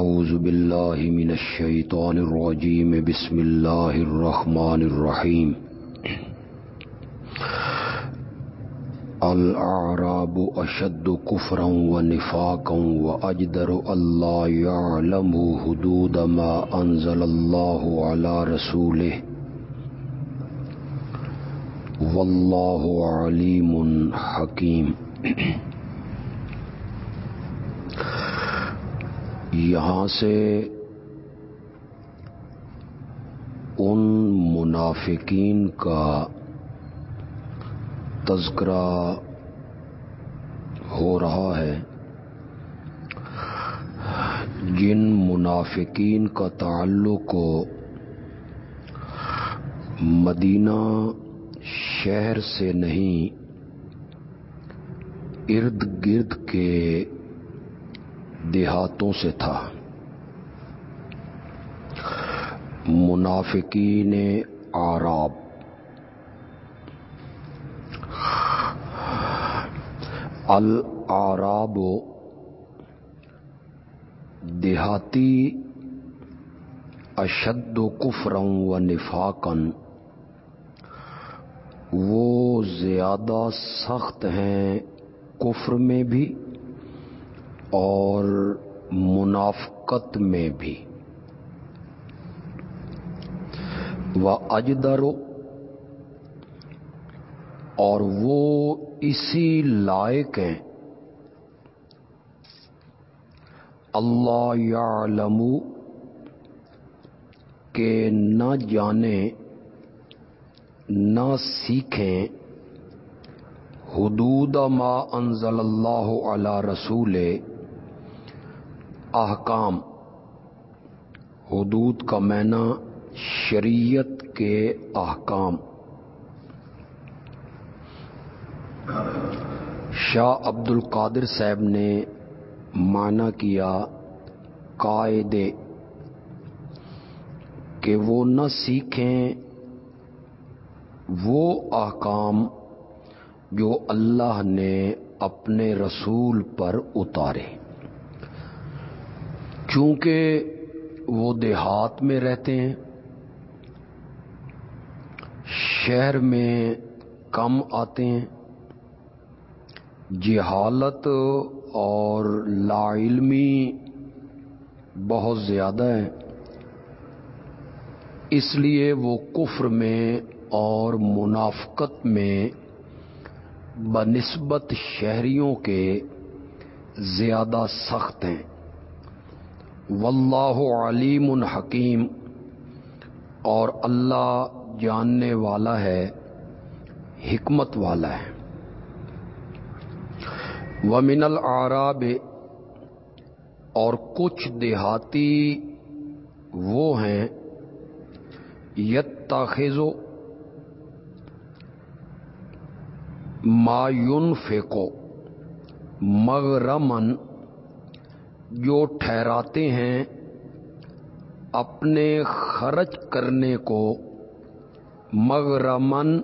أعوذ بالله من الشيطان الرجيم. بسم الله الرحمن الرحيم. الأعراب أشد كفرا ونفاقا وأجدر الله يعلم حدود ما أنزل الله على رسوله. والله عليم حكيم. یہاں سے ان منافقین کا تذکرہ ہو رہا ہے جن منافقین کا تعلق مدینہ شہر سے نہیں، ارد گرد کے دیہاتوں سے تھا۔ منافقین آراب۔ العراب دیہاتی اشد و کفروں و نفاقن وہ زیادہ سخت ہیں کفر میں بھی۔ اور منافقت میں بھی۔ وہ اجدر اور وہ اسی لائق ہیں۔ اللہ یعلم کہ نہ جانے، نہ سیکھیں۔ حدود ما انزل اللہ علی رسول احکام۔ حدود کا معنی شریعت کے احکام۔ شاہ عبد القادر صاحب نے معنی کیا قاعدے، کہ وہ نہ سیکھیں وہ احکام جو اللہ نے اپنے رسول پر اتارے۔ چونکہ وہ دیہات میں رہتے ہیں، شہر میں کم آتے ہیں۔ جہالت اور لا علمی بہت زیادہ ہے اس لیے وہ کفر میں اور منافقت میں بنسبت شہریوں کے زیادہ سخت ہیں۔ واللہ علیم حکیم۔ اور اللہ جاننے والا ہے، حکمت والا ہے۔ ومن العراب، اور کچھ دیہاتی وہ ہیں یتاخذو مایون فیکو مغرمن جو ٹھہراتے ہیں اپنے خرچ کرنے کو مغرمن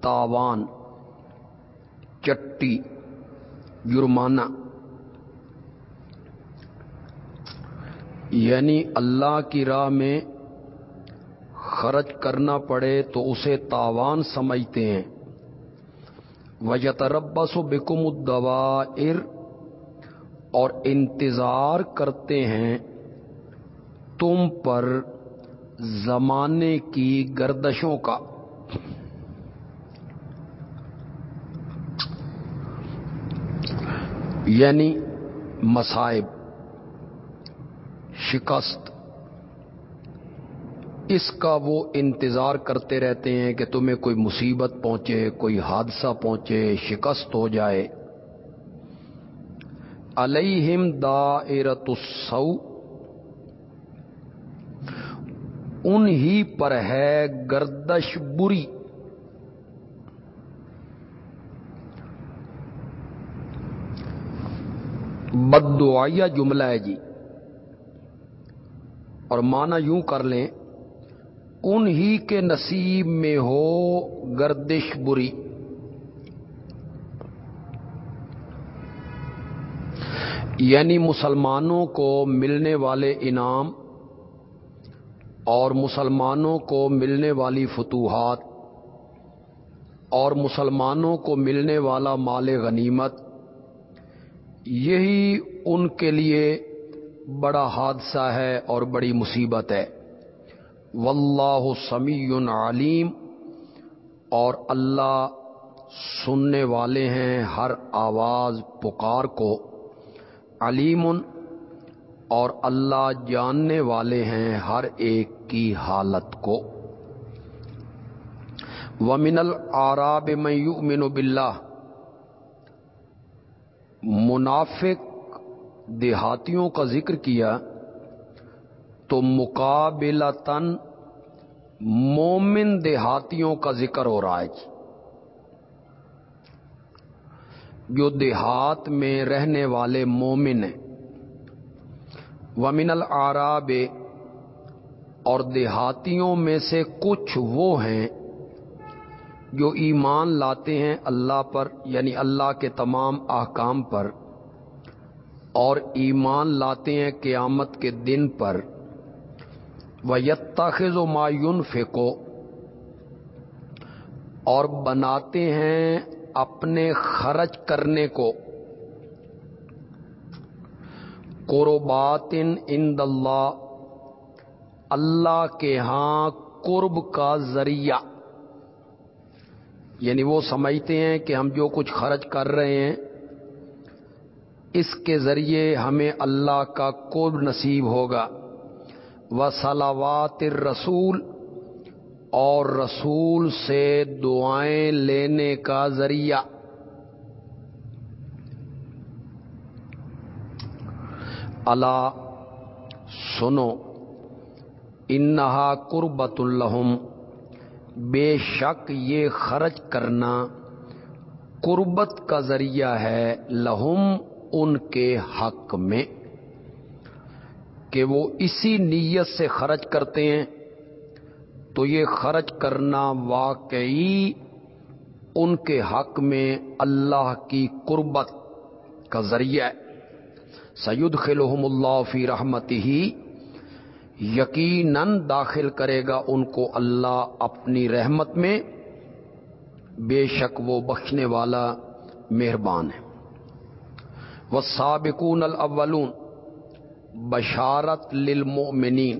تاوان، چٹی، جرمانہ۔ یعنی اللہ کی راہ میں خرچ کرنا پڑے تو اسے تاوان سمجھتے ہیں۔ وجتربس و بکم الدوائر اور انتظار کرتے ہیں تم پر زمانے کی گردشوں کا۔ یعنی مصائب، شکست۔ اس کا وہ انتظار کرتے رہتے ہیں کہ تمہیں کوئی مصیبت پہنچے، کوئی حادثہ پہنچے، شکست ہو جائے۔ علیہم دائرت السو ان ہی پر ہے گردش بری۔ بد دعائیا جملہ ہے جی۔ اور مانا یوں کر لیں ان ہی کے نصیب میں ہو گردش بری۔ یعنی مسلمانوں کو ملنے والے انعام اور مسلمانوں کو ملنے والی فتوحات اور مسلمانوں کو ملنے والا مال غنیمت، یہی ان کے لیے بڑا حادثہ ہے اور بڑی مصیبت ہے۔ واللہ سمیع علیم اور اللہ سننے والے ہیں ہر آواز پکار کو۔ علیم اور اللہ جاننے والے ہیں ہر ایک کی حالت کو۔ ومن العراب میں یؤمن باللہ منافق دیہاتیوں کا ذکر کیا تو مقابلہ تن مومن دیہاتیوں کا ذکر ہو رہا ہے جی۔ جو دیہات میں رہنے والے مومن ہیں۔ ومن العراب اور دیہاتیوں میں سے کچھ وہ ہیں جو ایمان لاتے ہیں اللہ پر یعنی اللہ کے تمام احکام پر، اور ایمان لاتے ہیں قیامت کے دن پر۔ وہ یتخذ و معیون فیکو اور بناتے ہیں اپنے خرچ کرنے کو۔ قربات ان اللہ اللہ کے ہاں قرب کا ذریعہ۔ یعنی وہ سمجھتے ہیں کہ ہم جو کچھ خرچ کر رہے ہیں، اس کے ذریعے ہمیں اللہ کا قرب نصیب ہوگا۔ و صلاوات رسول اور رسول سے دعائیں لینے کا ذریعہ۔ اللہ سنو، انہا قربت الحم بے شک یہ خرچ کرنا قربت کا ذریعہ ہے لہم ان کے حق میں کہ وہ اسی نیت سے خرچ کرتے ہیں۔ تو یہ خرچ کرنا واقعی ان کے حق میں اللہ کی قربت کا ذریعہ ہے۔ سید خلحم اللہ فی رحمت ہی یقیناً داخل کرے گا ان کو اللہ اپنی رحمت میں۔ بے شک وہ بخشنے والا مہربان ہے۔ وہ سابقون الاولون بشارت للمؤمنین۔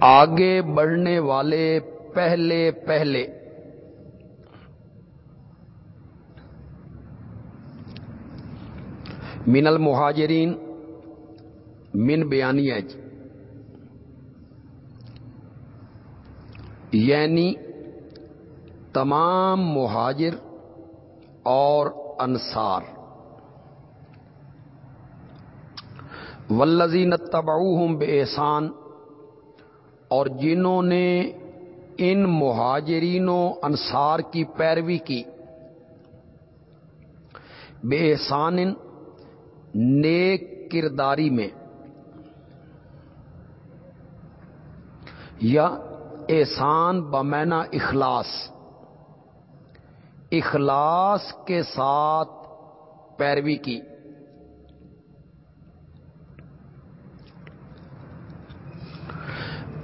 آگے بڑھنے والے پہلے پہلے۔ من المہاجرین، من بیانی یعنی تمام مہاجر اور انصار۔ ولزین تبعوہم بے احسان اور جنہوں نے ان مہاجرینوں انصار کی پیروی کی۔ بے احسان نیک کرداری میں یا احسان بمینا اخلاص۔ اخلاص کے ساتھ پیروی کی۔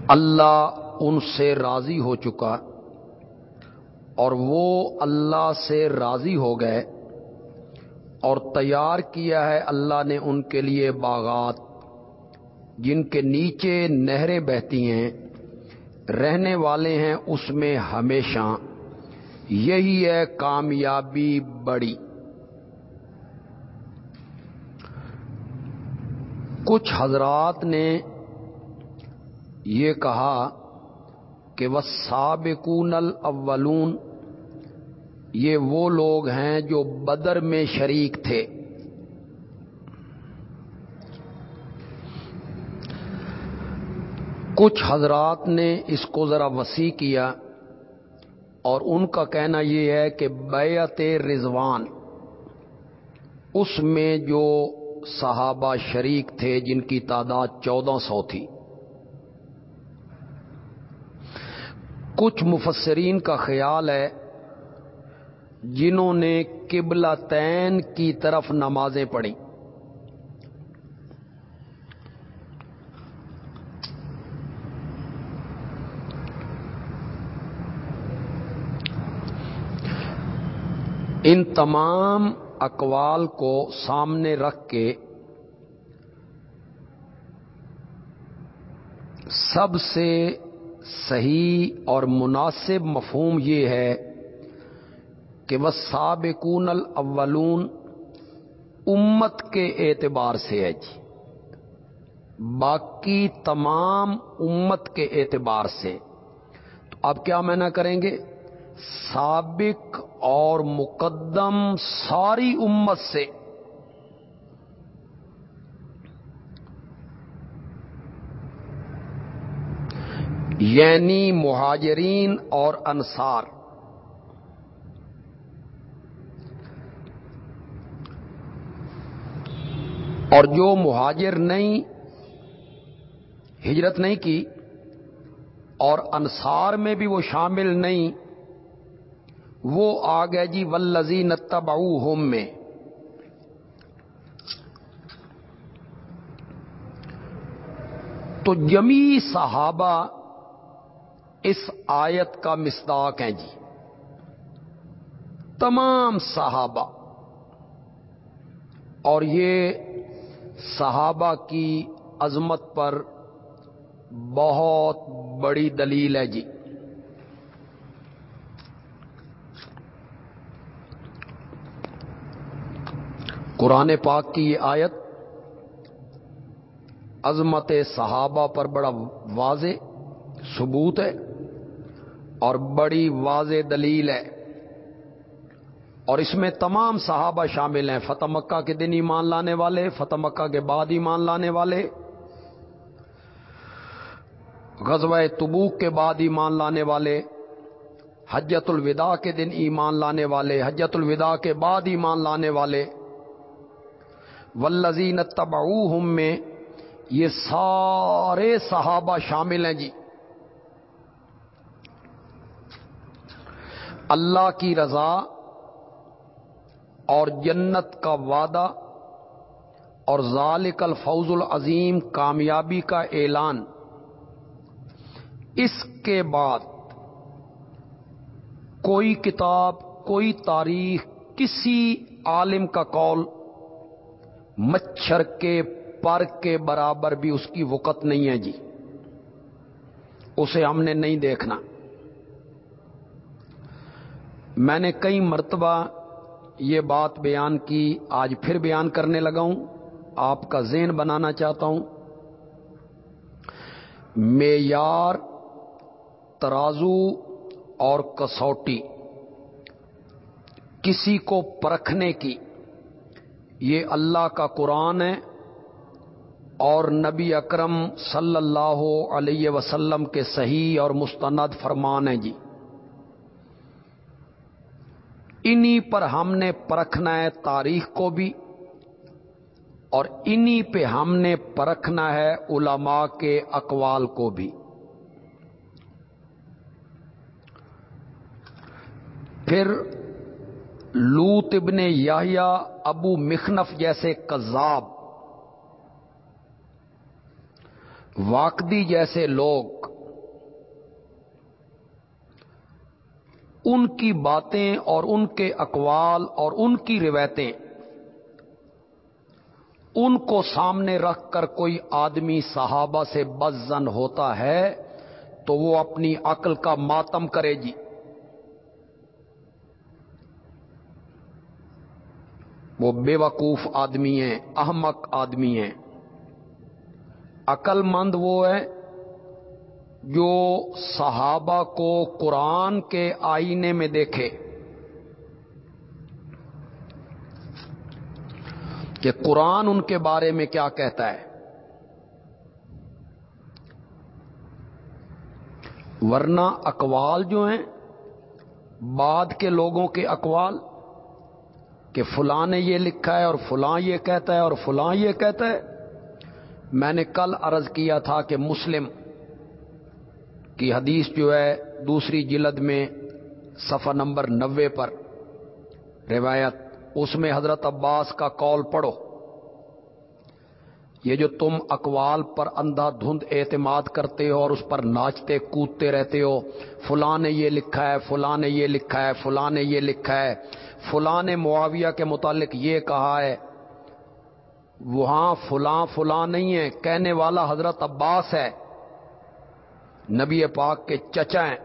اللہ ان سے راضی ہو چکا اور وہ اللہ سے راضی ہو گئے اور تیار کیا ہے اللہ نے ان کے لیے باغات جن کے نیچے نہریں بہتی ہیں، رہنے والے ہیں اس میں ہمیشہ۔ یہی ہے کامیابی بڑی۔ کچھ حضرات نے یہ کہا کہ وہ سابقون الاولون یہ وہ لوگ ہیں جو بدر میں شریک تھے۔ کچھ حضرات نے اس کو ذرا وسیع کیا اور ان کا کہنا یہ ہے کہ بیعت رضوان، اس میں جو صحابہ شریک تھے جن کی تعداد چودہ سو تھی۔ کچھ مفسرین کا خیال ہے جنہوں نے قبلہ تین کی طرف نمازیں پڑھی۔ ان تمام اقوال کو سامنے رکھ کے سب سے صحیح اور مناسب مفہوم یہ ہے کہ وہ سابقون الاولون امت کے اعتبار سے ہے جی۔ باقی تمام امت کے اعتبار سے۔ تو اب کیا میں نہ کریں گے؟ سابق اور مقدم ساری امت سے۔ یعنی مہاجرین اور انصار۔ اور جو مہاجر نہیں، ہجرت نہیں کی، اور انصار میں بھی وہ شامل نہیں، وہ آ گئے جی ولزی نتباؤ ہوم میں۔ تو جمی صحابہ اس آیت کا مستاق ہیں جی۔ تمام صحابہ۔ اور یہ صحابہ کی عظمت پر بہت بڑی دلیل ہے جی۔ قرآن پاک کی یہ آیت عظمت صحابہ پر بڑا واضح ثبوت ہے۔ اور بڑی واضح دلیل ہے۔ اور اس میں تمام صحابہ شامل ہیں۔ فتح مکہ کے دن ایمان لانے والے، فتح مکہ کے بعد ایمان لانے والے۔ غزوہ تبوک کے بعد ایمان لانے والے۔ حجت الوداع کے دن ایمان لانے والے۔ حجت الوداع کے بعد ایمان لانے والے۔ ولزین تباؤ میں یہ سارے صحابہ شامل ہیں جی۔ اللہ کی رضا اور جنت کا وعدہ اور ذالک الفوز العظیم کامیابی کا اعلان۔ اس کے بعد کوئی کتاب، کوئی تاریخ، کسی عالم کا قول مچھر کے پر کے برابر بھی اس کی وقت نہیں ہے جی۔ اسے ہم نے نہیں دیکھنا۔ میں نے کئی مرتبہ یہ بات بیان کی، آج پھر بیان کرنے لگا ہوں۔ آپ کا ذہن بنانا چاہتا ہوں۔ معیار، ترازو اور کسوٹی۔ کسی کو پرکھنے کی۔ یہ اللہ کا قرآن ہے اور نبی اکرم صلی اللہ علیہ وسلم کے صحیح اور مستند فرمان ہیں جی۔ انہی پر ہم نے پرکھنا ہے تاریخ کو بھی، اور انہی پہ ہم نے پرکھنا ہے علماء کے اقوال کو بھی۔ پھر لوت ابن یاہیا ابو مخنف جیسے کذاب واقدی جیسے لوگ ان کی باتیں اور ان کے اقوال اور ان کی روایتیں۔ ان کو سامنے رکھ کر کوئی آدمی صحابہ سے بزن ہوتا ہے تو وہ اپنی عقل کا ماتم کرے جی وہ بے وقوف آدمی ہیں، احمق آدمی ہیں۔ عقل مند وہ ہے جو صحابہ کو قرآن کے آئینے میں دیکھے کہ قرآن ان کے بارے میں کیا کہتا ہے۔ ورنہ اقوال جو ہیں، بعد کے لوگوں کے اقوال کہ فلاں نے یہ لکھا ہے اور فلاں یہ کہتا ہے اور فلاں یہ کہتا ہے۔ میں نے کل عرض کیا تھا کہ مسلم کی حدیث جو ہے دوسری جلد میں صفحہ نمبر نوے پر روایت، اس میں حضرت عباس کا کال پڑھو۔ یہ جو تم اقوال پر اندھا دھند اعتماد کرتے ہو اور اس پر ناچتے، کودتے رہتے ہو، فلاں نے یہ لکھا ہے، فلاں نے یہ لکھا ہے، فلاں نے یہ لکھا ہے، فلاں نے معاویہ کے متعلق یہ کہا ہے، وہاں فلاں فلاں نہیں ہے، کہنے والا حضرت عباس ہے۔ نبی پاک کے چچا ہیں۔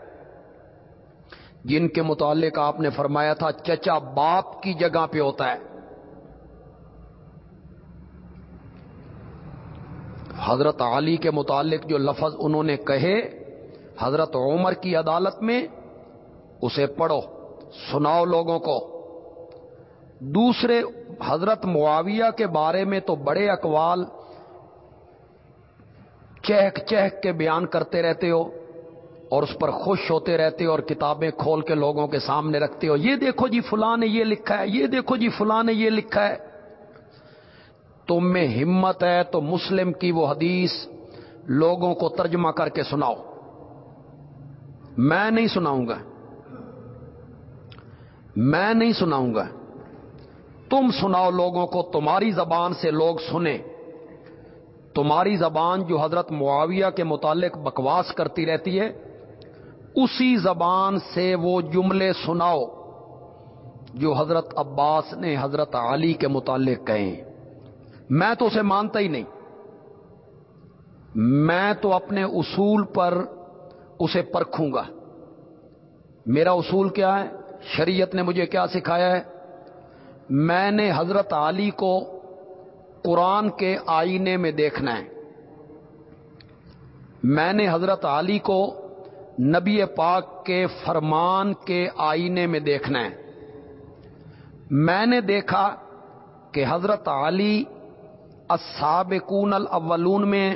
جن کے متعلق آپ نے فرمایا تھا، چچا باپ کی جگہ پہ ہوتا ہے۔ حضرت علی کے متعلق جو لفظ انہوں نے کہے، حضرت عمر کی عدالت میں، اسے پڑھو، سناؤ لوگوں کو۔ دوسرے، حضرت معاویہ کے بارے میں تو بڑے اقوال چہک چہک کے بیان کرتے رہتے ہو اور اس پر خوش ہوتے رہتے ہو اور کتابیں کھول کے لوگوں کے سامنے رکھتے ہو، یہ دیکھو جی فلاں نے یہ لکھا ہے، یہ دیکھو جی فلاں نے یہ لکھا ہے۔ تم میں ہمت ہے تو مسلم کی وہ حدیث لوگوں کو ترجمہ کر کے سناؤ۔ میں نہیں سناؤں گا۔ میں نہیں سناؤں گا۔ تم سناؤ لوگوں کو تمہاری زبان سے لوگ سنیں۔ تمہاری زبان جو حضرت معاویہ کے متعلق بکواس کرتی رہتی ہے، اسی زبان سے وہ جملے سناؤ جو حضرت عباس نے حضرت علی کے متعلق کہیں۔ میں تو اسے مانتا ہی نہیں۔ میں تو اپنے اصول پر اسے پرکھوں گا۔ میرا اصول کیا ہے؟ شریعت نے مجھے کیا سکھایا ہے؟ میں نے حضرت علی کو قرآن کے آئینے میں دیکھنا ہے۔ میں نے حضرت علی کو نبی پاک کے فرمان کے آئینے میں دیکھنا ہے۔ میں نے دیکھا کہ حضرت علی السابقون الاولون میں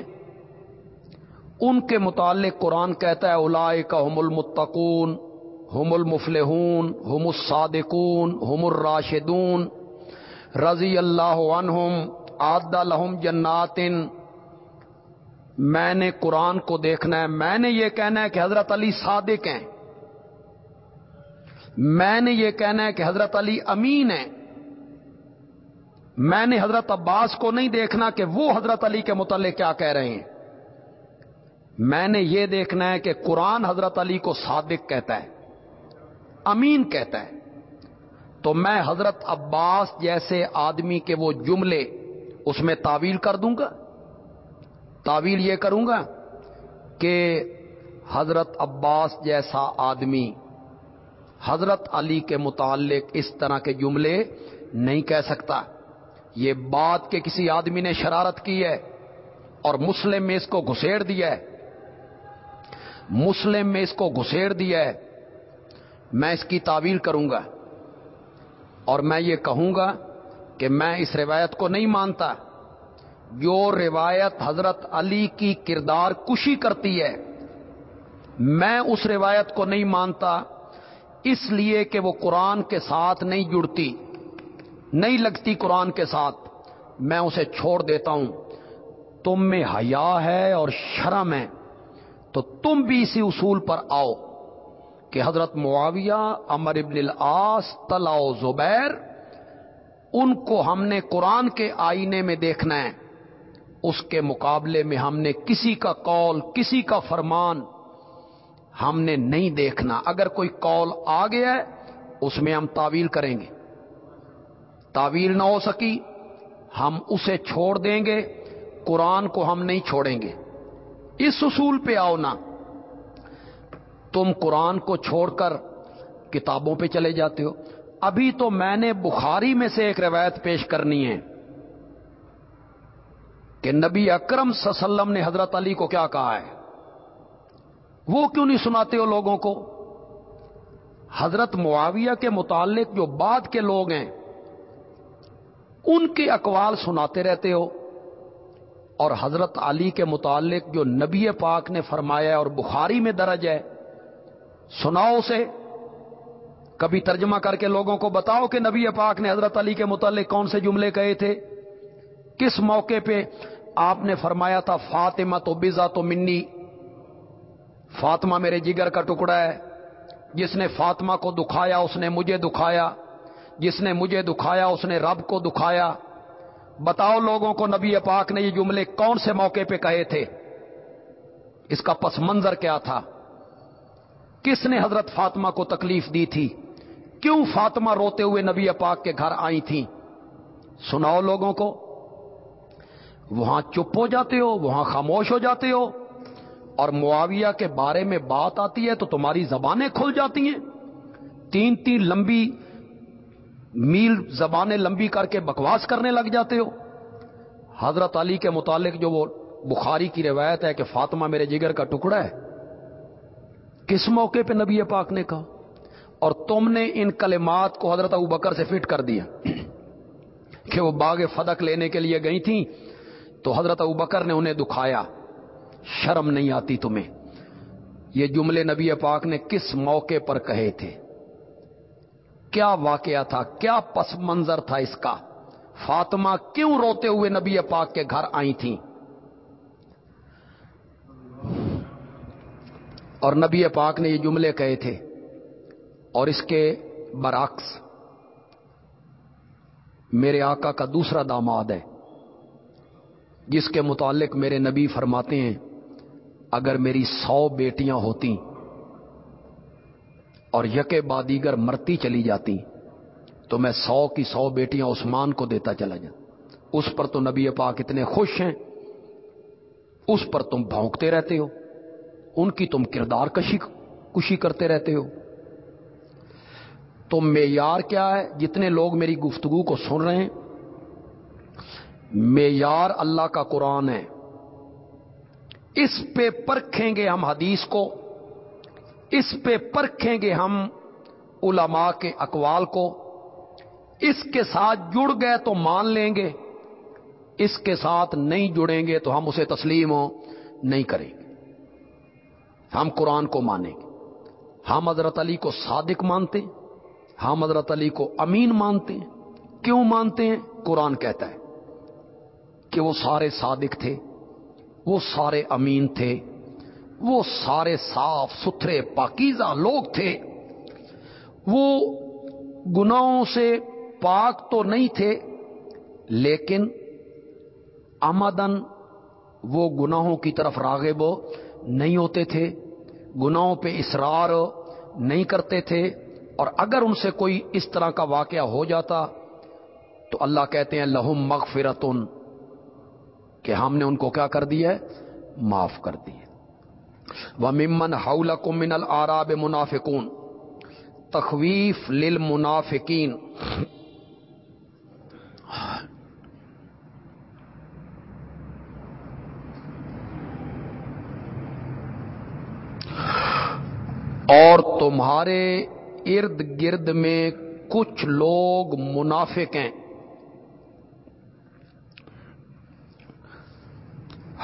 ان کے متعلق قرآن کہتا ہے اولائے کا ہم المتقون ہم المفلحون ہم الصادقون ہم الراشدون، رضی اللہ عنہم۔ آد لہم جناتن۔ میں نے قرآن کو دیکھنا ہے۔ میں نے یہ کہنا ہے کہ حضرت علی صادق ہیں۔ میں نے یہ کہنا ہے کہ حضرت علی امین ہیں۔ میں نے حضرت عباس کو نہیں دیکھنا کہ وہ حضرت علی کے متعلق کیا کہہ رہے ہیں۔ میں نے یہ دیکھنا ہے کہ قرآن حضرت علی کو صادق کہتا ہے۔ امین کہتا ہے۔ تو میں حضرت عباس جیسے آدمی کے وہ جملے اس میں تعویل کر دوں گا۔ تعویل یہ کروں گا کہ حضرت عباس جیسا آدمی، حضرت علی کے متعلق اس طرح کے جملے نہیں کہہ سکتا۔ یہ بات کہ کسی آدمی نے شرارت کی ہے اور مسلم میں اس کو گھسیڑ دیا ہے۔ مسلم میں اس کو گھسیڑ دیا ہے۔ میں اس کی تعویل کروں گا اور میں یہ کہوں گا کہ میں اس روایت کو نہیں مانتا۔ جو روایت حضرت علی کی کردار کشی کرتی ہے۔ میں اس روایت کو نہیں مانتا، اس لیے کہ وہ قرآن کے ساتھ نہیں جڑتی، نہیں لگتی قرآن کے ساتھ۔ میں اسے چھوڑ دیتا ہوں۔ تم میں حیا ہے اور شرم ہے۔ تو تم بھی اسی اصول پر آؤ کہ حضرت معاویہ امر ابن العاص طلاء زبیر ان کو ہم نے قرآن کے آئینے میں دیکھنا ہے۔ اس کے مقابلے میں ہم نے کسی کا کال کسی کا فرمان ہم نے نہیں دیکھنا۔ اگر کوئی کال آ گیا ہے، اس میں ہم تعویل کریں گے۔ تعویل نہ ہو سکی، ہم اسے چھوڑ دیں گے، قرآن کو ہم نہیں چھوڑیں گے۔ اس اصول پہ آؤ نا۔ تم قرآن کو چھوڑ کر کتابوں پہ چلے جاتے ہو۔ ابھی تو میں نے بخاری میں سے ایک روایت پیش کرنی ہے کہ نبی اکرم وسلم نے حضرت علی کو کیا کہا ہے؟ وہ کیوں نہیں سناتے ہو لوگوں کو؟ حضرت معاویہ کے متعلق جو بعد کے لوگ ہیں، ان کے اقوال سناتے رہتے ہو۔ اور حضرت علی کے متعلق جو نبی پاک نے فرمایا اور بخاری میں درج ہے، سناؤ اسے۔ کبھی ترجمہ کر کے لوگوں کو بتاؤ کہ نبی پاک نے حضرت علی کے متعلق کون سے جملے کہے تھے؟ کس موقع پہ آپ نے فرمایا تھا فاطمہ تو بزا تو منی؟ فاطمہ میرے جگر کا ٹکڑا ہے۔ جس نے فاطمہ کو دکھایا اس نے مجھے دکھایا۔ جس نے مجھے دکھایا اس نے رب کو دکھایا۔ بتاؤ لوگوں کو نبی پاک نے یہ جملے کون سے موقع پہ کہے تھے؟ اس کا پس منظر کیا تھا؟ کس نے حضرت فاطمہ کو تکلیف دی تھی؟ کیوں فاطمہ روتے ہوئے نبی پاک کے گھر آئی تھیں سناؤ لوگوں کو۔ وہاں چپ ہو جاتے ہو، وہاں خاموش ہو جاتے ہو۔ اور معاویہ کے بارے میں بات آتی ہے تو تمہاری زبانیں کھل جاتی ہیں۔ تین تین لمبی میل زبانیں لمبی کر کے بکواس کرنے لگ جاتے ہو۔ حضرت علی کے متعلق جو وہ بخاری کی روایت ہے کہ فاطمہ میرے جگر کا ٹکڑا ہے۔ کس موقع پہ نبی پاک نے کہا؟ اور تم نے ان کلمات کو حضرت ابو بکر سے فٹ کر دیا کہ وہ باغ فدق لینے کے لیے گئی تھیں تو حضرت ابو بکر نے انہیں دکھایا، شرم نہیں آتی تمہیں۔ یہ جملے نبی پاک نے کس موقع پر کہے تھے؟ کیا واقعہ تھا؟ کیا پس منظر تھا اس کا؟ فاطمہ کیوں روتے ہوئے نبی پاک کے گھر آئی تھیں؟ اور نبی پاک نے یہ جملے کہے تھے اور اس کے برعکس میرے آقا کا دوسرا داماد ہے، جس کے متعلق میرے نبی فرماتے ہیں، اگر میری سو بیٹیاں ہوتی اور یکے بادیگر مرتی چلی جاتی، تو میں سو کی سو بیٹیاں عثمان کو دیتا چلا جاتا۔ اس پر تو نبی پاک اتنے خوش ہیں، اس پر تم بھونکتے رہتے ہو، ان کی تم کردار کشی کشی کرتے رہتے ہو۔ تو معیار کیا ہے؟ جتنے لوگ میری گفتگو کو سن رہے ہیں، معیار اللہ کا قرآن ہے۔ اس پہ پرکھیں گے ہم حدیث کو، اس پہ پرکھیں گے ہم علماء کے اقوال کو۔ اس کے ساتھ جڑ گئے تو مان لیں گے، اس کے ساتھ نہیں جڑیں گے تو ہم اسے تسلیم ہو نہیں کریں گے۔ ہم قرآن کو مانیں گے۔ ہم حضرت علی کو صادق مانتے۔ ہم حضرت علی کو امین مانتے ہیں۔ کیوں مانتے ہیں؟ قرآن کہتا ہے کہ وہ سارے صادق تھے، وہ سارے امین تھے، وہ سارے صاف ستھرے پاکیزہ لوگ تھے۔ وہ گناہوں سے پاک تو نہیں تھے، لیکن آمدن وہ گناہوں کی طرف راغب نہیں ہوتے تھے، گناہوں پہ اصرار نہیں کرتے تھے۔ اور اگر ان سے کوئی اس طرح کا واقعہ ہو جاتا تو اللہ کہتے ہیں لہم مغفرتن، کہ ہم نے ان کو کیا کر دیا ہے؟ معاف کر دی وہ ممن ہاؤل من الراب منافقون۔ تخویف لل منافقین اور تمہارے ارد گرد میں کچھ لوگ منافق ہیں۔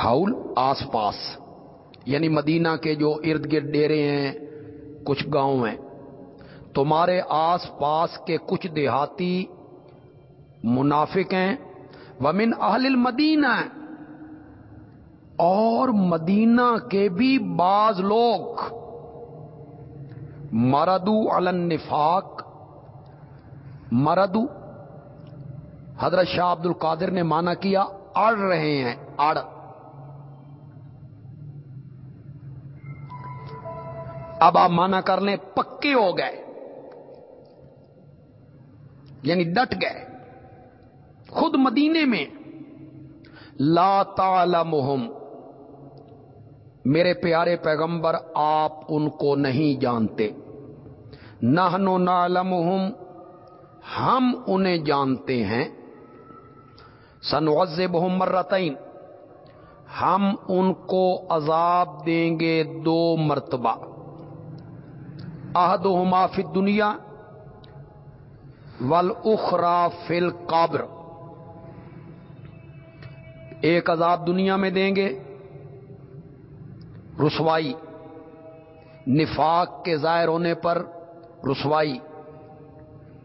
ہاؤل آس پاس یعنی مدینہ کے جو ارد گرد ڈیرے ہیں، کچھ گاؤں ہیں۔ تمہارے آس پاس کے کچھ دیہاتی منافق ہیں۔ ومن اہل المدینہ، اور مدینہ کے بھی بعض لوگ۔ مردو النفاق. مردو حضرت شاہ عبد القادر نے مانا کیا اڑ رہے ہیں، اڑ۔ اب آپ مانا کر لیں پکے ہو گئے یعنی ڈٹ گئے۔ خود مدینے میں لا تعلمہم میرے پیارے پیغمبر، آپ ان کو نہیں جانتے۔ نہ نعلمہم، ہم انہیں جانتے ہیں۔ سنوزبہم مرتین، ہم ان کو عذاب دیں گے دو مرتبہ۔ احدہما فی دنیا ول اخرا فل قابر ایک عذاب دنیا میں دیں گے رسوائی۔ نفاق کے ظاہر ہونے پر رسوائی۔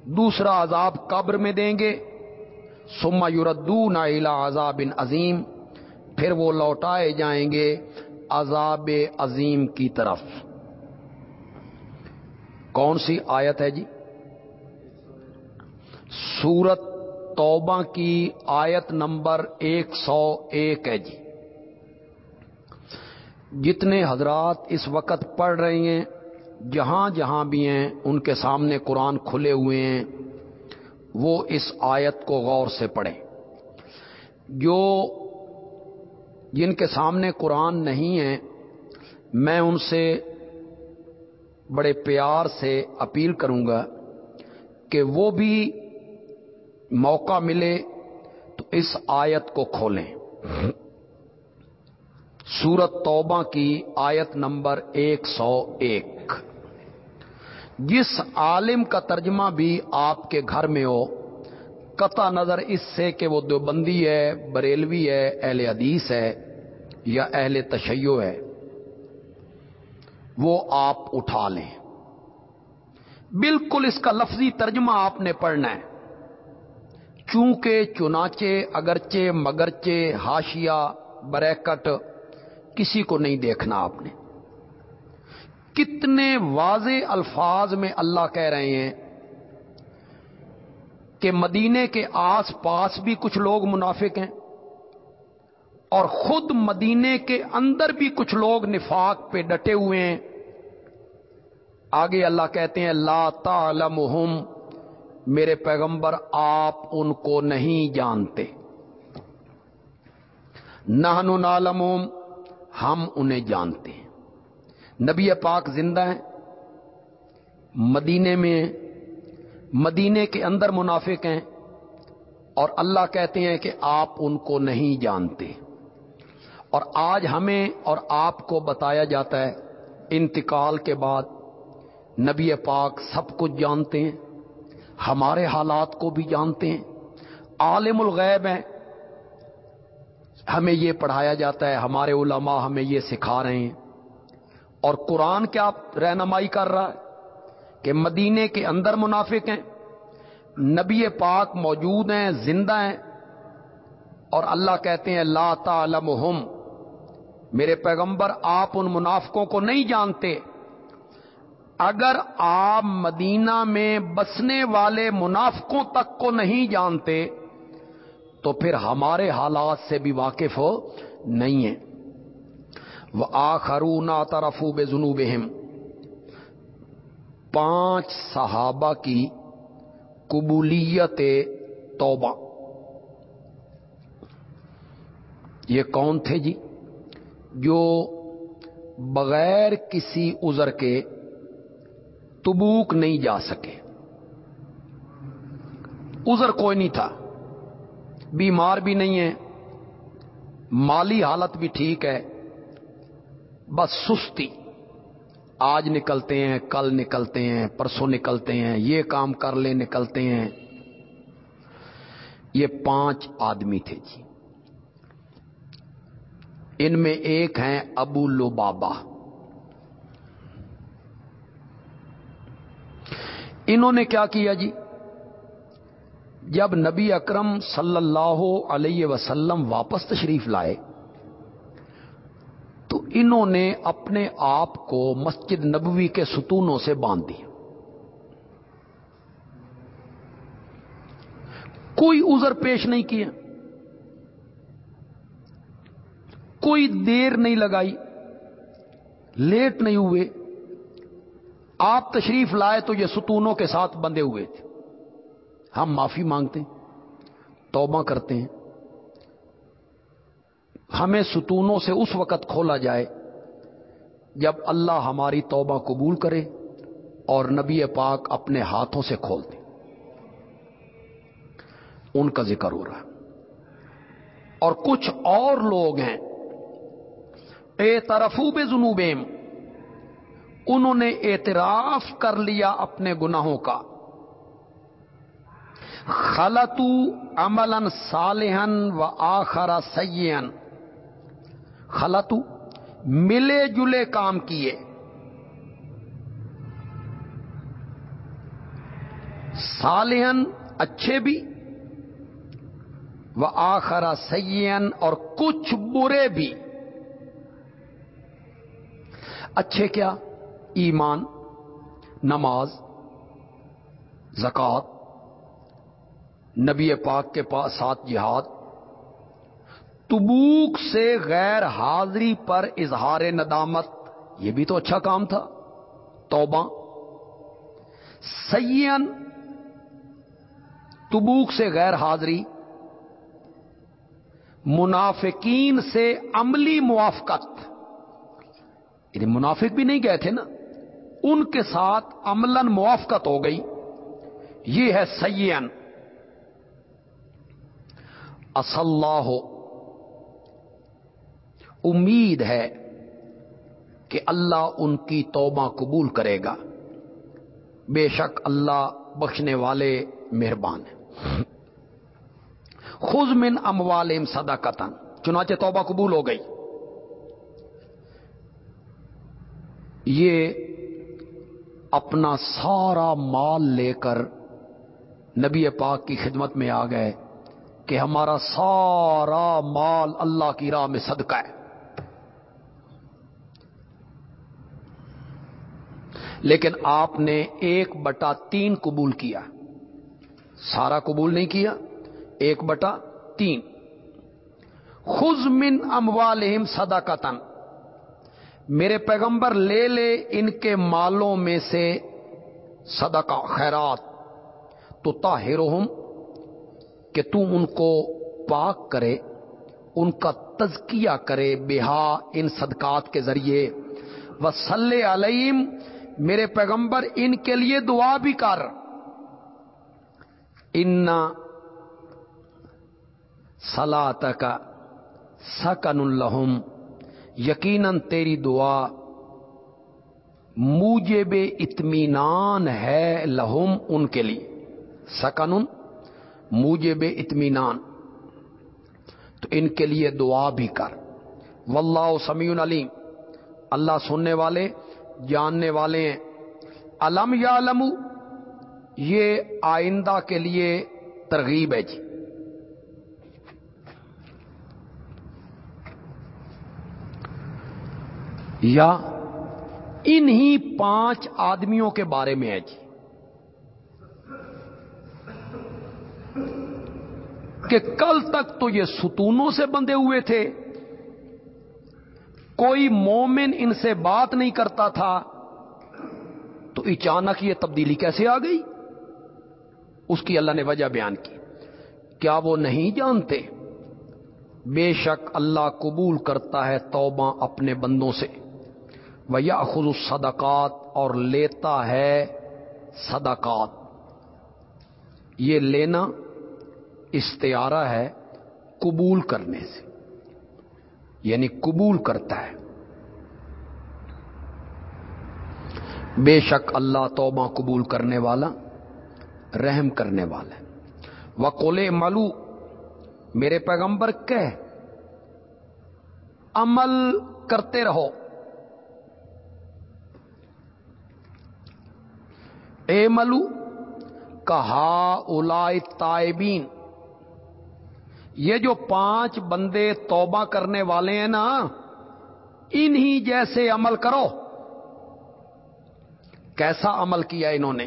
دوسرا عذاب قبر میں دیں گے۔ سما یوردون الا عذاب عظیم۔ پھر وہ لوٹائے جائیں گے عذاب عظیم کی طرف۔ کون سی آیت ہے جی؟ سورت توبہ کی آیت نمبر ایک سو ایک ہے جی۔ جتنے حضرات اس وقت پڑھ رہے ہیں، جہاں جہاں بھی ہیں، ان کے سامنے قرآن کھلے ہوئے ہیں، وہ اس آیت کو غور سے پڑھیں۔ جو جن کے سامنے قرآن نہیں ہے، میں ان سے بڑے پیار سے اپیل کروں گا کہ وہ بھی موقع ملے تو اس آیت کو کھولیں۔ سورت توبہ کی آیت نمبر ایک سو ایک۔ جس عالم کا ترجمہ بھی آپ کے گھر میں ہو، قطع نظر اس سے کہ وہ دیوبندی ہے، بریلوی ہے، اہل حدیث ہے یا اہل تشیع ہے، وہ آپ اٹھا لیں۔ بالکل اس کا لفظی ترجمہ آپ نے پڑھنا ہے۔ چونکہ چنانچے اگرچے مگرچے ہاشیا بریکٹ کسی کو نہیں دیکھنا آپ نے۔ کتنے واضح الفاظ میں اللہ کہہ رہے ہیں کہ مدینے کے آس پاس بھی کچھ لوگ منافق ہیں اور خود مدینے کے اندر بھی کچھ لوگ نفاق پہ ڈٹے ہوئے ہیں۔ آگے اللہ کہتے ہیں، لا تعلمہم، میرے پیغمبر، آپ ان کو نہیں جانتے۔ نہن نالموم ہم انہیں جانتے ہیں۔ نبی پاک زندہ ہیں۔ مدینے میں مدینے کے اندر منافق ہیں۔ اور اللہ کہتے ہیں کہ آپ ان کو نہیں جانتے۔ اور آج ہمیں اور آپ کو بتایا جاتا ہے، انتقال کے بعد نبی پاک سب کچھ جانتے ہیں۔ ہمارے حالات کو بھی جانتے ہیں۔ عالم الغیب ہیں۔ ہمیں یہ پڑھایا جاتا ہے، ہمارے علماء ہمیں یہ سکھا رہے ہیں۔ اور قرآن کیا رہنمائی کر رہا ہے؟ کہ مدینے کے اندر منافق ہیں، نبی پاک موجود ہیں، زندہ ہیں۔ اور اللہ کہتے ہیں، لا تعلمہم۔ میرے پیغمبر، آپ ان منافقوں کو نہیں جانتے۔ اگر آپ مدینہ میں بسنے والے منافقوں تک کو نہیں جانتے تو پھر ہمارے حالات سے بھی واقف ہو نہیں ہے۔ وہ آخرون طرفو بے جنوب پانچ صحابہ کی قبولیت توبہ۔ یہ کون تھے جی؟ جو بغیر کسی عذر کے تبوک نہیں جا سکے۔ عذر کوئی نہیں تھا۔ بیمار بھی نہیں ہے، مالی حالت بھی ٹھیک ہے، بس سستی۔ آج نکلتے ہیں، کل نکلتے ہیں، پرسوں نکلتے ہیں، یہ کام کر لے نکلتے ہیں۔ یہ پانچ آدمی تھے جی۔ ان میں ایک ہیں ابو لو بابا انہوں نے کیا کیا جی؟ جب نبی اکرم صلی اللہ علیہ وسلم واپس تشریف لائے، تو انہوں نے اپنے آپ کو مسجد نبوی کے ستونوں سے باندھ دیا۔ کوئی عذر پیش نہیں کیا، کوئی دیر نہیں لگائی، لیٹ نہیں ہوئے۔ آپ تشریف لائے تو یہ ستونوں کے ساتھ بندے ہوئے تھے۔ ہم معافی مانگتے ہیں، توبہ کرتے ہیں۔ ہمیں ستونوں سے اس وقت کھولا جائے جب اللہ ہماری توبہ قبول کرے اور نبی پاک اپنے ہاتھوں سے کھول دے۔ ان کا ذکر ہو رہا ہے۔ اور کچھ اور لوگ ہیں۔ اے طرفو بے جنوبیم انہوں نے اعتراف کر لیا اپنے گناہوں کا۔ خلطو عملن صالحن و آخرا سین خلطو، ملے جلے کام کیے۔ صالحن اچھے بھی و آخرا سین اور کچھ برے بھی۔ اچھے کیا؟ ایمان، نماز زکات نبی پاک کے پاس ساتھ جہاد، تبوک سے غیر حاضری پر اظہار ندامت، یہ بھی تو اچھا کام تھا، توبہ۔ سین تبوک سے غیر حاضری۔ منافقین سے عملی موافقت۔ یعنی منافق بھی نہیں گئے تھے نا، ان کے ساتھ عمل موافقت ہو گئی۔ یہ ہے سین اصلاح امید ہے کہ اللہ ان کی توبہ قبول کرے گا۔ بے شک اللہ بخشنے والے مہربان ہیں۔ خز من اموالم صدا قطن چنانچہ توبہ قبول ہو گئی۔ یہ اپنا سارا مال لے کر نبی پاک کی خدمت میں آ گئے۔ کہ ہمارا سارا مال اللہ کی راہ میں صدقہ ہے۔ لیکن آپ نے ایک بٹا تین قبول کیا۔ سارا قبول نہیں کیا، ایک بٹا تین۔ خز من اموالہم صدقتن میرے پیغمبر لے لے ان کے مالوں میں سے صدقہ، خیرات۔ تو طاہرہم کہ تم ان کو پاک کرے، ان کا تزکیہ کرے، بہا ان صدقات کے ذریعے۔ وہ علیم میرے پیغمبر، ان کے لیے دعا بھی کر۔ ان سلا کا سکن الحم یقیناً تیری دعا مجھے بے اطمینان ہے لہم ان کے لیے۔ سکن مجھے بے اطمینان۔ تو ان کے لیے دعا بھی کر۔ واللہ سمیع علیم۔ اللہ سننے والے، جاننے والے ہیں۔ علم یا علم یہ آئندہ کے لیے ترغیب ہے جی۔ یا انہی پانچ آدمیوں کے بارے میں ہے جی۔ کہ کل تک تو یہ ستونوں سے بندے ہوئے تھے۔ کوئی مومن ان سے بات نہیں کرتا تھا۔ تو اچانک یہ تبدیلی کیسے آ گئی؟ اس کی اللہ نے وجہ بیان کی۔ کیا وہ نہیں جانتے؟ بے شک اللہ قبول کرتا ہے توبہ اپنے بندوں سے۔ وہ یا صدقات اور لیتا ہے صدقات۔ یہ لینا استعارہ ہے قبول کرنے سے یعنی قبول کرتا ہے۔ بے شک اللہ توبہ قبول کرنے والا، رحم کرنے والا وقول ملو میرے پیغمبر کہ عمل کرتے رہو۔ اے ملو کہا اولائے تائبین یہ جو پانچ بندے توبہ کرنے والے ہیں نا، انہی جیسے عمل کرو۔ کیسا عمل کیا انہوں نے؟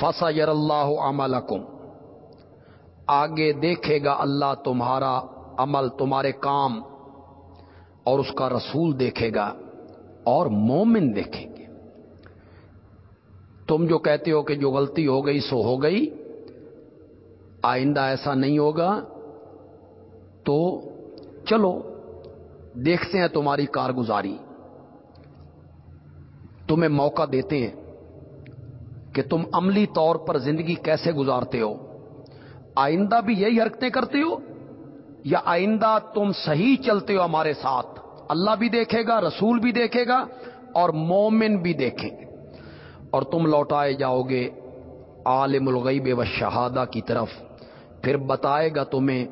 فسا یر اللہ عمل آگے دیکھے گا اللہ تمہارا عمل، تمہارے کام، اور اس کا رسول دیکھے گا، اور مومن دیکھیں گے۔ تم جو کہتے ہو کہ جو غلطی ہو گئی، سو ہو گئی۔ آئندہ ایسا نہیں ہوگا تو چلو، دیکھتے ہیں تمہاری کارگزاری۔ تمہیں موقع دیتے ہیں کہ تم عملی طور پر زندگی کیسے گزارتے ہو۔ آئندہ بھی یہی حرکتیں کرتے ہو یا آئندہ تم صحیح چلتے ہو ہمارے ساتھ؟ اللہ بھی دیکھے گا، رسول بھی دیکھے گا اور مومن بھی دیکھیں۔ گے اور تم لوٹائے جاؤ گے عالم الغیب و شہادہ کی طرف۔ پھر بتائے گا تمہیں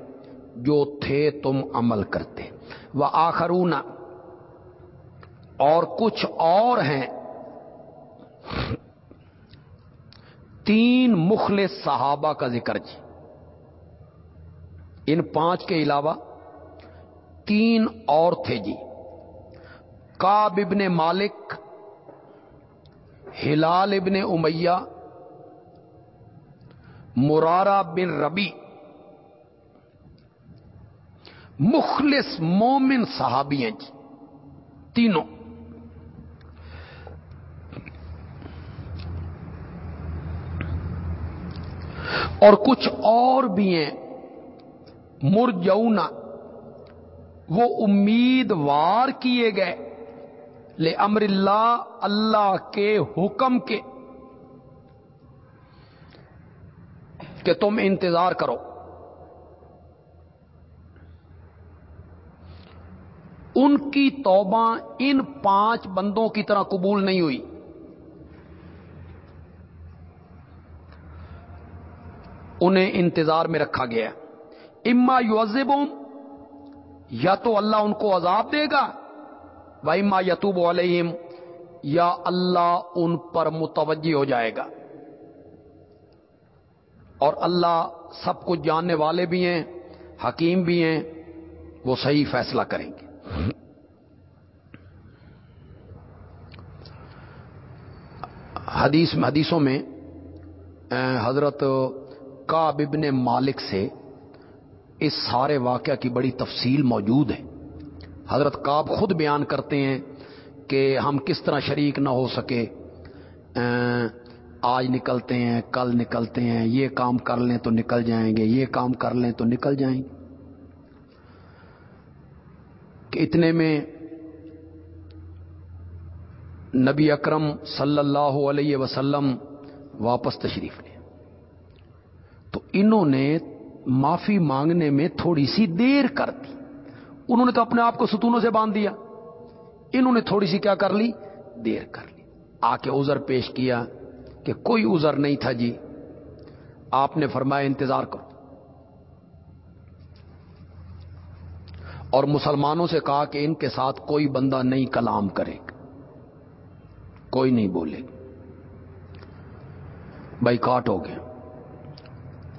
جو تھے تم عمل کرتے۔ وہ آخرون اور کچھ اور ہیں۔ تین مخلص صحابہ کا ذکر جی۔ ان پانچ کے علاوہ تین اور تھے جی۔ کاب ابن مالک، ہلال ابن امیہ مرارا بن ربی مخلص مومن صحابی ہیں جی۔ تینوں۔ اور کچھ اور بھی ہیں۔ مرجونا وہ امیدوار کیے گئے۔ لے امر اللہ اللہ کے حکم کے۔ کہ تم انتظار کرو۔ ان کی توبہ ان پانچ بندوں کی طرح قبول نہیں ہوئی۔ انہیں انتظار میں رکھا گیا۔ اما یوزبوں یا تو اللہ ان کو عذاب دے گا و اما یتوب علیہم یا اللہ ان پر متوجہ ہو جائے گا۔ اور اللہ سب کچھ جاننے والے بھی ہیں، حکیم بھی ہیں، وہ صحیح فیصلہ کریں گے۔ حدیث حدیثوں میں حضرت کاب ابن مالک سے اس سارے واقعہ کی بڑی تفصیل موجود ہے۔ حضرت کاب خود بیان کرتے ہیں کہ ہم کس طرح شریک نہ ہو سکے۔ آج نکلتے ہیں، کل نکلتے ہیں، یہ کام کر لیں تو نکل جائیں گے، یہ کام کر لیں تو نکل جائیں۔ گے کہ اتنے میں نبی اکرم صلی اللہ علیہ وسلم واپس تشریف لے۔ تو انہوں نے معافی مانگنے میں تھوڑی سی دیر کر دی۔ انہوں نے تو اپنے آپ کو ستونوں سے باندھ دیا۔ انہوں نے تھوڑی سی کیا کر لی؟ دیر کر لی۔ آ کے ازر پیش کیا کہ کوئی ازر نہیں تھا جی۔ آپ نے فرمایا انتظار کرو۔ اور مسلمانوں سے کہا کہ ان کے ساتھ کوئی بندہ نہیں کلام کرے کوئی نہیں بولے بھائی کاٹ ہو گیا۔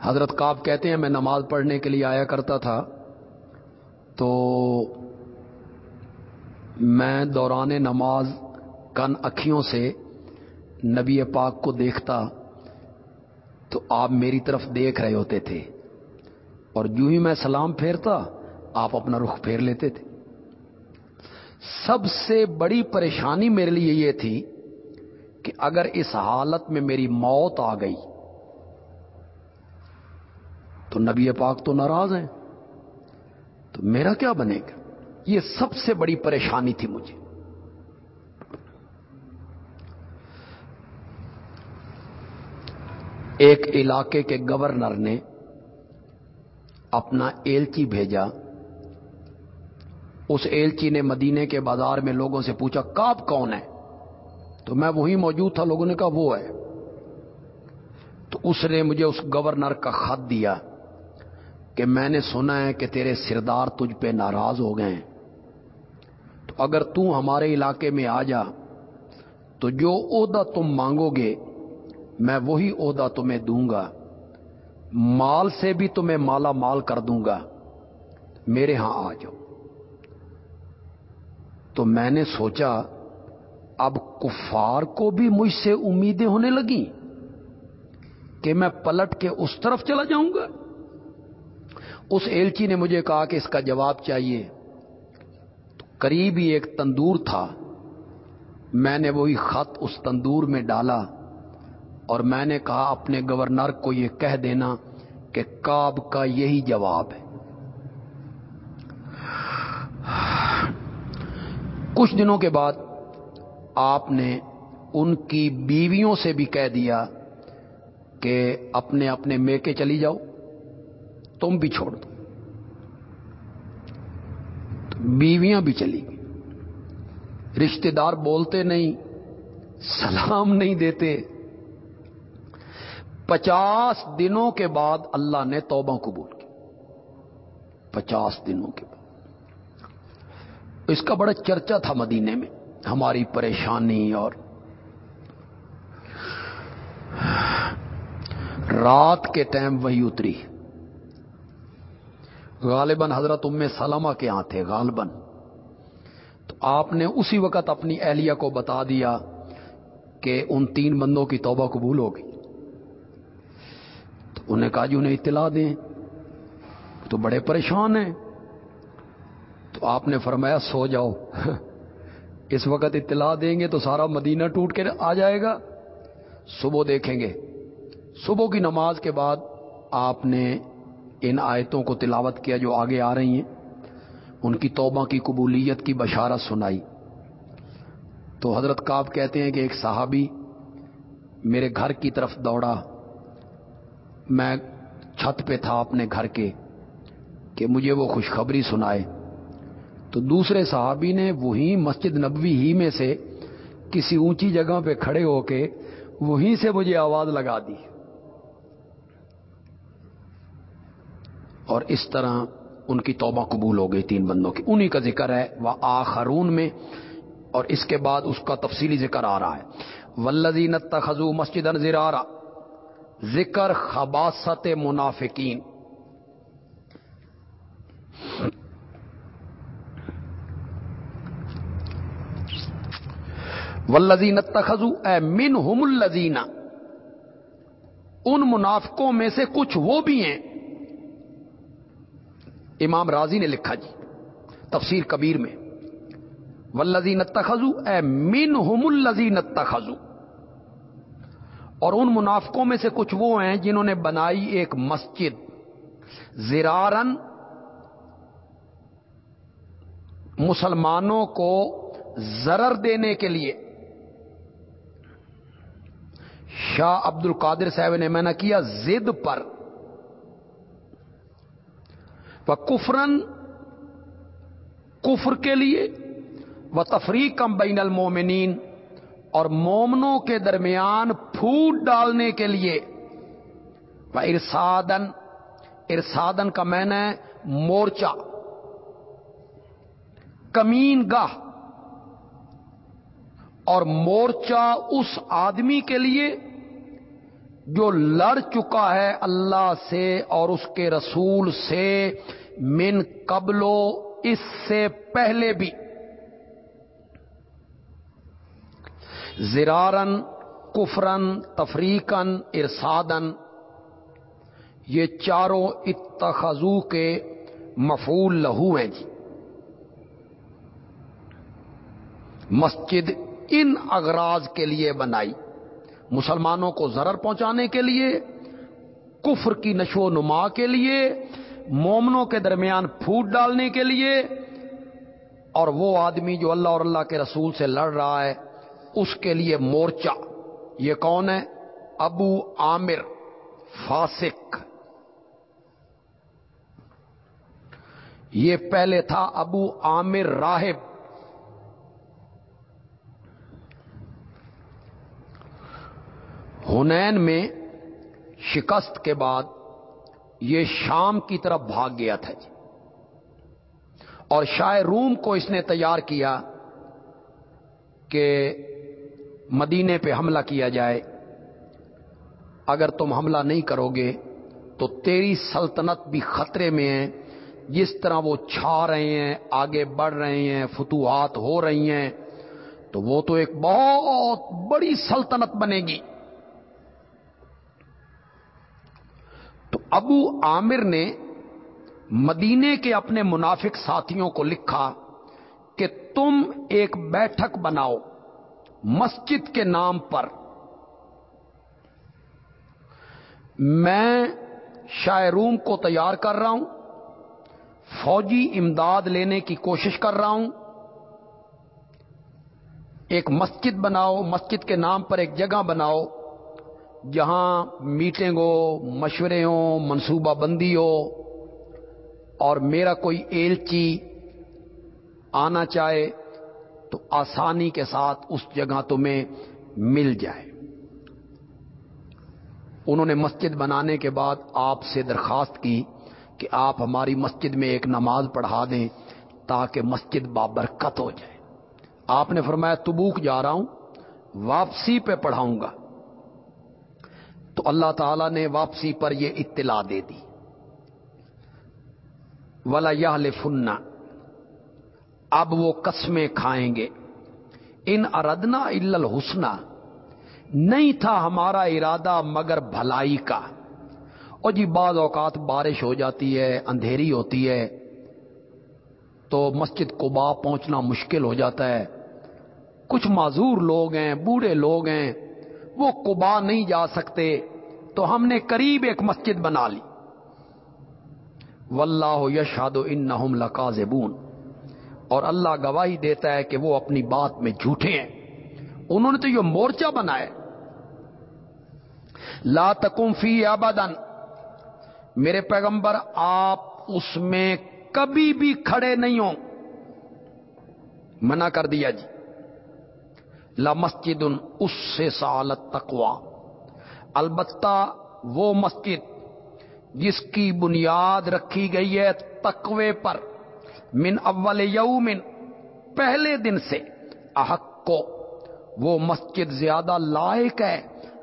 حضرت کاب کہتے ہیں، میں نماز پڑھنے کے لیے آیا کرتا تھا۔ تو میں دوران نماز کن اکھیوں سے نبی پاک کو دیکھتا، تو آپ میری طرف دیکھ رہے ہوتے تھے۔ اور جو ہی میں سلام پھیرتا آپ اپنا رخ پھیر لیتے تھے۔ سب سے بڑی پریشانی میرے لیے یہ تھی کہ اگر اس حالت میں میری موت آ گئی تو نبی پاک تو ناراض ہیں۔ تو میرا کیا بنے گا؟ یہ سب سے بڑی پریشانی تھی مجھے۔ ایک علاقے کے گورنر نے اپنا ایلچی بھیجا۔ اس ایلچی نے مدینے کے بازار میں لوگوں سے پوچھا کاب کون ہے؟ تو میں وہی موجود تھا، لوگوں نے کہا، وہ ہے۔ تو اس نے مجھے اس گورنر کا خط دیا کہ میں نے سنا ہے کہ تیرے سردار تجھ پہ ناراض ہو گئے ہیں۔ تو اگر تو ہمارے علاقے میں آ جا، تو جو عہدہ تم مانگو گے، میں وہی عہدہ تمہیں دوں گا۔ مال سے بھی تمہیں مالا مال کر دوں گا۔ میرے ہاں آ جاؤ۔ تو میں نے سوچا، اب کفار کو بھی مجھ سے امیدیں ہونے لگی کہ میں پلٹ کے اس طرف چلا جاؤں گا۔ اس ایلچی نے مجھے کہا کہ اس کا جواب چاہیے۔ تو قریب ہی ایک تندور تھا۔ میں نے وہی خط اس تندور میں ڈالا اور میں نے کہا اپنے گورنر کو یہ کہہ دینا کہ کاب کا یہی جواب ہے۔ کچھ دنوں کے بعد آپ نے ان کی بیویوں سے بھی کہہ دیا کہ اپنے اپنے میکے چلی جاؤ، تم بھی چھوڑ دو۔ بیویاں بھی چلی گئی رشتے دار بولتے نہیں، سلام نہیں دیتے۔ پچاس دنوں کے بعد اللہ نے توبہ قبول کی۔ پچاس دنوں کے بعد اس کا بڑا چرچا تھا مدینے میں، ہماری پریشانی اور رات کے ٹائم وہی اتری۔ غالباً حضرت ام سلمہ کے ہاں تھے، غالباً۔ تو آپ نے اسی وقت اپنی اہلیہ کو بتا دیا کہ ان تین بندوں کی توبہ قبول ہو گئی۔ تو انہیں کہا جی انہیں اطلاع دیں، تو بڑے پریشان ہیں۔ تو آپ نے فرمایا، سو جاؤ۔ اس وقت اطلاع دیں گے تو سارا مدینہ ٹوٹ کے آ جائے گا۔ صبح دیکھیں گے۔ صبح کی نماز کے بعد آپ نے ان آیتوں کو تلاوت کیا جو آگے آ رہی ہیں۔ ان کی توبہ کی قبولیت کی بشارت سنائی۔ تو حضرت کاب کہتے ہیں کہ ایک صحابی میرے گھر کی طرف دوڑا۔ میں چھت پہ تھا اپنے گھر کے کہ مجھے وہ خوشخبری سنائے۔ تو دوسرے صحابی نے وہی مسجد نبوی ہی میں سے کسی اونچی جگہ پہ کھڑے ہو کے وہیں سے مجھے آواز لگا دی۔ اور اس طرح ان کی توبہ قبول ہو گئی تین بندوں کی۔ انہی کا ذکر ہے وہ آخرون میں، اور اس کے بعد اس کا تفصیلی ذکر آ رہا ہے۔ ولزین تخذو مسجد زرارا، ذکر خباست منافقین۔ ولزین تخذو اے من ہم الزین ان منافقوں میں سے کچھ وہ بھی ہیں۔ امام راضی نے لکھا جی تفسیر کبیر میں ولزین تخذو اے من ہم الزین تخذو اور ان منافقوں میں سے کچھ وہ ہیں جنہوں نے بنائی ایک مسجد، زرارن مسلمانوں کو ضرر دینے کے لیے۔ شاہ عبد القادر صاحب نے میں نے کیا زد پر۔ وہ کفرن کفر کے لیے وہ تفریق کم بین المومنین اور مومنوں کے درمیان پھوٹ ڈالنے کے لیے۔ وہ ارسادن ارسادن کا میں نے مورچہ، کمین گاہ۔ اور مورچہ اس آدمی کے لیے جو لڑ چکا ہے اللہ سے اور اس کے رسول سے من قبلو اس سے پہلے بھی۔ زرارن، کفرن، تفریقن، ارسادن، یہ چاروں اتخذو کے مفول لہو ہیں جی۔ مسجد ان اغراض کے لیے بنائی۔ مسلمانوں کو ضرر پہنچانے کے لیے، کفر کی نشو و نما کے لیے، مومنوں کے درمیان پھوٹ ڈالنے کے لیے۔ اور وہ آدمی جو اللہ اور اللہ کے رسول سے لڑ رہا ہے، اس کے لیے مورچہ۔ یہ کون ہے؟ ابو عامر، فاسق۔ یہ پہلے تھا ابو عامر راہب۔ ہنین میں شکست کے بعد یہ شام کی طرف بھاگ گیا تھا جی۔ اور شاہ روم کو اس نے تیار کیا کہ مدینے پہ حملہ کیا جائے۔ اگر تم حملہ نہیں کرو گے تو تیری سلطنت بھی خطرے میں ہے۔ جس طرح وہ چھا رہے ہیں، آگے بڑھ رہے ہیں، فتوحات ہو رہی ہیں، تو وہ تو ایک بہت بڑی سلطنت بنے گی۔ تو ابو عامر نے مدینے کے اپنے منافق ساتھیوں کو لکھا کہ تم ایک بیٹھک بناؤ مسجد کے نام پر۔ میں شاہ روم کو تیار کر رہا ہوں، فوجی امداد لینے کی کوشش کر رہا ہوں۔ ایک مسجد بناؤ، مسجد کے نام پر ایک جگہ بناؤ۔ جہاں میٹنگ ہو، مشورے ہوں، منصوبہ بندی ہو، اور میرا کوئی ایلچی آنا چاہے تو آسانی کے ساتھ اس جگہ تمہیں مل جائے۔ انہوں نے مسجد بنانے کے بعد آپ سے درخواست کی کہ آپ ہماری مسجد میں ایک نماز پڑھا دیں تاکہ مسجد بابرکت ہو جائے۔ آپ نے فرمایا، تبوک جا رہا ہوں، واپسی پہ پڑھاؤں گا۔ تو اللہ تعالی نے واپسی پر یہ اطلاع دے دی۔ ولا یا فننا اب وہ قسمیں کھائیں گے۔ ان اردنا الحسنہ نہیں تھا ہمارا ارادہ مگر بھلائی کا۔ اور جی بعض اوقات بارش ہو جاتی ہے، اندھیری ہوتی ہے، تو مسجد قبا پہنچنا مشکل ہو جاتا ہے۔ کچھ معذور لوگ ہیں، بوڑھے لوگ ہیں، وہ قبا نہیں جا سکتے۔ تو ہم نے قریب ایک مسجد بنا لی۔ واللہ یشہد انہم لکاذبون۔ اور اللہ گواہی دیتا ہے کہ وہ اپنی بات میں جھوٹے ہیں۔ انہوں نے تو یہ مورچہ بنایا۔ لا تکم فی ابدن۔ میرے پیغمبر، آپ اس میں کبھی بھی کھڑے نہیں ہوں۔ منع کر دیا جی۔ لا مسجد اس سے سالت تکوا البتہ وہ مسجد جس کی بنیاد رکھی گئی ہے تقوی پر، من اول یومن پہلے دن سے، احق کو۔ وہ مسجد زیادہ لائق ہے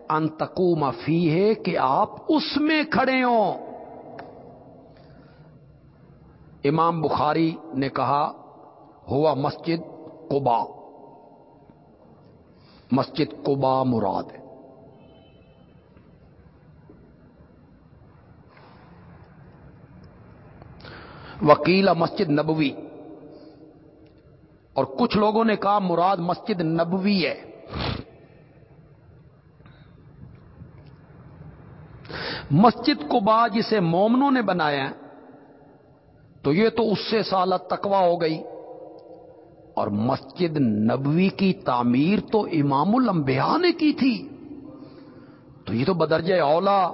انتقوم فی ہے کہ آپ اس میں کھڑے ہوں۔ امام بخاری نے کہا، ہوا مسجد قبا مسجد قبا مراد وکیلا مسجد نبوی۔ اور کچھ لوگوں نے کہا مراد مسجد نبوی ہے۔ مسجد کو با جسے مومنوں نے بنایا تو یہ تو اس سے سالہ تکوا ہو گئی۔ اور مسجد نبوی کی تعمیر تو امام الانبیاء نے کی تھی۔ تو یہ تو بدرجہ اولا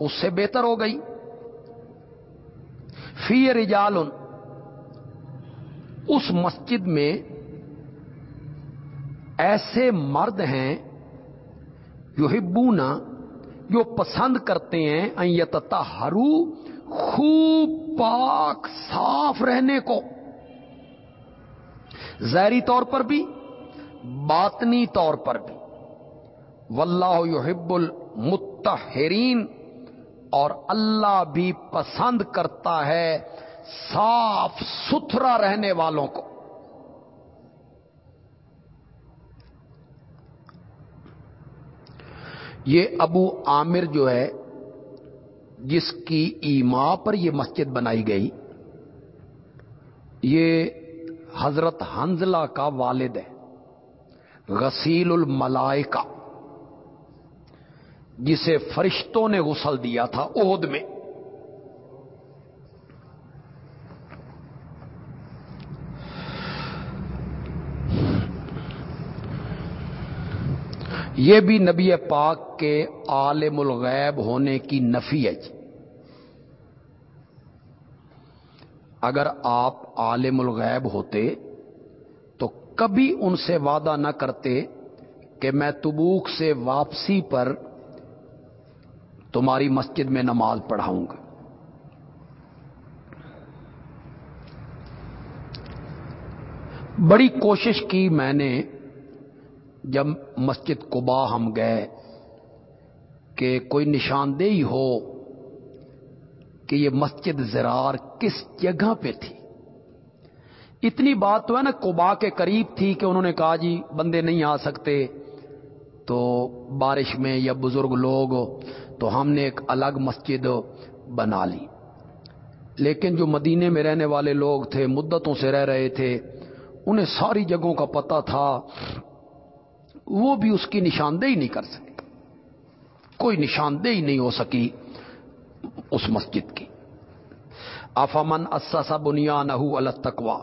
اس سے بہتر ہو گئی۔ فی رجال اس مسجد میں ایسے مرد ہیں جو ہبونا جو پسند کرتے ہیں ایتتا ہرو خوب پاک صاف رہنے کو۔ ظاہری طور پر بھی، باطنی طور پر بھی۔ واللہ یحب المتحرین اور اللہ بھی پسند کرتا ہے صاف ستھرا رہنے والوں کو۔ یہ ابو عامر جو ہے، جس کی ایما پر یہ مسجد بنائی گئی، یہ حضرت حنزلہ کا والد ہے، غسیل الملائکہ۔ جسے فرشتوں نے غسل دیا تھا عہد میں۔ یہ بھی نبی پاک کے عالم الغیب ہونے کی نفی ہے جی۔ اگر آپ عالم الغیب ہوتے تو کبھی ان سے وعدہ نہ کرتے کہ میں تبوک سے واپسی پر تمہاری مسجد میں نماز پڑھاؤں گا۔ بڑی کوشش کی میں نے جب مسجد قبا ہم گئے کہ کوئی نشاندہی ہو کہ یہ مسجد زرار کس جگہ پہ تھی۔ اتنی بات تو ہے نا قبا کے قریب تھی کہ انہوں نے کہا جی بندے نہیں آ سکتے تو بارش میں یا بزرگ لوگ تو ہم نے ایک الگ مسجد بنا لی۔ لیکن جو مدینے میں رہنے والے لوگ تھے، مدتوں سے رہ رہے تھے، انہیں ساری جگہوں کا پتہ تھا، وہ بھی اس کی نشاندہی نہیں کر سکے۔ کوئی نشاندہی نہیں ہو سکی اس مسجد کی۔ افامن اسا بنیا نہ التقوا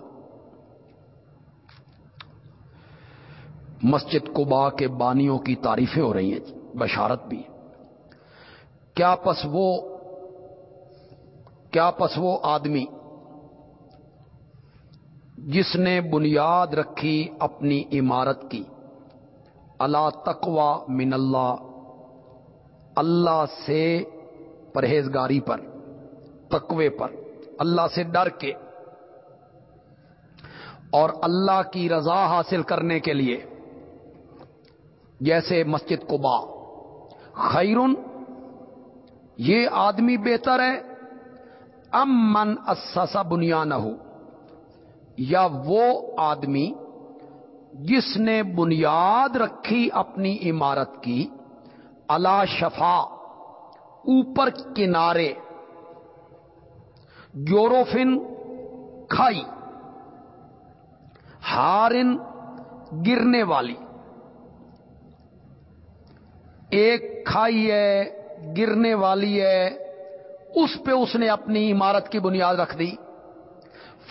مسجد کبا کے بانیوں کی تعریفیں ہو رہی ہیں، بشارت بھی۔ کیا پس وہ کیا پس وہ آدمی جس نے بنیاد رکھی اپنی عمارت کی؟ اللہ تقوا من اللہ اللہ سے پرہیزگاری پر، تقوی پر، اللہ سے ڈر کے، اور اللہ کی رضا حاصل کرنے کے لیے، جیسے مسجد قبا خیرن یہ آدمی بہتر ہے۔ ام من اساسا بنیا نہ ہو یا وہ آدمی جس نے بنیاد رکھی اپنی عمارت کی اللہ شفا، اوپر کنارے، جوروفن کھائی، ہارن گرنے والی۔ ایک کھائی ہے گرنے والی ہے، اس پہ اس نے اپنی عمارت کی بنیاد رکھ دی۔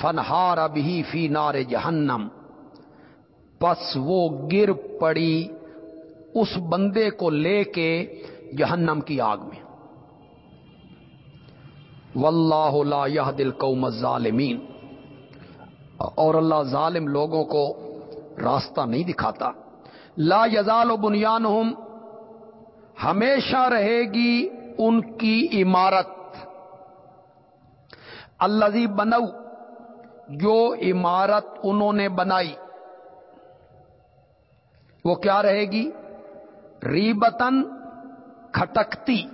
فنہار ابھی فی نار جہنم پس وہ گر پڑی اس بندے کو لے کے جہنم کی آگ میں۔ واللہ لا یہ دل قوم ظالمین اور اللہ ظالم لوگوں کو راستہ نہیں دکھاتا۔ لا یزال و بنیان ہمیشہ رہے گی ان کی عمارت۔ اللہ بنو، جو عمارت انہوں نے بنائی۔ وہ کیا رہے گی؟ ریبتن کھٹکتی۔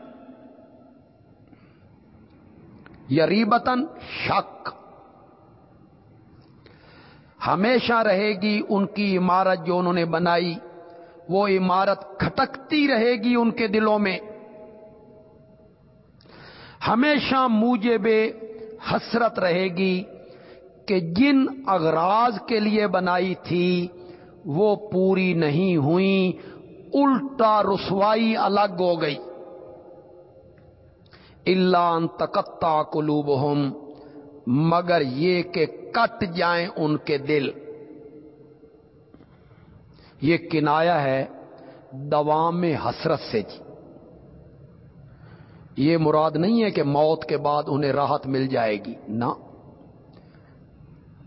یا ریبتن شک۔ ہمیشہ رہے گی ان کی عمارت جو انہوں نے بنائی۔ وہ عمارت کھٹکتی رہے گی ان کے دلوں میں۔ ہمیشہ موجے بے حسرت رہے گی کہ جن اغراض کے لیے بنائی تھی وہ پوری نہیں ہوئی، الٹا رسوائی الگ ہو گئی۔ اللہ تکتا قلوب مگر یہ کہ کٹ جائیں ان کے دل۔ یہ کنایا ہے دوام حسرت سے جی۔ یہ مراد نہیں ہے کہ موت کے بعد انہیں راحت مل جائے گی، نہ۔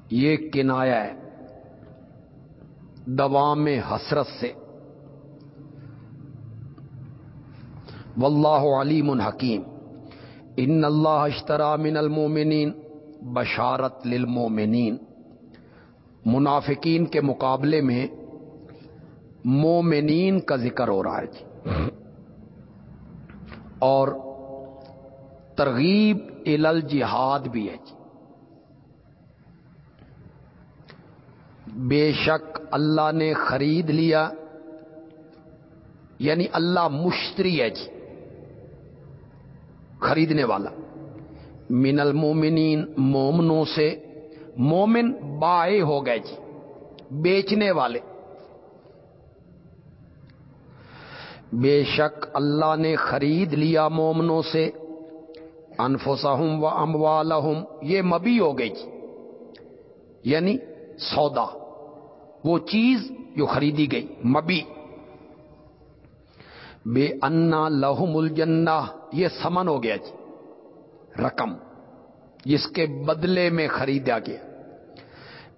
یہ کنایا ہے دوام حسرت سے۔ واللہ علیم الحکیم ان اللہ اشترا من المومنین بشارت للمومنین منافقین کے مقابلے میں مومنین کا ذکر ہو رہا ہے جی۔ اور ترغیب ال جہاد بھی ہے جی۔ بے شک اللہ نے خرید لیا۔ یعنی اللہ مشتری ہے جی۔ خریدنے والا۔ من المومنین مومنوں سے مومن بائے ہو گئے جی۔ بیچنے والے۔ بے شک اللہ نے خرید لیا مومنوں سے۔ انفسہم و اموالہم، یہ مبی ہو گئی۔ جی یعنی سودا۔ وہ چیز جو خریدی گئی، مبی۔ بے انا لہم الجنہ، یہ سمن ہو گیا جی۔ رقم، جس کے بدلے میں خریدا گیا۔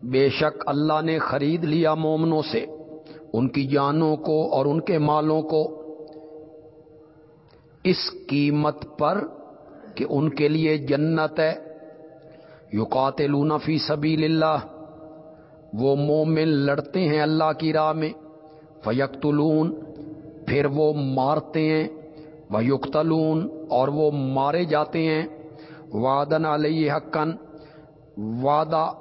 بے شک اللہ نے خرید لیا مومنوں سے۔ ان کی جانوں کو اور ان کے مالوں کو اس قیمت پر کہ ان کے لیے جنت ہے. یقاتلون فی سبیل اللہ. وہ مومن لڑتے ہیں اللہ کی راہ میں. فیقتلون، پھر وہ مارتے ہیں. وہ یقتلون اور وہ مارے جاتے ہیں. وعدن علیہ حقن وعدہ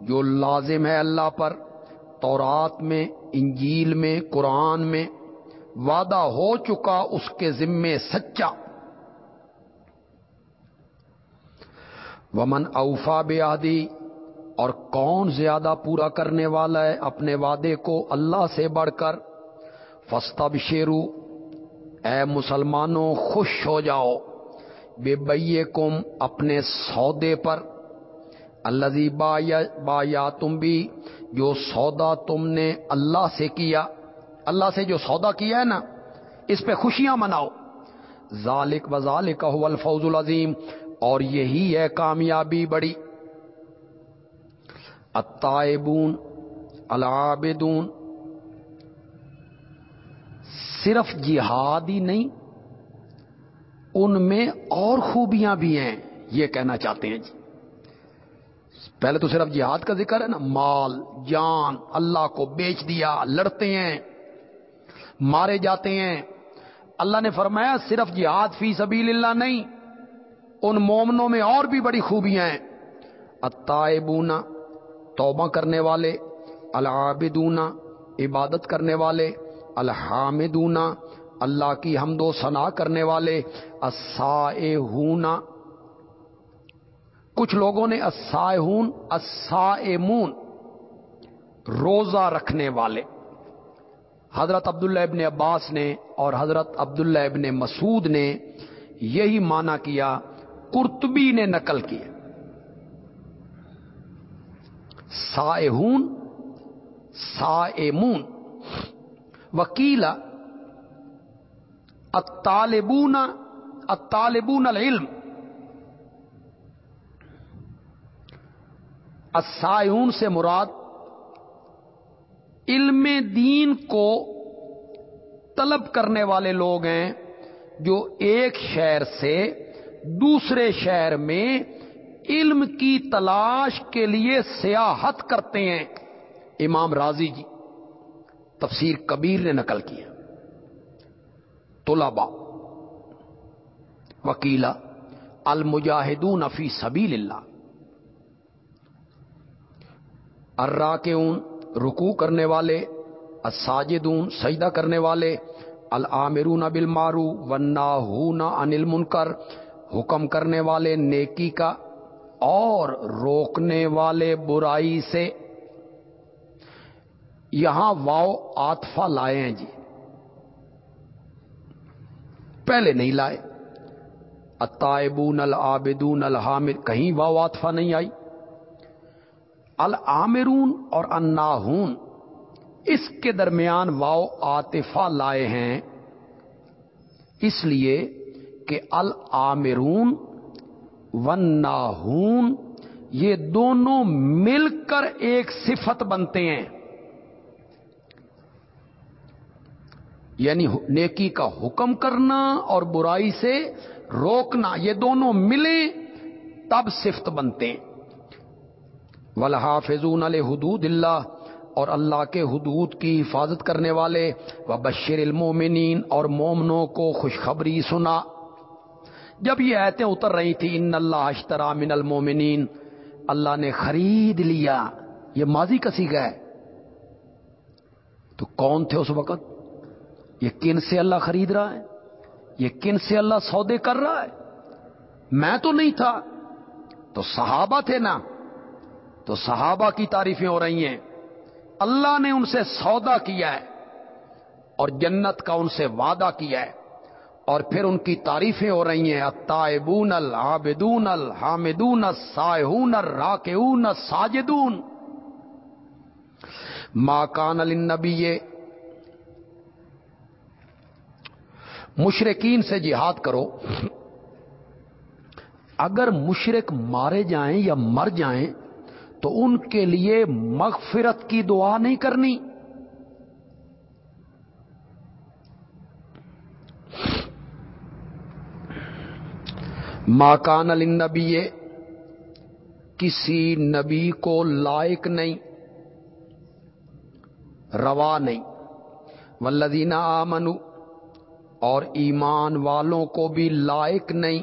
جو لازم ہے اللہ پر. تورات میں، انجیل میں، قرآن میں. وعدہ ہو چکا اس کے ذمے سچا۔ ومن اوفا بیادی اور کون زیادہ پورا کرنے والا ہے اپنے وعدے کو اللہ سے بڑھ کر؟ فستا بشیرو اے مسلمانوں، خوش ہو جاؤ۔ بے بیے کم اپنے سودے پر۔ اللہ با یا تم بھی، جو سودا تم نے اللہ سے کیا۔ اللہ سے جو سودا کیا ہے نا، اس پہ خوشیاں مناؤ۔ ذالک و ذالک هو الفوز العظیم، اور یہی ہے کامیابی بڑی۔ التائبون، العابدون۔ صرف جہاد ہی نہیں، ان میں اور خوبیاں بھی ہیں، یہ کہنا چاہتے ہیں جی۔ پہلے تو صرف جہاد کا ذکر ہے نا، مال، جان، اللہ کو بیچ دیا، لڑتے ہیں۔ مارے جاتے ہیں۔ اللہ نے فرمایا، صرف جہاد فی سبیل اللہ نہیں، ان مومنوں میں اور بھی بڑی خوبیاں ہیں۔ اتائبونا توبہ کرنے والے العابدونا عبادت کرنے والے الحامدونا اللہ کی حمد و ثنا کرنے والے ہونا کچھ لوگوں نے اسائہون اسائمون روزہ رکھنے والے۔ حضرت عبداللہ ابن عباس نے اور حضرت عبداللہ ابن مسعود نے یہی مانا کیا کرتبی نے نقل کیا۔ سائہون سائمون۔ وکیلا، الطالبون الطالبون العلم۔ السائون سے مراد علم دین کو طلب کرنے والے لوگ ہیں جو ایک شہر سے دوسرے شہر میں علم کی تلاش کے لیے سیاحت کرتے ہیں۔ امام راضی جی تفسیر کبیر نے نقل کیا طلبا وکیلا المجاہدون فی سبیل اللہ۔ ارا کے اون رکو کرنے والے اساجدون سجدہ کرنے والے، العامرون بالمارو وناہون انل منکر حکم کرنے والے نیکی کا اور روکنے والے برائی سے۔ یہاں واؤ آتفا لائے ہیں جی۔ پہلے نہیں لائے۔ اتائبون العابدون الحامد کہیں واؤ آتفا نہیں آئی۔ العامرون اور اناہون اس کے درمیان واؤ آتفا لائے ہیں۔ اس لیے کہ العامرون وناہون یہ دونوں مل کر ایک صفت بنتے ہیں۔ یعنی نیکی کا حکم کرنا اور برائی سے روکنا، یہ دونوں ملیں تب صفت بنتے ہیں۔ ولحافظون الحدود اللہ، اور اللہ کے حدود کی حفاظت کرنے والے و بشر المومنین اور مومنوں کو خوشخبری سنا۔ جب یہ ایتیں اتر رہی تھی ان اللہ اشترا من المومنین اللہ نے خرید لیا۔ یہ ماضی کسی کا ہے۔ تو کون تھے اس وقت؟ یہ کن سے اللہ خرید رہا ہے؟ یہ کن سے اللہ سودے کر رہا ہے؟ میں تو نہیں تھا، تو صحابہ تھے نا۔ تو صحابہ کی تعریفیں ہو رہی ہیں۔ اللہ نے ان سے سودا کیا ہے اور جنت کا ان سے وعدہ کیا ہے۔ اور پھر ان کی تعریفیں ہو رہی ہیں۔ الطائبون، العابدون، الحامدون السائحون الراکعون، الساجدون۔ ما کان النبی مشرقین سے جہاد کرو۔ اگر مشرق مارے جائیں یا مر جائیں تو ان کے لیے مغفرت کی دعا نہیں کرنی۔ ماکان النبی کسی نبی کو لائق نہیں، روا نہیں۔ ولدینہ آمنو اور ایمان والوں کو بھی لائق نہیں۔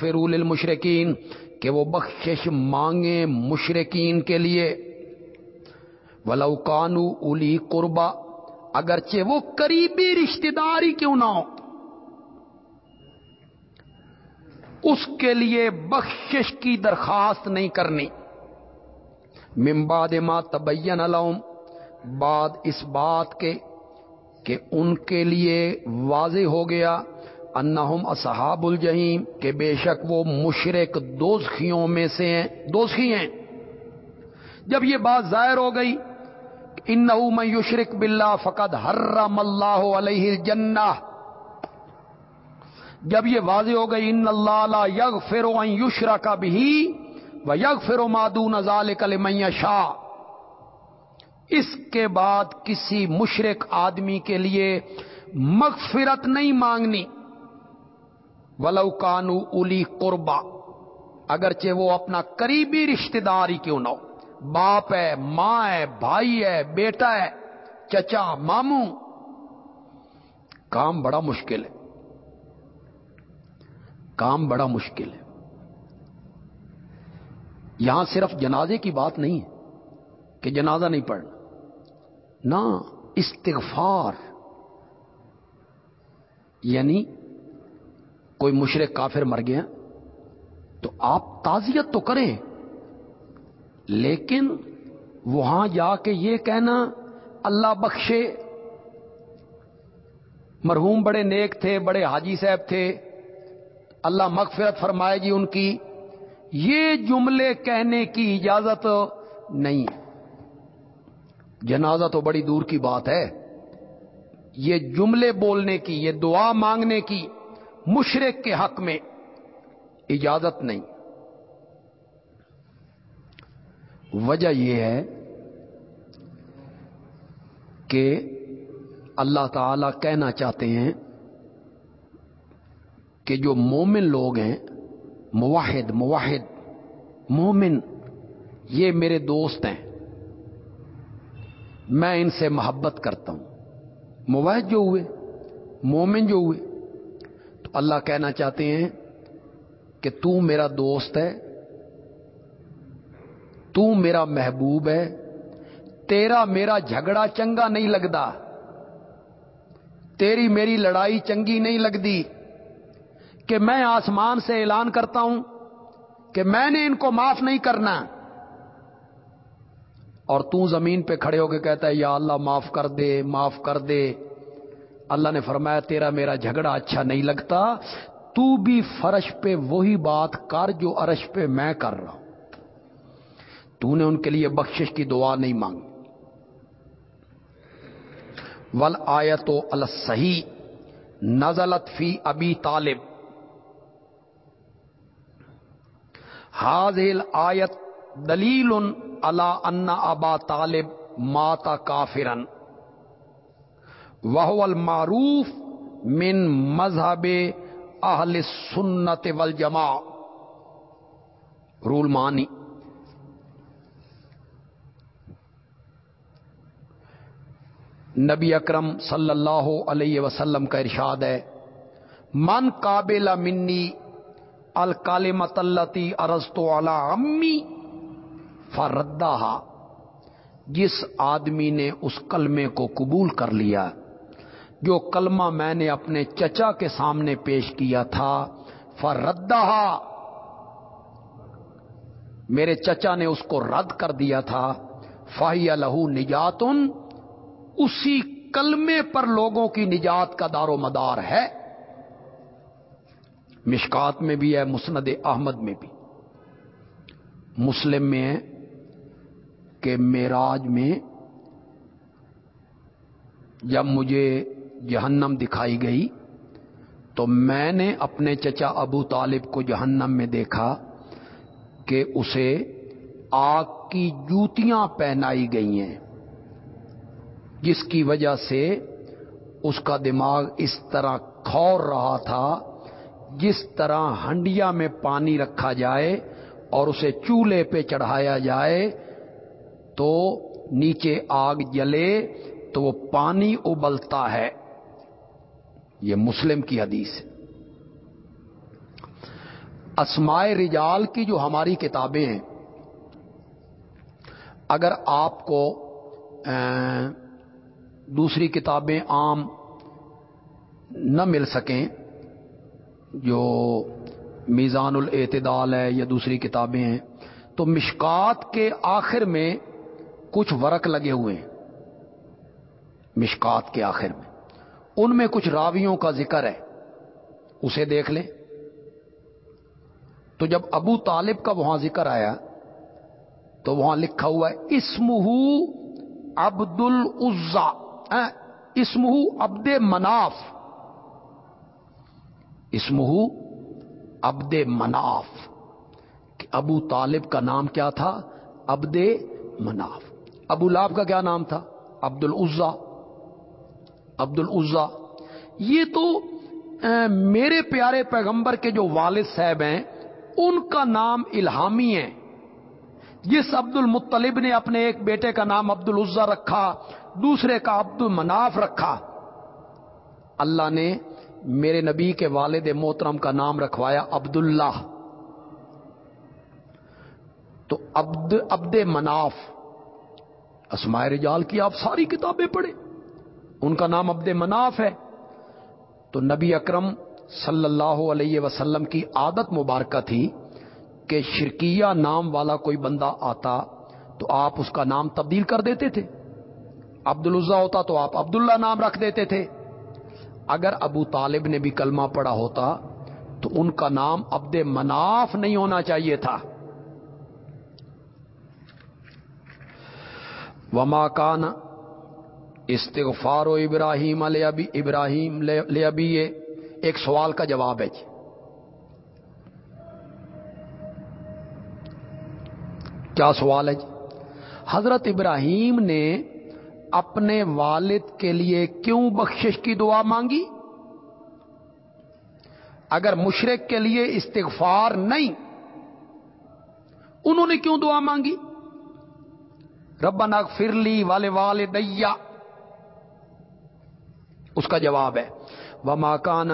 فرول المشرقین کہ وہ بخشش مانگے مشرقین کے لیے۔ ولوکانو الی قربا اگرچہ وہ قریبی رشتے داری کیوں نہ ہو اس کے لیے بخشش کی درخواست نہیں کرنی۔ ممباد ما تبین علوم بعد اس بات کے کہ ان کے لیے واضح ہو گیا انہم اصحاب الجہیم کہ بے شک وہ مشرق دوزخیوں میں سے ہیں، دوزخی ہیں۔ جب یہ بات ظاہر ہو گئی ان میں یشرق بلّہ فقط حرم اللہ علیہ الجنہ، جب یہ واضح ہو گئی ان اللہ یگ فرو یشرا کا بھی و یگ فرو مادون ازال کل شاہ اس کے بعد کسی مشرق آدمی کے لیے مغفرت نہیں مانگنی۔ ولو کانو الی قربا، اگرچہ وہ اپنا قریبی رشتہ داری کیوں نہ ہو۔ باپ ہے، ماں ہے، بھائی ہے، بیٹا ہے، چچا، ماموں۔ کام بڑا مشکل ہے۔ کام بڑا مشکل ہے۔ یہاں صرف جنازے کی بات نہیں ہے کہ جنازہ نہیں پڑھنا، نہ استغفار یعنی کوئی مشرق کافر مر گیا تو آپ تعزیت تو کریں، لیکن وہاں جا کے یہ کہنا اللہ بخشے۔ مرحوم بڑے نیک تھے، بڑے حاجی صاحب تھے۔ اللہ مغفرت فرمائے جی ان کی۔ یہ جملے کہنے کی اجازت نہیں۔ جنازہ تو بڑی دور کی بات ہے۔ یہ جملے بولنے کی، یہ دعا مانگنے کی۔ مشرق کے حق میں اجازت نہیں۔ وجہ یہ ہے کہ اللہ تعالی کہنا چاہتے ہیں کہ جو مومن لوگ ہیں مواحد مواحد مومن، یہ میرے دوست ہیں۔ میں ان سے محبت کرتا ہوں۔ مواحد جو ہوئے، مومن جو ہوئے اللہ کہنا چاہتے ہیں کہ تو میرا دوست ہے، تو میرا محبوب ہے، تیرا میرا جھگڑا چنگا نہیں لگتا، تیری میری لڑائی چنگی نہیں لگتی کہ میں آسمان سے اعلان کرتا ہوں کہ میں نے ان کو معاف نہیں کرنا۔ اور تو زمین پہ کھڑے ہو کے کہتا ہے، یا اللہ معاف کر دے، معاف کر دے۔ اللہ نے فرمایا، تیرا میرا جھگڑا اچھا نہیں لگتا، تو بھی فرش پہ وہی بات کر جو عرش پہ میں کر رہا ہوں۔ تو نے ان کے لیے بخشش کی دعا نہیں مانگ ول آیت و الصحی نزلت فی ابی طالب۔ حاضل آیت دلیل اللہ ان ابا طالب ماتا کافرن۔ وہ المعروف من مذہب اہل سنت والجماع۔ رول مانی۔ نبی اکرم صلی اللہ علیہ وسلم کا ارشاد ہے، من قابل منی الکالمت التی ارستو امی فردہ جس آدمی نے اس کلمے کو قبول کر لیا جو کلمہ میں نے اپنے چچا کے سامنے پیش کیا تھا فردہ میرے چچا نے اس کو رد کر دیا تھا فاہی لہو نجاتن اسی کلمے پر لوگوں کی نجات کا دار و مدار ہے۔ مشکات میں بھی ہے، مسند احمد میں بھی۔ مسلم میں ہے کہ میراج میں جب مجھے جہنم دکھائی گئی تو میں نے اپنے چچا ابو طالب کو جہنم میں دیکھا کہ اسے آگ کی جوتیاں پہنائی گئی ہیں، جس کی وجہ سے اس کا دماغ اس طرح کھور رہا تھا، جس طرح ہنڈیا میں پانی رکھا جائے اور اسے چولہے پہ چڑھایا جائے تو نیچے آگ جلے تو وہ پانی ابلتا ہے۔ یہ مسلم کی حدیث ہے۔ اسمائے رجال کی جو ہماری کتابیں ہیں، اگر آپ کو دوسری کتابیں عام نہ مل سکیں، جو میزان الاعتدال ہے یا دوسری کتابیں ہیں، تو مشکات کے آخر میں کچھ ورق لگے ہوئے ہیں۔ مشکات کے آخر میں۔ ان میں کچھ راویوں کا ذکر ہے۔ اسے دیکھ لیں۔ تو جب ابو طالب کا وہاں ذکر آیا، تو وہاں لکھا ہوا ہے اسمہ عبد العزا ہاں، اسمہ عبد مناف۔ اسمہ عبد مناف۔ ابو طالب کا نام کیا تھا؟ عبد مناف۔ ابو لاب کا کیا نام تھا؟ عبد العزا عبد العزا یہ تو میرے پیارے پیغمبر کے جو والد صاحب ہیں، ان کا نام الہامی ہے جس عبد المطلب نے اپنے ایک بیٹے کا نام عبد العزا رکھا، دوسرے کا عبد المناف رکھا۔ اللہ نے میرے نبی کے والد محترم کا نام رکھوایا عبد اللہ تو عبد عبد مناف اسماء رجال کی آپ ساری کتابیں پڑھیں۔ ان کا نام عبد مناف ہے۔ تو نبی اکرم صلی اللہ علیہ وسلم کی عادت مبارکہ تھی کہ شرکیہ نام والا کوئی بندہ آتا تو آپ اس کا نام تبدیل کر دیتے تھے۔ عبد الزا ہوتا تو آپ عبداللہ نام رکھ دیتے تھے۔ اگر ابو طالب نے بھی کلمہ پڑا ہوتا تو ان کا نام عبد مناف نہیں ہونا چاہیے تھا۔ وما کان استغفار و ابراہیم ابی ابراہیم لے ابی ایک سوال کا جواب ہے جی۔ کیا سوال ہے جی؟ حضرت ابراہیم نے اپنے والد کے لیے کیوں بخشش کی دعا مانگی؟ اگر مشرق کے لیے استغفار نہیں، انہوں نے کیوں دعا مانگی؟ ربنا فرلی والے والے دیا اس کا جواب ہے۔ وہ ماکان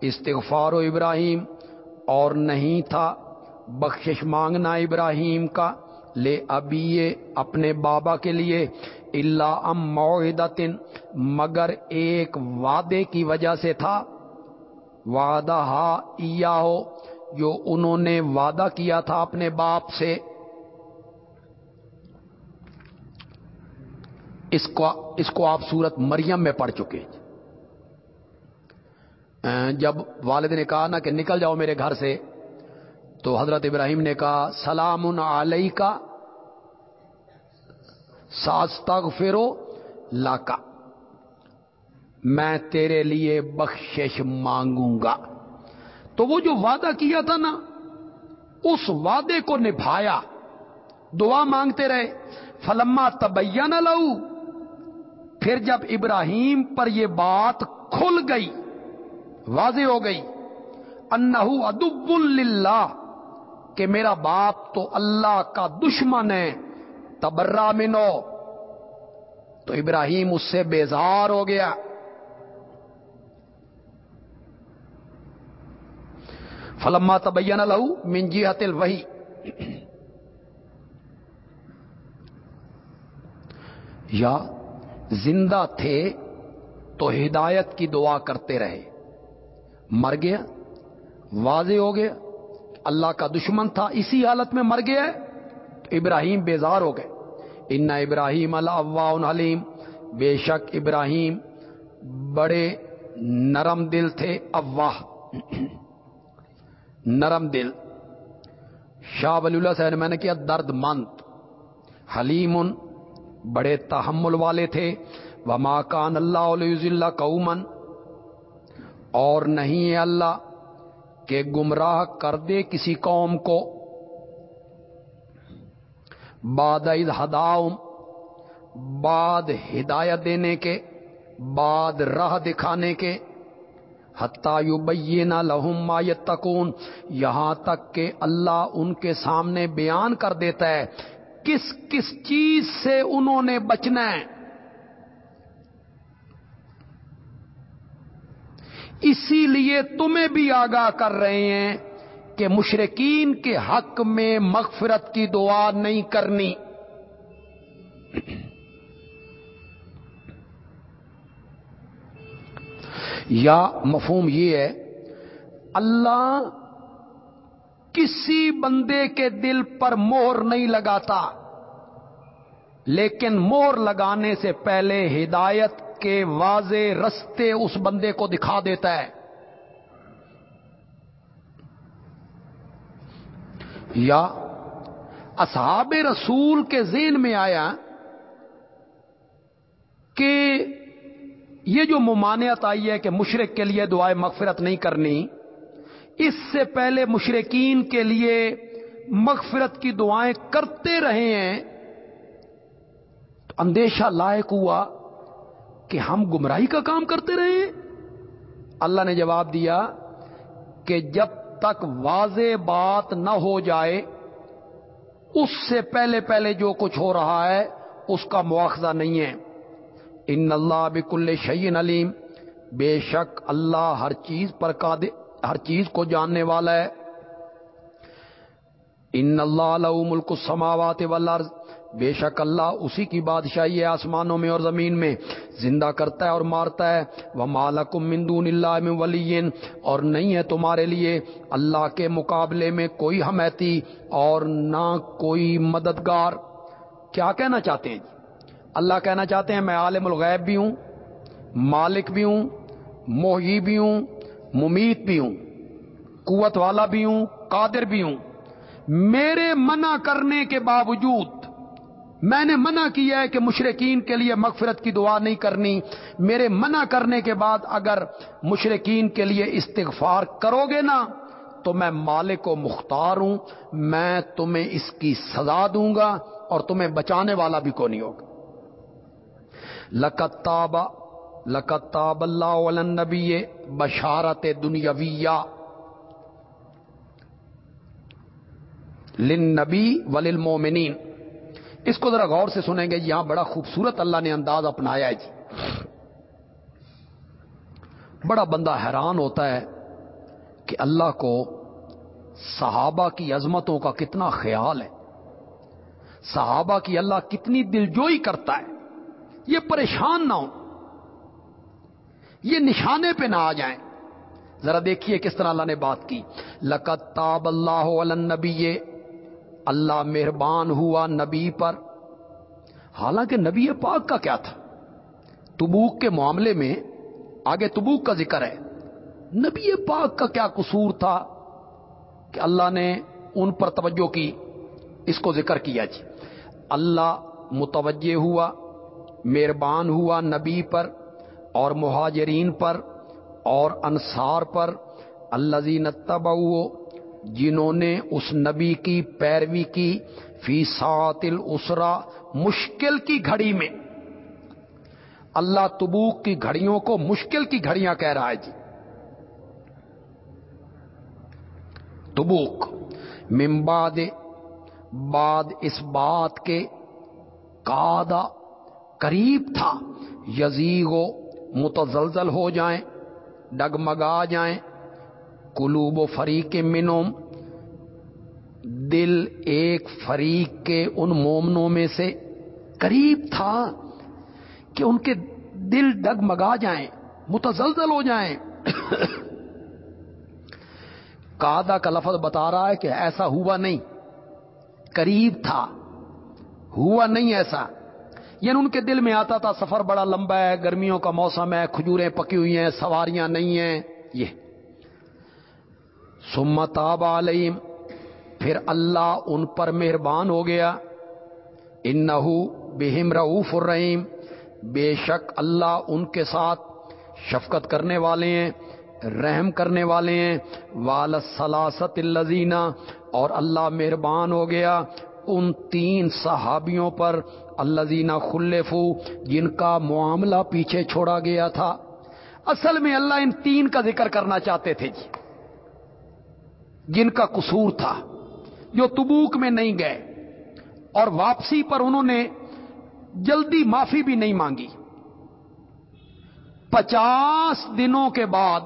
استغفار و ابراہیم اور نہیں تھا بخشش مانگنا ابراہیم کا لے ابھی اپنے بابا کے لیے اللہ ام معدتن مگر ایک وعدے کی وجہ سے تھا۔ وعدہ ہا ہو جو انہوں نے وعدہ کیا تھا اپنے باپ سے۔ اس کو اس کو آپ سورت مریم میں پڑھ چکے جب والد نے کہا نا کہ نکل جاؤ میرے گھر سے، تو حضرت ابراہیم نے کہا، سلام علیہ کا ساستغ فرو لاکا میں تیرے لیے بخشش مانگوں گا۔ تو وہ جو وعدہ کیا تھا نا، اس وعدے کو نبھایا، دعا مانگتے رہے۔ فلما تبیا نہ لو پھر جب ابراہیم پر یہ بات کھل گئی واضح ہو گئی۔ انہو ادب اللہ کہ میرا باپ تو اللہ کا دشمن ہے تبرا منو تو ابراہیم اس سے بیزار ہو گیا۔ فلما تبین لہو منجی حتل وہی یا زندہ تھے تو ہدایت کی دعا کرتے رہے۔ مر گیا، واضح ہو گیا اللہ کا دشمن تھا، اسی حالت میں مر گیا تو ابراہیم بیزار ہو گئے۔ ان ابراہیم اللہ علیم بے شک ابراہیم بڑے نرم دل تھے اواہ نرم دل۔ شاہ ولی اللہ صاحب میں نے کیا درد مند حلیم بڑے تحمل والے تھے۔ وہ ماکان اللہ علیہ قومن اور نہیں ہے اللہ کہ گمراہ کر دے کسی قوم کو۔ باد ہداؤم بعد ہدایت دینے کے، بعد راہ دکھانے کے۔ حتیہ نہ لہم مایت تکون یہاں تک کہ اللہ ان کے سامنے بیان کر دیتا ہے کس کس چیز سے انہوں نے بچنا ہے۔ اسی لیے تمہیں بھی آگاہ کر رہے ہیں کہ مشرقین کے حق میں مغفرت کی دعا نہیں کرنی۔ یا مفہوم یہ ہے، اللہ کسی بندے کے دل پر مہر نہیں لگاتا، لیکن مہر لگانے سے پہلے ہدایت کے واضح رستے اس بندے کو دکھا دیتا ہے۔ یا اصحاب رسول کے ذہن میں آیا کہ یہ جو ممانعت آئی ہے کہ مشرق کے لیے دعائیں مغفرت نہیں کرنی، اس سے پہلے مشرقین کے لیے مغفرت کی دعائیں کرتے رہے ہیں، تو اندیشہ لائق ہوا کہ ہم گمراہی کا کام کرتے رہے اللہ نے جواب دیا کہ جب تک واضح بات نہ ہو جائے، اس سے پہلے پہلے جو کچھ ہو رہا ہے، اس کا مواخذہ نہیں ہے۔ ان اللہ بکل شعین علیم، بے شک اللہ ہر چیز پر ہر چیز کو جاننے والا ہے۔ ان اللہ ملک السماوات والارض بے شک اللہ اسی کی بادشاہی ہے آسمانوں میں اور زمین میں۔ زندہ کرتا ہے اور مارتا ہے۔ وہ مالکم مندون اللہ میں ولین اور نہیں ہے تمہارے لیے اللہ کے مقابلے میں کوئی حمیتی اور نہ کوئی مددگار۔ کیا کہنا چاہتے ہیں جی؟ اللہ کہنا چاہتے ہیں میں عالم الغیب بھی ہوں، مالک بھی ہوں موہی بھی ہوں، ممیت بھی ہوں، قوت والا بھی ہوں، قادر بھی ہوں۔ میرے منع کرنے کے باوجود میں نے منع کیا ہے کہ مشرقین کے لیے مغفرت کی دعا نہیں کرنی۔ میرے منع کرنے کے بعد اگر مشرقین کے لیے استغفار کرو گے نا، تو میں مالک و مختار ہوں، میں تمہیں اس کی سزا دوں گا اور تمہیں بچانے والا بھی کو نہیں ہوگا۔ لکتاب لکتاب اللہ نبی بشارت دنیاویہ لن نبی ولل مومنین اس کو ذرا غور سے سنیں گے، یہاں بڑا خوبصورت اللہ نے انداز اپنایا ہے جی۔ بڑا بندہ حیران ہوتا ہے کہ اللہ کو صحابہ کی عظمتوں کا کتنا خیال ہے۔ صحابہ کی اللہ کتنی دلجوئی کرتا ہے۔ یہ پریشان نہ ہو یہ نشانے پہ نہ آ جائیں۔ ذرا دیکھیے کس طرح اللہ نے بات کی۔ لکتاب اللہ نبی اللہ مہربان ہوا نبی پر۔ حالانکہ نبی پاک کا کیا تھا؟ تبوک کے معاملے میں آگے تبوک کا ذکر ہے۔ نبی پاک کا کیا قصور تھا کہ اللہ نے ان پر توجہ کی، اس کو ذکر کیا جی۔ اللہ متوجہ ہوا، مہربان ہوا نبی پر اور مہاجرین پر اور انصار پر۔ اللہ زین جنہوں نے اس نبی کی پیروی کی، فی سات الاسرا، مشکل کی گھڑی میں۔ اللہ تبوک کی گھڑیوں کو مشکل کی گھڑیاں کہہ رہا ہے جی۔ تبوک ممباد بعد اس بات کے کادا قریب تھا۔ یزیگو متزلزل ہو جائیں، ڈگمگا جائیں قلوب و فریق منوم دل ایک فریق کے ان مومنوں میں سے قریب تھا کہ ان کے دل ڈگمگا جائیں، متزلزل ہو جائیں۔ کادا کا لفظ بتا رہا ہے کہ ایسا ہوا نہیں، قریب تھا۔ ہوا نہیں ایسا۔ یعنی ان کے دل میں آتا تھا سفر بڑا لمبا ہے، گرمیوں کا موسم ہے، کھجوریں پکی ہوئی ہیں، سواریاں نہیں ہیں، یہ۔ سمت علیہم پھر اللہ ان پر مہربان ہو گیا۔ ان بہم رعوف الرحیم، بے شک اللہ ان کے ساتھ شفقت کرنے والے ہیں، رحم کرنے والے ہیں۔ وال سلاست الزینہ اور اللہ مہربان ہو گیا۔ ان تین صحابیوں پر اللہ زینہ خلفو، جن کا معاملہ پیچھے چھوڑا گیا تھا۔ اصل میں اللہ ان تین کا ذکر کرنا چاہتے تھے جی۔ جن کا قصور تھا، جو تبوک میں نہیں گئے اور واپسی پر انہوں نے جلدی معافی بھی نہیں مانگی۔ پچاس دنوں کے بعد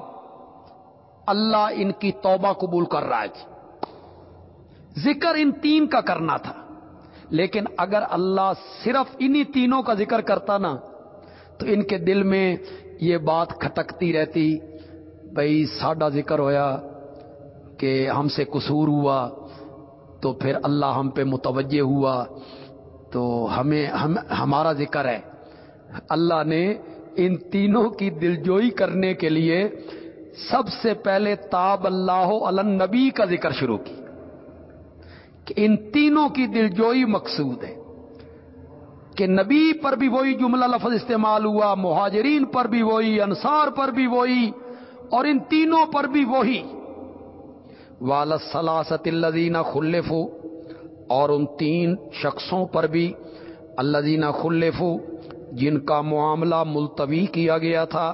اللہ ان کی توبہ قبول کر رہا ہے جی۔ ذکر ان تین کا کرنا تھا، لیکن اگر اللہ صرف انہی تینوں کا ذکر کرتا نا، تو ان کے دل میں یہ بات کھٹکتی رہتی بھائی ساڈا ذکر ہویا کہ ہم سے قصور ہوا تو پھر اللہ ہم پہ متوجہ ہوا تو ہمیں ہم ہمارا ذکر ہے۔ اللہ نے ان تینوں کی دلجوئی کرنے کے لیے سب سے پہلے تاب اللہ نبی کا ذکر شروع کی کہ ان تینوں کی دلجوئی مقصود ہے۔ کہ نبی پر بھی وہی جملہ لفظ استعمال ہوا، مہاجرین پر بھی وہی، انصار پر بھی وہی اور ان تینوں پر بھی وہی۔ والسلاست الزین خلف اور ان تین شخصوں پر بھی الزین خلف جن کا معاملہ ملتوی کیا گیا تھا،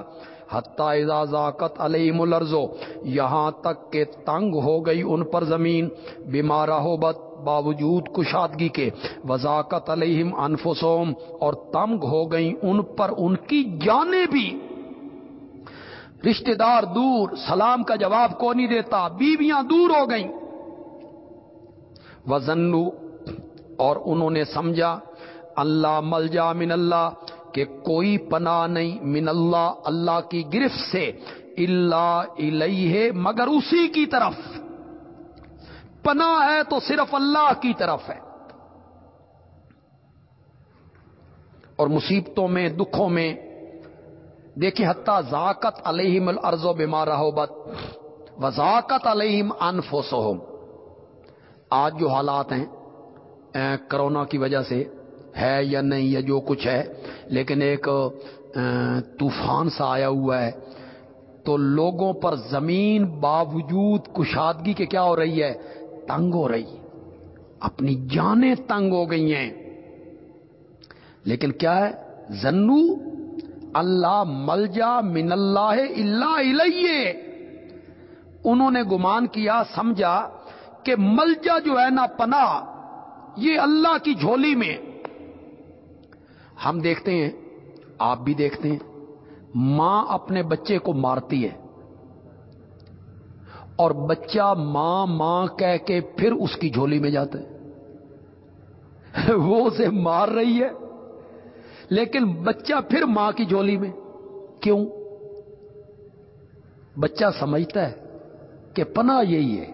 حتیٰ ذاکت علیہ ملرزو یہاں تک کہ تنگ ہو گئی ان پر زمین بیمارہ ہو بت باوجود کشادگی کے وضاقت علیہم انفسوم اور تنگ ہو گئی ان پر، ان کی جانیں بھی۔ رشتہ دار دور، سلام کا جواب کو نہیں دیتا، بیویاں دور ہو گئیں۔ وزنو اور انہوں نے سمجھا، اللہ مل جا من اللہ، کہ کوئی پناہ نہیں من اللہ اللہ کی گرفت سے اللہ الیہ، مگر اسی کی طرف۔ پناہ ہے تو صرف اللہ کی طرف ہے۔ اور مصیبتوں میں، دکھوں میں دیکھیں، حتیٰ ذاکت علیہم الارض و بیمار بت وزاکت علیہم انفسہم۔ آج جو حالات ہیں کرونا کی وجہ سے ہے یا نہیں یا جو کچھ ہے، لیکن ایک طوفان سا آیا ہوا ہے۔ تو لوگوں پر زمین باوجود کشادگی کے کیا ہو رہی ہے؟ تنگ ہو رہی اپنی جانیں تنگ ہو گئی ہیں۔ لیکن کیا ہے؟ زنو اللہ مل جا من اللہ اللہ الیہ۔ انہوں نے گمان کیا، سمجھا کہ ملجا جو ہے نا پناہ، یہ اللہ کی جھولی میں۔ ہم دیکھتے ہیں، آپ بھی دیکھتے ہیں، ماں اپنے بچے کو مارتی ہے۔ اور بچہ ماں ماں کہہ کے پھر اس کی جھولی میں جاتا ہے۔ وہ اسے مار رہی ہے۔ لیکن بچہ پھر ماں کی جھولی میں کیوں؟ بچہ سمجھتا ہے کہ پناہ یہی ہے۔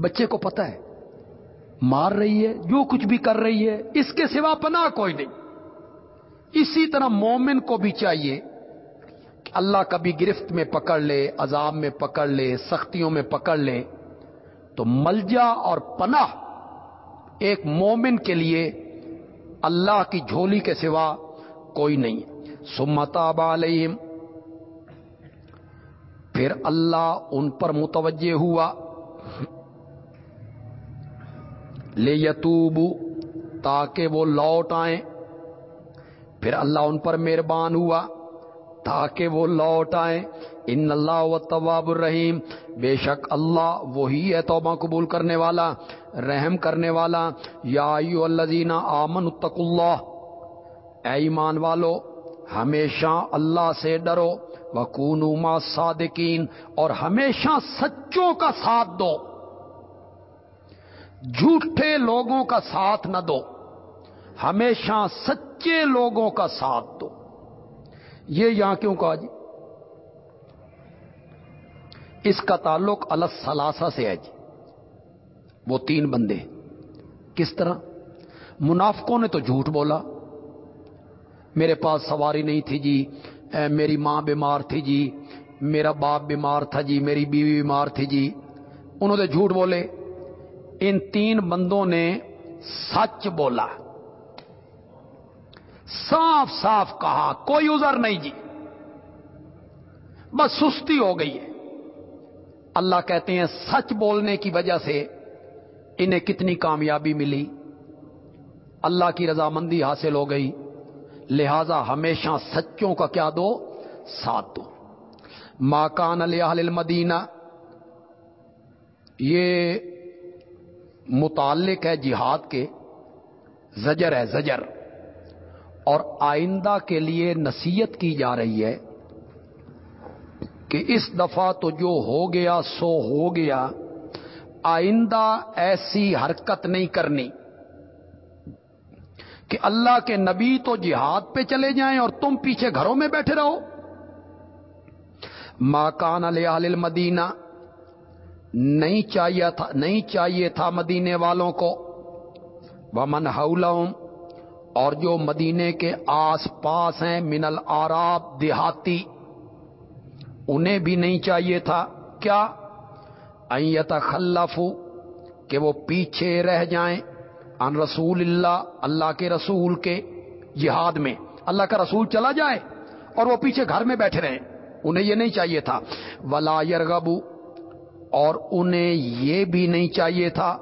بچے کو پتا ہے، مار رہی ہے، جو کچھ بھی کر رہی ہے، اس کے سوا پناہ کوئی نہیں۔ اسی طرح مومن کو بھی چاہیے کہ اللہ کبھی گرفت میں پکڑ لے، عذاب میں پکڑ لے، سختیوں میں پکڑ لے۔ تو ملجا اور پناہ ایک مومن کے لیے اللہ کی جھولی کے سوا کوئی نہیں۔ سمتا علیہم۔ پھر اللہ ان پر متوجہ ہوا۔ لے یتوبو تاکہ وہ لوٹ آئیں۔ پھر اللہ ان پر مہربان ہوا۔ تاکہ وہ لوٹ آئیں۔ ان اللہ و طواب الرحیم۔ بے شک اللہ وہی ہے توبہ قبول کرنے والا، رحم کرنے والا۔ یا الذین آمن اتق اللہ۔ اے ایمان والو، ہمیشہ اللہ سے ڈرو۔ وکون ما صادقین اور ہمیشہ سچوں کا ساتھ دو۔ جھوٹے لوگوں کا ساتھ نہ دو۔ ہمیشہ سچے لوگوں کا ساتھ دو۔ یہ یہاں کیوں کہا جی؟ اس کا تعلق السلاسا سے ہے جی۔ وہ تین بندے کس طرح؟ منافقوں نے تو جھوٹ بولا۔ میرے پاس سواری نہیں تھی جی۔ میری ماں بیمار تھی جی۔ میرا باپ بیمار تھا جی۔ میری بیوی بیمار تھی جی۔ انہوں نے جھوٹ بولے۔ ان تین بندوں نے سچ بولا۔ صاف صاف کہا، کوئی ازر نہیں جی۔ بس سستی ہو گئی ہے۔ اللہ کہتے ہیں، سچ بولنے کی وجہ سے انہیں کتنی کامیابی ملی۔ اللہ کی رضامندی حاصل ہو گئی۔ لہذا ہمیشہ سچوں کا کیا دو؟ ساتھ دو۔ ماکان المدینہ۔ یہ متعلق ہے جہاد کے۔ زجر ہے، زجر۔ اور آئندہ کے لیے نصیحت کی جا رہی ہے کہ اس دفعہ تو جو ہو گیا سو ہو گیا، آئندہ ایسی حرکت نہیں کرنی کہ اللہ کے نبی تو جہاد پہ چلے جائیں اور تم پیچھے گھروں میں بیٹھے رہو۔ ماکان علیہ مدینہ نہیں چاہیے تھا، نہیں چاہیے تھا مدینے والوں کو۔ ومن حولہم اور جو مدینے کے آس پاس ہیں من العراب دیہاتی، انہیں بھی نہیں چاہیے تھا۔ کیا؟ ایت خلف کہ وہ پیچھے رہ جائیں ان رسول اللہ اللہ کے رسول کے جہاد میں۔ اللہ کا رسول چلا جائے اور وہ پیچھے گھر میں بیٹھے رہیں۔ انہیں یہ نہیں چاہیے تھا۔ ولا یرغبو اور انہیں یہ بھی نہیں چاہیے تھا۔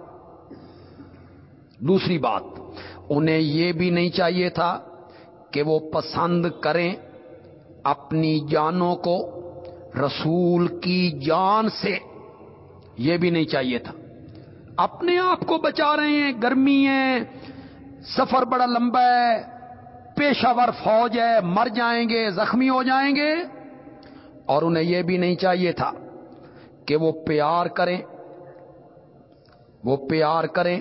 دوسری بات انہیں یہ بھی نہیں چاہیے تھا کہ وہ پسند کریں اپنی جانوں کو رسول کی جان سے۔ یہ بھی نہیں چاہیے تھا۔ اپنے آپ کو بچا رہے ہیں، گرمی ہے، سفر بڑا لمبا ہے، پیشہ ور فوج ہے، مر جائیں گے، زخمی ہو جائیں گے۔ اور انہیں یہ بھی نہیں چاہیے تھا کہ وہ پیار کریں، وہ پیار کریں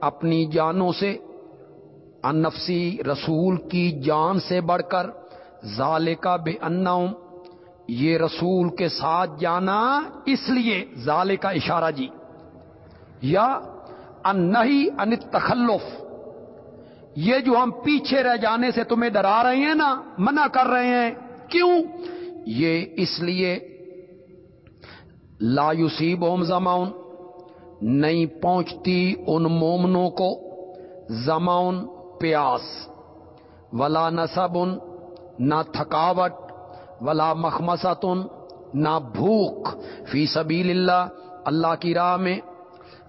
اپنی جانوں سے۔ نفسی رسول کی جان سے بڑھ کر ظال کا بے ان یہ رسول کے ساتھ جانا اس لیے ظال کا اشارہ جی یا ان نہیں ان تخلف یہ جو ہم پیچھے رہ جانے سے تمہیں ڈرا رہے ہیں نا، منع کر رہے ہیں، کیوں؟ یہ اس لیے، لا یوسیب اوم زماؤن نہیں پہنچتی ان مومنوں کو زماؤن پیاس، ولا نصبن نہ تھکاوٹ، ولا مخمساتن نہ بھوک۔ فی سبیل اللہ اللہ کی راہ میں،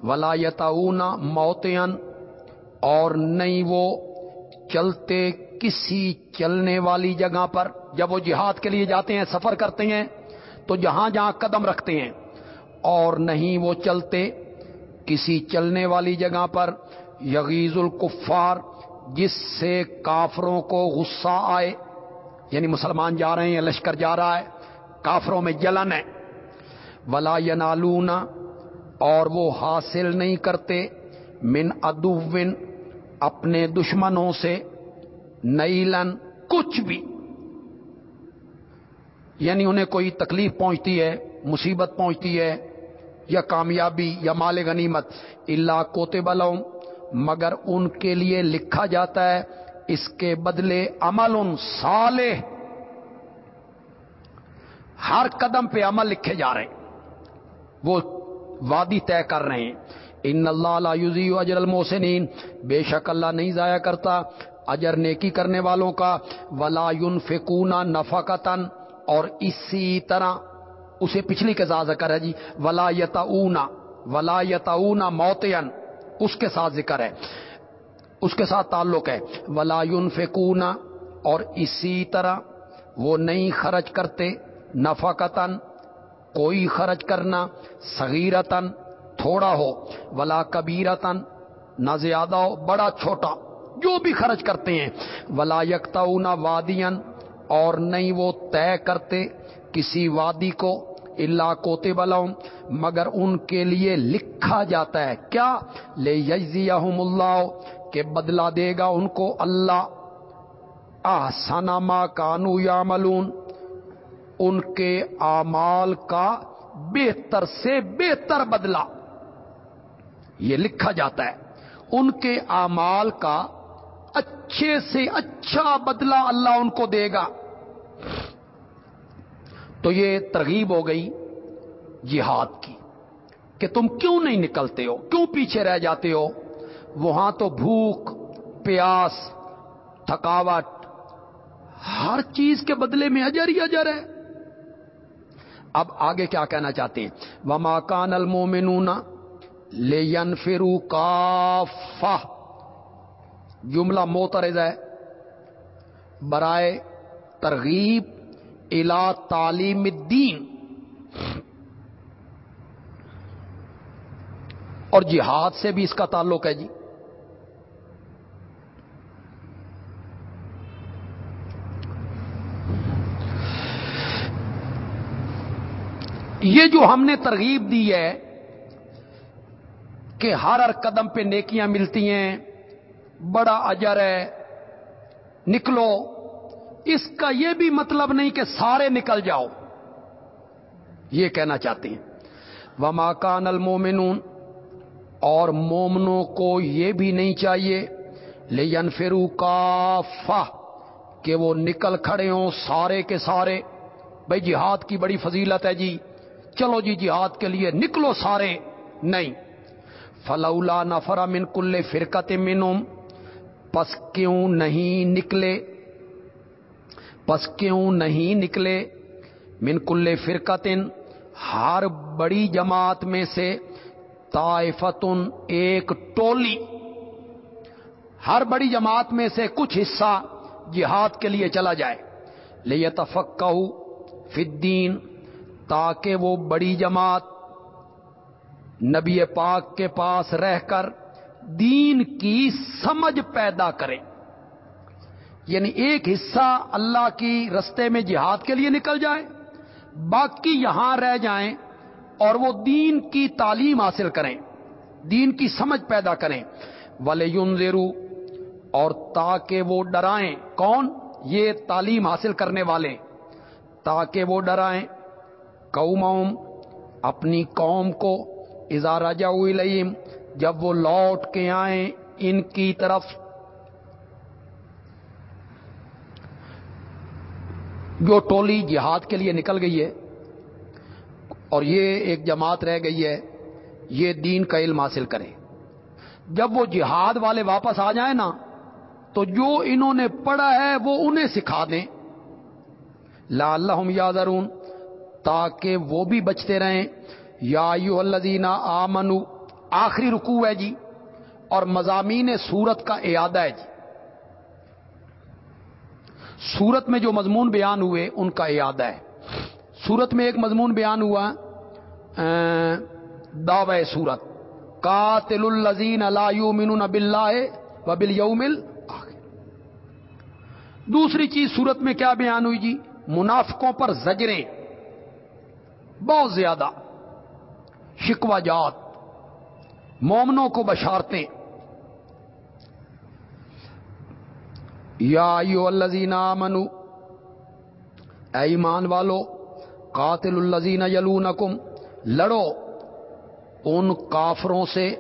ولا یتاؤن موتین اور نہیں وہ چلتے کسی چلنے والی جگہ پر۔ جب وہ جہاد کے لیے جاتے ہیں، سفر کرتے ہیں، تو جہاں جہاں قدم رکھتے ہیں، اور نہیں وہ چلتے کسی چلنے والی جگہ پر۔ یغیز الکفار جس سے کافروں کو غصہ آئے یعنی مسلمان جا رہے ہیں لشکر جا رہا ہے، کافروں میں جلن ہے۔ ولا ینالونا اور وہ حاصل نہیں کرتے من ادون اپنے دشمنوں سے نیلن کچھ بھی۔ یعنی انہیں کوئی تکلیف پہنچتی ہے، مصیبت پہنچتی ہے، یا کامیابی یا مال غنیمت۔ اللہ کوتے بلوم مگر ان کے لیے لکھا جاتا ہے، اس کے بدلے عمل ان سالے ہر قدم پہ عمل لکھے جا رہے ہیں۔ وہ وادی طے کر رہے ہیں۔ ان اللہ یوزی اجر الموسنین بے شک اللہ نہیں ضائع کرتا اجر نیکی کرنے والوں کا۔ ولا یون فکونا نفقتن اور اسی طرح اسے پچھلی کے ساتھ ذکر ہے جی۔ ولا یتا ولا یتا موتین اس کے ساتھ ذکر ہے۔ اس کے ساتھ تعلق ہے۔ ولا فکونا اور اسی طرح وہ نہیں خرچ کرتے نفقتن کوئی خرچ کرنا صغیرتن تھوڑا ہو، ولا کبیرتن نہ زیادہ ہو، بڑا چھوٹا، جو بھی خرچ کرتے ہیں۔ ولا یکتا وادین اور نہیں وہ طے کرتے کسی وادی کو اللہ کوتے بلاؤں مگر ان کے لیے لکھا جاتا ہے۔ کیا؟ لے یزی اللہ، کہ بدلا دے گا ان کو اللہ۔ ما کانو یا ملون ان کے اعمال کا بہتر سے بہتر بدلا یہ لکھا جاتا ہے۔ ان کے اعمال کا اچھے سے اچھا بدلا اللہ ان کو دے گا۔ تو یہ ترغیب ہو گئی جہاد کی کہ تم کیوں نہیں نکلتے ہو؟ کیوں پیچھے رہ جاتے ہو؟ وہاں تو بھوک، پیاس، تھکاوٹ، ہر چیز کے بدلے میں اجر ہی اجر ہے۔ اب آگے کیا کہنا چاہتے ہیں؟ وما کان المومنون لین فرو کا جملہ موترز ہے۔ برائے ترغیب الا تعلیم الدین۔ اور جہاد سے بھی اس کا تعلق ہے جی۔ یہ جو ہم نے ترغیب دی ہے کہ ہر ہر قدم پہ نیکیاں ملتی ہیں، بڑا اجر ہے، نکلو۔ اس کا یہ بھی مطلب نہیں کہ سارے نکل جاؤ۔ یہ کہنا چاہتے ہیں۔ وما کان المومنون اور مومنوں کو یہ بھی نہیں چاہیے۔ لیکن فرو کا کہ وہ نکل کھڑے ہوں سارے کے سارے۔ بھائی، جہاد کی بڑی فضیلت ہے جی۔ چلو جی جہاد کے لیے نکلو سارے۔ نہیں۔ فلولا نفر من کل فرقت منم پس کیوں نہیں نکلے؟ پس کیوں نہیں نکلے؟ من کل فرقتن، ہر بڑی جماعت میں سے طائفتن ایک ٹولی۔ ہر بڑی جماعت میں سے کچھ حصہ جہاد کے لیے چلا جائے۔ لے تفقہ فدین تاکہ وہ بڑی جماعت نبی پاک کے پاس رہ کر دین کی سمجھ پیدا کرے۔ یعنی ایک حصہ اللہ کی رستے میں جہاد کے لیے نکل جائے، باقی یہاں رہ جائیں اور وہ دین کی تعلیم حاصل کریں، دین کی سمجھ پیدا کریں۔ ول زیرو اور تاکہ وہ ڈرائیں۔ کون؟ یہ تعلیم حاصل کرنے والے۔ تاکہ وہ ڈرائیں۔ قوم اپنی قوم کو اظہار جاؤلیم جب وہ لوٹ کے آئیں، ان کی طرف جو ٹولی جہاد کے لیے نکل گئی ہے، اور یہ ایک جماعت رہ گئی ہے، یہ دین کا علم حاصل کرے جب وہ جہاد والے واپس آ جائیں نا، تو جو انہوں نے پڑھا ہے، وہ انہیں سکھا دیں۔ لا اللہ یادرون تاکہ وہ بھی بچتے رہیں۔ یا یو الزینہ آمنو، آخری رکوع ہے جی اور مضامین سورت کا اعادہ ہے جی۔ سورت میں جو مضمون بیان ہوئے، ان کا اعادہ ہے۔ سورت میں ایک مضمون بیان ہوا دعوی سورت۔ قاتل الزین اللہ یومن بلّہ و بل یومل دوسری چیز سورت میں کیا بیان ہوئی جی؟ منافقوں پر زجریں۔ بہت زیادہ۔ شکوا جات۔ مومنوں کو بشارتیں۔ یا یو الزین منو ایمان والو، قاتل الزین یلونکم، لڑو۔ ان کافروں سے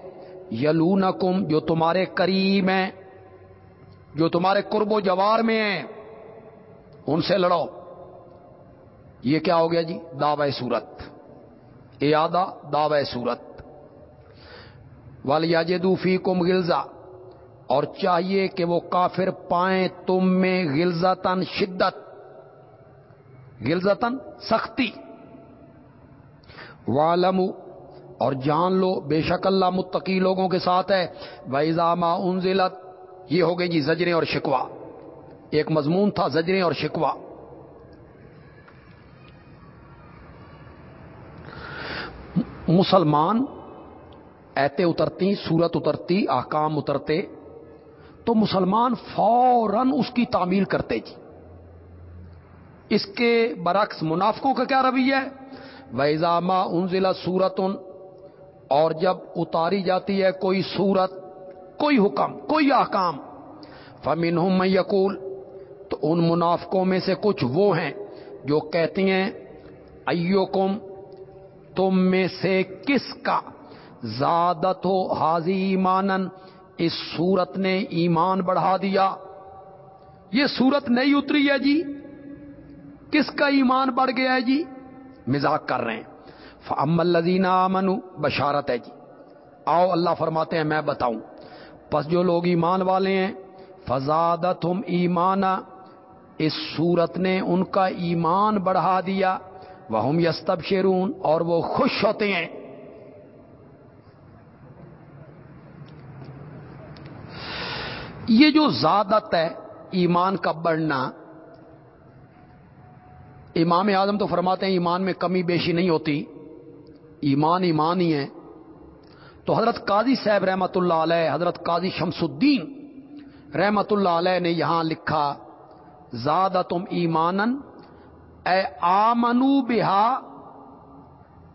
یلونکم جو تمہارے قریب ہیں، جو تمہارے قرب و جوار میں ہیں، ان سے لڑو۔ یہ کیا ہو گیا جی؟ دعوی صورت۔ ایادہ دعوی صورت۔ والی دوفی کم گلزا اور چاہیے کہ وہ کافر پائیں تم میں غلزتن شدت غلزتن سختی۔ والم اور جان لو، بے شک اللہ متقی لوگوں کے ساتھ ہے۔ ویزامہ انزلت یہ ہو گئی جی زجریں اور شکوا ایک مضمون تھا، زجریں اور شکوا مسلمان ایتے اترتی سورت اترتی آکام اترتے۔ تو مسلمان فوراً اس کی تعمیل کرتے جی۔ اس کے برعکس منافقوں کا کیا رویہ ہے؟ ویزامہ انزلہ سورت اور جب اتاری جاتی ہے کوئی سورت، کوئی حکم، کوئی احکام فمن میں یقول تو ان منافقوں میں سے کچھ وہ ہیں جو کہتی ہیں ایو کم تم میں سے کس کا زیادت ہو حاضی ایمانن اس سورت نے ایمان بڑھا دیا۔ یہ سورت نہیں اتری ہے جی۔ کس کا ایمان بڑھ گیا ہے جی؟ مزاق کر رہے ہیں۔ فم الدینہ منو بشارت ہے جی۔ آؤ اللہ فرماتے ہیں، میں بتاؤں۔ پس جو لوگ ایمان والے ہیں فضادت ہم ایمان اس سورت نے ان کا ایمان بڑھا دیا۔ وہ ہم یستب شیرون اور وہ خوش ہوتے ہیں۔ یہ جو زیادت ہے ایمان کا بڑھنا، امام اعظم تو فرماتے ہیں ایمان میں کمی بیشی نہیں ہوتی، ایمان ایمان ہی ہے۔ تو حضرت قاضی صاحب رحمت اللہ علیہ، حضرت قاضی شمس الدین رحمت اللہ علیہ نے یہاں لکھا زیادہ تم ایمان اے آمنو بہا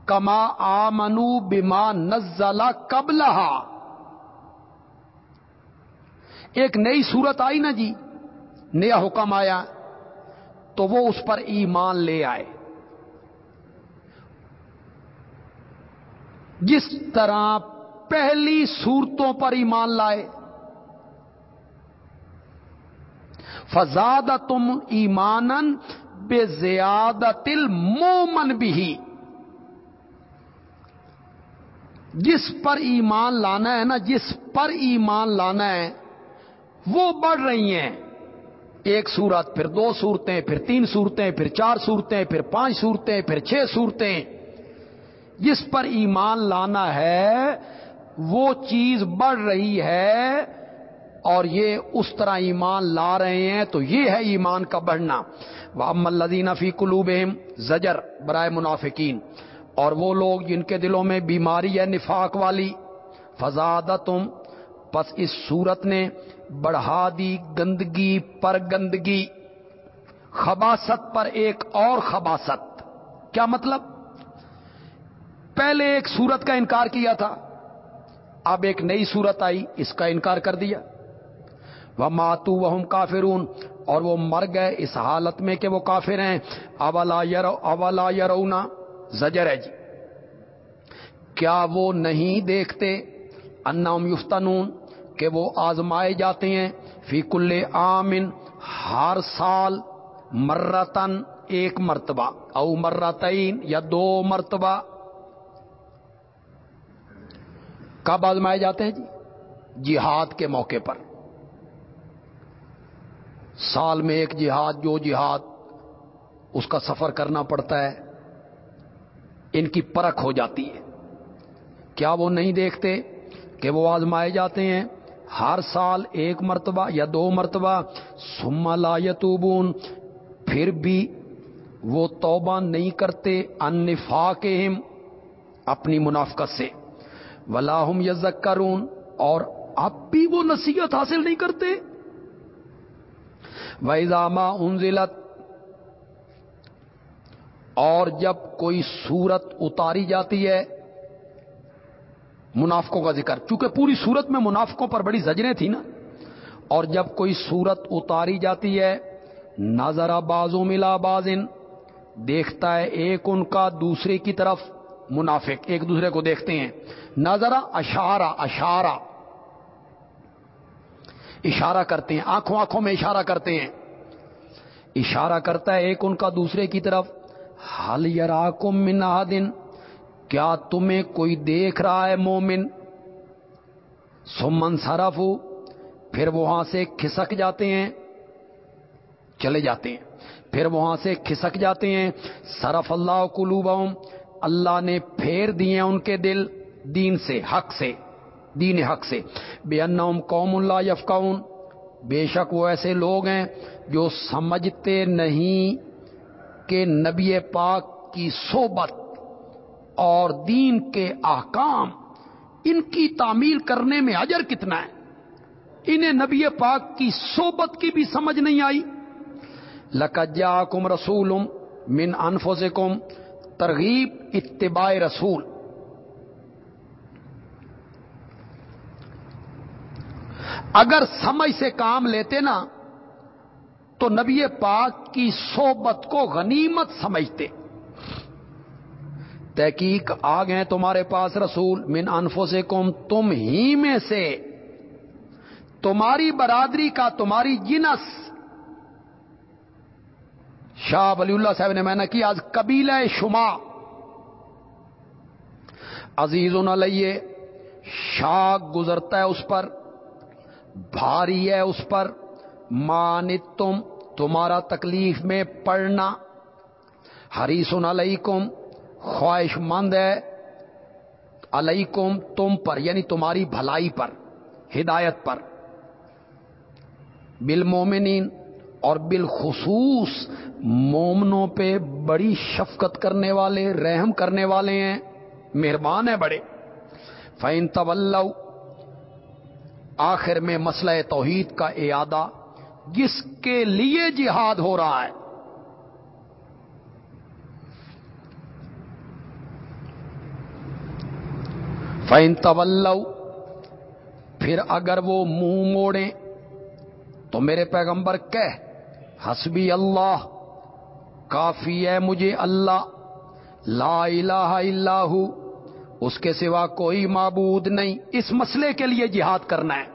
کما آمنو بما نزلہ قبلہا۔ ایک نئی صورت آئی نا جی نیا حکم آیا، تو وہ اس پر ایمان لے آئے۔ جس طرح پہلی صورتوں پر ایمان لائے فزاد تم ایمانن بے زیادہ تل مومن بھی جس پر ایمان لانا ہے نا، جس پر ایمان لانا ہے وہ بڑھ رہی ہیں۔ ایک سورت، پھر دو صورتیں پھر تین صورتیں پھر چار صورتیں پھر پانچ صورتیں پھر چھ صورتیں جس پر ایمان لانا ہے، وہ چیز بڑھ رہی ہے اور یہ اس طرح ایمان لا رہے ہیں، تو یہ ہے ایمان کا بڑھنا۔ وہ ملدین فی قلوب زجر، برائے منافقین۔ اور وہ لوگ جن کے دلوں میں بیماری ہے نفاق والی فضادت تم پس اس صورت نے بڑھا دی گندگی پر گندگی، خباست پر ایک اور خباست۔ کیا مطلب؟ پہلے ایک صورت کا انکار کیا تھا، اب ایک نئی صورت آئی، اس کا انکار کر دیا۔ وہ ماتو وہ کافرون، اور وہ مر گئے اس حالت میں کہ وہ کافر ہیں۔ اولا اولا یرونا زجر ہے جی۔ کیا وہ نہیں دیکھتے انم یفتنون؟ کہ وہ آزمائے جاتے ہیں۔ فی کل عامن ہر سال مرتن ایک مرتبہ، او مرتین یا دو مرتبہ۔ کب آزمائے جاتے ہیں جی؟ جہاد کے موقع پر۔ سال میں ایک جہاد، جو جہاد اس کا سفر کرنا پڑتا ہے، ان کی پرکھ ہو جاتی ہے۔ کیا وہ نہیں دیکھتے کہ وہ آزمائے جاتے ہیں؟ ہر سال ایک مرتبہ یا دو مرتبہ سما لا یتوبون، پھر بھی وہ توبہ نہیں کرتے ان کے اپنی منافقت سے۔ ولاحم یزک اور اب بھی وہ نصیحت حاصل نہیں کرتے۔ ویزامہ انزلت اور جب کوئی صورت اتاری جاتی ہے منافقوں کا ذکر۔ چونکہ پوری صورت میں منافقوں پر بڑی زجریں تھیں نا۔ اور جب کوئی صورت اتاری جاتی ہے، نظر بازو ملا بازن دیکھتا ہے ایک ان کا دوسرے کی طرف منافق، ایک دوسرے کو دیکھتے ہیں۔ نظر اشارہ اشارہ۔ اشارہ کرتے ہیں، آنکھوں آنکھوں میں اشارہ کرتے ہیں۔ اشارہ کرتا ہے ایک ان کا دوسرے کی طرف۔ حل یار منا دن کیا تمہیں کوئی دیکھ رہا ہے مومن؟ سمن سرف ہو پھر وہاں سے کھسک جاتے ہیں۔ چلے جاتے ہیں۔ پھر وہاں سے کھسک جاتے ہیں۔ سرف اللہ کلوب اللہ نے پھیر دیے ان کے دل، دین سے، حق سے، دین حق سے۔ بے ان قوم اللہ یفکاؤن بے شک وہ ایسے لوگ ہیں جو سمجھتے نہیں کہ نبی پاک کی صحبت اور دین کے احکام، ان کی تعمیل کرنے میں اجر کتنا ہے؟ انہیں نبی پاک کی صحبت کی بھی سمجھ نہیں آئی۔ لکجا کم رسول من انفوز کم ترغیب اتباع رسول۔ اگر سمجھ سے کام لیتے نا، تو نبی پاک کی صحبت کو غنیمت سمجھتے۔ تحقیق، آ گئے تمہارے پاس رسول، من انفو سے کم تم ہی میں سے۔ تمہاری برادری کا تمہاری جنس۔ شاہ ولی اللہ صاحب نے میں نے کی آج قبیلہ شما عزیز نہ لئیے شاہ گزرتا ہے اس پر، بھاری ہے اس پر۔ مان تم، تمہارا تکلیف میں پڑنا۔ ہری سن علیکم خواہش مند ہے، علیکم تم پر یعنی تمہاری بھلائی پر، ہدایت پر۔ بالمومنین اور بالخصوص مومنوں پہ بڑی شفقت کرنے والے، رحم کرنے والے ہیں، مہربان ہیں بڑے۔ فین طول آخر میں مسئلہ توحید کا اعادہ، جس کے لیے جہاد ہو رہا ہے۔ فین طول پھر اگر وہ منہ موڑیں، تو میرے پیغمبر کہہ، حسبی اللہ، کافی ہے مجھے اللہ، لا الہ الا ہو، اس کے سوا کوئی معبود نہیں، اس مسئلے کے لیے جہاد کرنا ہے۔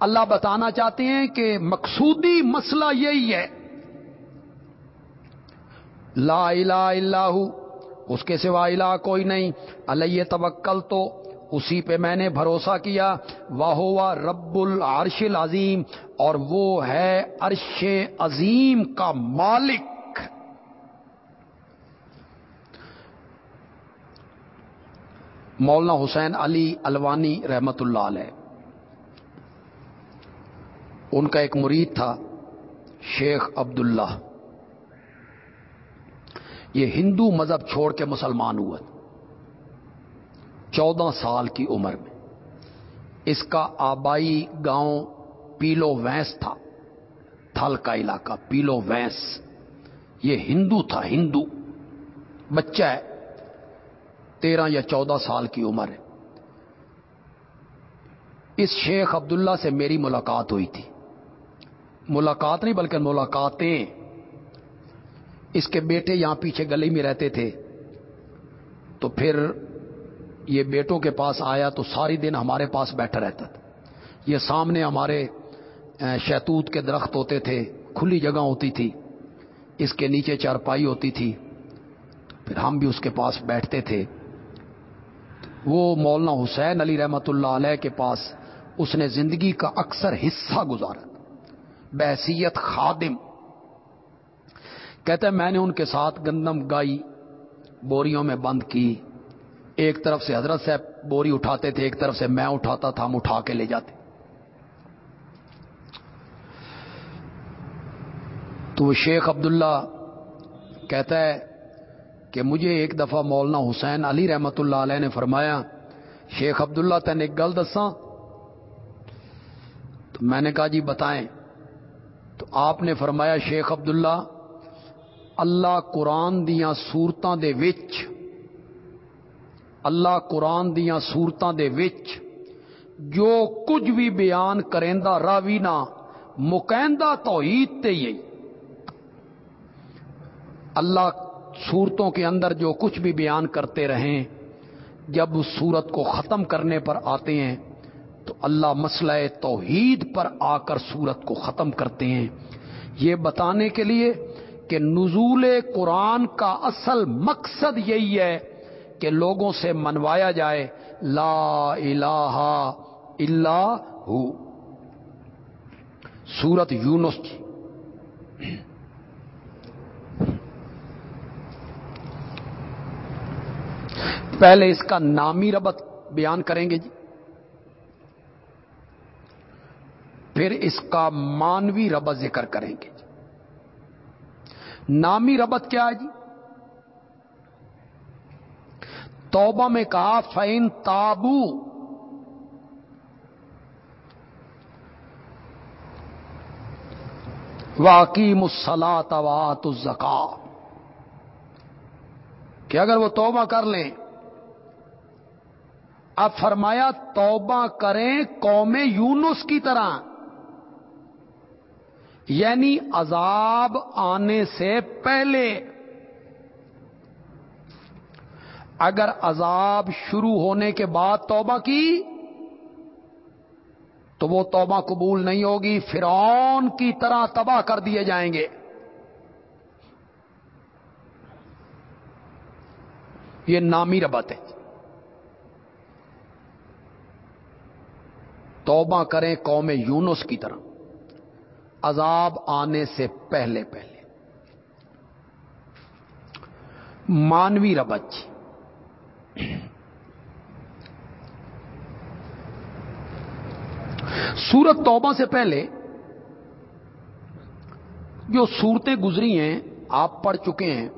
اللہ بتانا چاہتے ہیں کہ مقصودی مسئلہ یہی ہے، لا الہ الا ہو اس کے سوا الہ کوئی نہیں۔ اللہ توکل تو اسی پہ میں نے بھروسہ کیا۔ واہ رب العرش العظیم۔ اور وہ ہے عرش عظیم کا مالک۔ مولانا حسین علی الوانی رحمت اللہ علیہ۔ ان کا ایک مرید تھا، شیخ عبداللہ۔ یہ ہندو مذہب چھوڑ کے مسلمان ہوا چودہ سال کی عمر میں۔ اس کا آبائی گاؤں پیلو وینس تھا، تھل کا علاقہ، پیلو وینس۔ یہ ہندو تھا، ہندو۔ بچہ ہے، تیرہ یا چودہ سال کی عمر ہے۔ اس شیخ عبداللہ سے میری ملاقات ہوئی تھی۔ ملاقات نہیں بلکہ ملاقاتیں اس کے بیٹے یہاں پیچھے گلی میں رہتے تھے۔ تو پھر یہ بیٹوں کے پاس آیا تو ساری دن ہمارے پاس بیٹھا رہتا تھا۔ یہ سامنے ہمارے شہتوت کے درخت ہوتے تھے، کھلی جگہ ہوتی تھی۔ اس کے نیچے چارپائی ہوتی تھی۔ پھر ہم بھی اس کے پاس بیٹھتے تھے۔ وہ مولانا حسین علی رحمت اللہ علیہ کے پاس اس نے زندگی کا اکثر حصہ گزارا۔ بحثیت خادم۔ کہتے ہیں میں نے ان کے ساتھ گندم گائی، بوریوں میں بند کی۔ ایک طرف سے حضرت صاحب بوری اٹھاتے تھے، ایک طرف سے میں اٹھاتا تھا، ہم اٹھا کے لے جاتے۔ تو شیخ عبداللہ کہتا ہے کہ مجھے ایک دفعہ مولانا حسین علی رحمت اللہ علیہ نے فرمایا، شیخ عبداللہ تین ایک گل دساں؟ تو میں نے کہا جی بتائیں۔ تو آپ نے فرمایا، شیخ عبداللہ اللہ قرآن دیا سورتوں دے وچ، اللہ قرآن دیا سورتوں دے وچ جو کچھ بھی بیان کریندہ راوی نہ مکیندہ توحید تے ہی اللہ صورتوں کے اندر جو کچھ بھی بیان کرتے رہیں، جب اس صورت کو ختم کرنے پر آتے ہیں، تو اللہ مسئلہ توحید پر آ کر صورت کو ختم کرتے ہیں۔ یہ بتانے کے لیے کہ نزول قرآن کا اصل مقصد یہی ہے کہ لوگوں سے منوایا جائے، لا الہ الا ہو۔ سورت یونس جی پہلے اس کا نامی ربط بیان کریں گے جی۔ پھر اس کا مانوی ربط ذکر کریں گے۔ نامی ربط کیا ہے جی؟ توبہ میں کہا فین تابو واقعی مسلاط وات الزکا کہ اگر وہ توبہ کر لیں، اب فرمایا، توبہ کریں قوم یونس کی طرح۔ یعنی عذاب آنے سے پہلے۔ اگر عذاب شروع ہونے کے بعد توبہ کی، تو وہ توبہ قبول نہیں ہوگی، فرعون کی طرح تباہ کر دیے جائیں گے۔ یہ نامی ربط ہے۔ توبہ کریں قوم یونس کی طرح۔ عذاب آنے سے پہلے پہلے۔ مانوی ربچ سورت توبہ سے پہلے جو صورتیں گزری ہیں، آپ پڑھ چکے ہیں،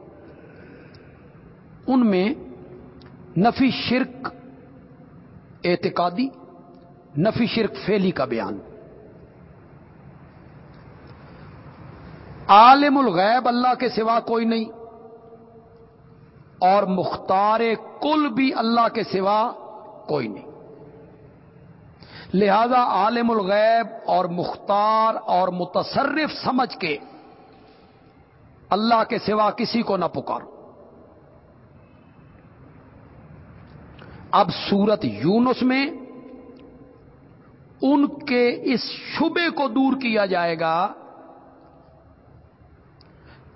ان میں نفی شرک اعتقادی، نفی شرک فیلی کا بیان۔ عالم الغیب اللہ کے سوا کوئی نہیں اور مختار کل بھی اللہ کے سوا کوئی نہیں۔ لہذا عالم الغیب اور مختار اور متصرف سمجھ کے اللہ کے سوا کسی کو نہ پکارو۔ اب سورت یونس میں ان کے اس شبے کو دور کیا جائے گا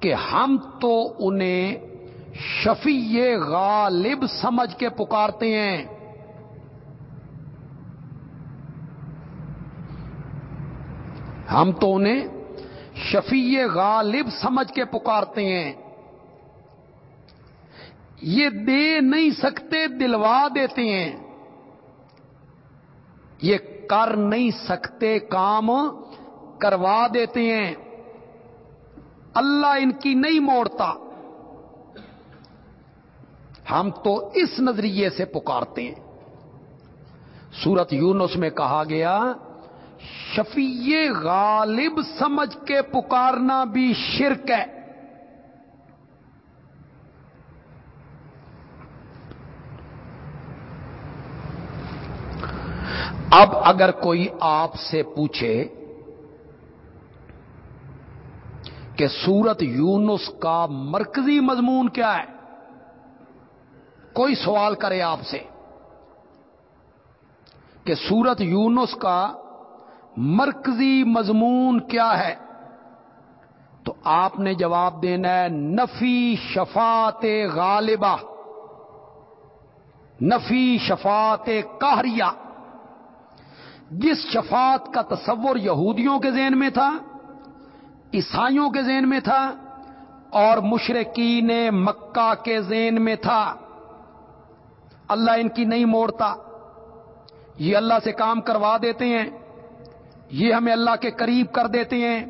کہ ہم تو انہیں شفیع غالب سمجھ کے پکارتے ہیں۔ ہم تو انہیں شفیع غالب سمجھ کے پکارتے ہیں۔ یہ دے نہیں سکتے، دلوا دیتے ہیں۔ یہ کر نہیں سکتے، کام کروا دیتے ہیں۔ اللہ ان کی نہیں موڑتا۔ ہم تو اس نظریے سے پکارتے ہیں۔ سورت یونس میں کہا گیا، شفیع غالب سمجھ کے پکارنا بھی شرک ہے۔ اب اگر کوئی آپ سے پوچھے کہ سورت یونس کا مرکزی مضمون کیا ہے؟ کوئی سوال کرے آپ سے کہ سورت یونس کا مرکزی مضمون کیا ہے؟ تو آپ نے جواب دینا ہے، نفی شفات غالبہ۔ نفی شفات کہریا جس شفات کا تصور یہودیوں کے ذہن میں تھا عیسائیوں کے ذہن میں تھا اور مشرقین مکہ کے ذہن میں تھا۔ اللہ ان کی نہیں موڑتا۔ یہ اللہ سے کام کروا دیتے ہیں۔ یہ ہمیں اللہ کے قریب کر دیتے ہیں۔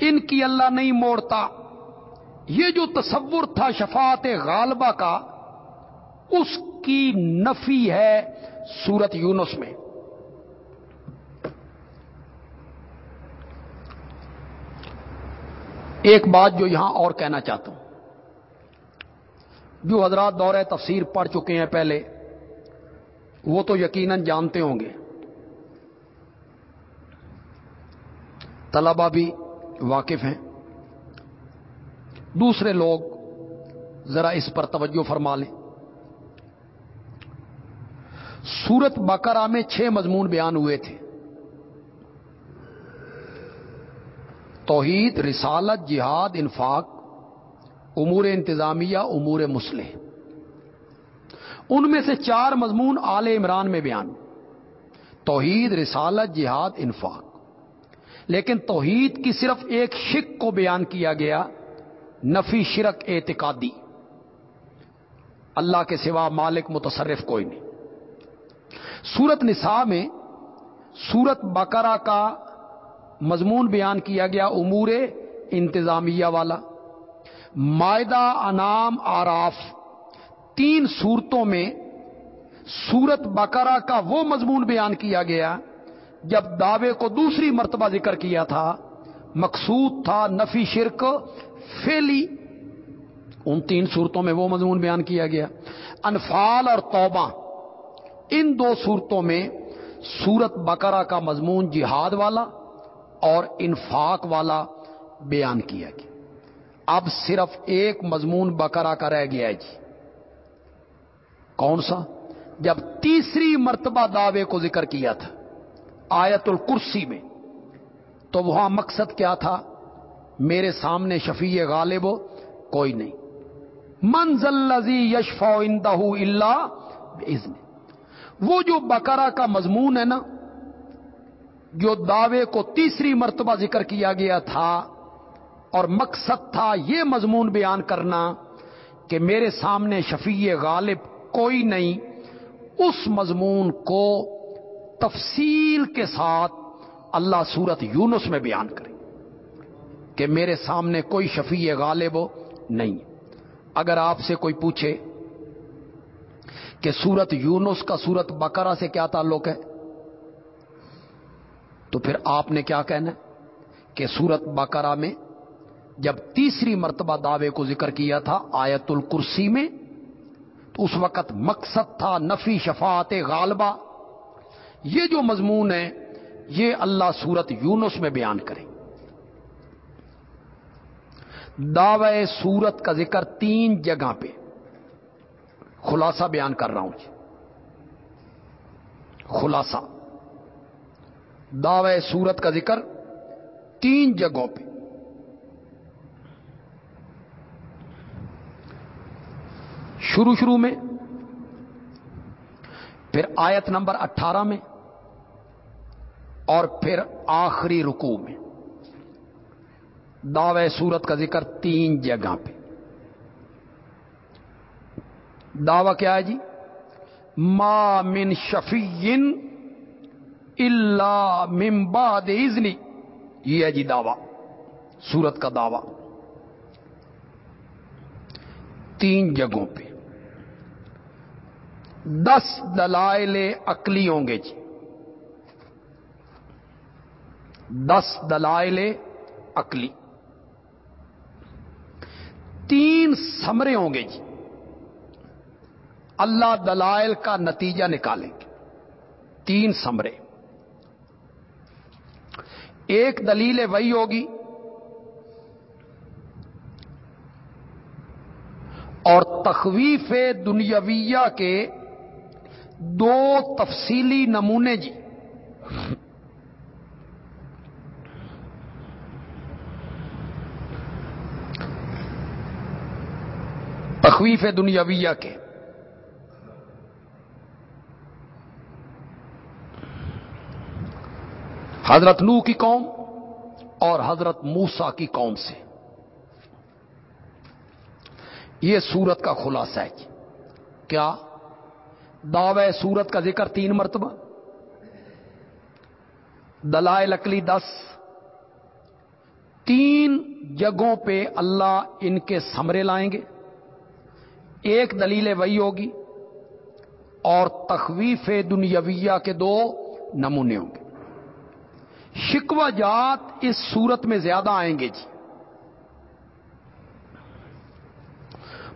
ان کی اللہ نہیں موڑتا۔ یہ جو تصور تھا شفاعت غالبہ کا، اس کی نفی ہے سورت یونس میں۔ ایک بات جو یہاں اور کہنا چاہتا ہوں۔ جو حضرات دور تفسیر پڑھ چکے ہیں پہلے، وہ تو یقیناً جانتے ہوں گے۔ طلبہ بھی واقف ہیں۔ دوسرے لوگ ذرا اس پر توجہ فرما لیں۔ سورت بقرہ میں چھ مضمون بیان ہوئے تھے۔ توحید، رسالت، جہاد، انفاق، امور انتظامیہ، امور مسلح۔ ان میں سے چار مضمون آل عمران میں بیان۔ توحید، رسالت، جہاد، انفاق۔ لیکن توحید کی صرف ایک شک کو بیان کیا گیا، نفی شرک اعتقادی۔ اللہ کے سوا مالک متصرف کوئی نہیں۔ سورت نساء میں سورت بقرہ کا مضمون بیان کیا گیا امور انتظامیہ والا۔ معدہ انعام آراف، تین صورتوں میں سورت بقرہ کا وہ مضمون بیان کیا گیا جب دعوے کو دوسری مرتبہ ذکر کیا تھا۔ مقصود تھا نفی شرک فیلی ان تین صورتوں میں وہ مضمون بیان کیا گیا۔ انفال اور توبہ۔ ان دو صورتوں میں سورت بقرہ کا مضمون جہاد والا اور انفاق والا بیان کیا گیا۔ اب صرف ایک مضمون بقرہ کا رہ گیا ہے جی۔ کون سا؟ جب تیسری مرتبہ دعوے کو ذکر کیا تھا آیت الکرسی میں، تو وہاں مقصد کیا تھا؟ میرے سامنے شفیع غالب ہو، کوئی نہیں۔ منزل یشفا اندہ اللہ وہ جو بقرہ کا مضمون ہے نا جو دعوے کو تیسری مرتبہ ذکر کیا گیا تھا اور مقصد تھا یہ مضمون بیان کرنا کہ میرے سامنے شفیع غالب کوئی نہیں، اس مضمون کو تفصیل کے ساتھ اللہ سورت یونس میں بیان کرے کہ میرے سامنے کوئی شفیع غالب نہیں۔ اگر آپ سے کوئی پوچھے کہ سورت یونس کا سورت بقرہ سے کیا تعلق ہے تو پھر آپ نے کیا کہنا کہ سورت بقرہ میں جب تیسری مرتبہ دعوے کو ذکر کیا تھا آیت الکرسی میں، تو اس وقت مقصد تھا نفی شفاعت غالبہ۔ یہ جو مضمون ہے، یہ اللہ سورت یونس میں بیان کریں دعوی سورت کا ذکر تین جگہ پہ۔ خلاصہ بیان کر رہا ہوں جی۔ خلاصہ۔ دعوی سورت کا ذکر تین جگہوں پہ۔ شروع شروع میں، پھر آیت نمبر اٹھارہ میں، اور پھر آخری رکوع میں۔ دعوے سورت کا ذکر تین جگہ پہ۔ دعوی کیا ہے جی؟ ما من شفین اللہ ممباد ازنی یہ ہے جی دعوی، سورت کا دعوی۔ تین جگہوں پہ۔ دس دلائل عقلی ہوں گے جی۔ دس دلائل عقلی۔ تین سمرے ہوں گے جی۔ اللہ دلائل کا نتیجہ نکالیں گے۔ تین سمرے ایک دلیل وہی ہوگی اور تخویف دنیاویہ کے دو تفصیلی نمونے جی۔ تخویف دنیاویہ کے۔ حضرت نو کی قوم اور حضرت موسا کی قوم سے۔ یہ سورت کا خلاصہ ہے جی۔ کیا؟ دعوے سورت کا ذکر تین مرتبہ۔ دلائل اکلی دس۔ تین جگہوں پہ اللہ ان کے سمرے لائیں گے۔ ایک دلیل وہی ہوگی اور تخویف دنیاویہ کے دو نمونے ہوں گے۔ شکوہ جات اس صورت میں زیادہ آئیں گے جی۔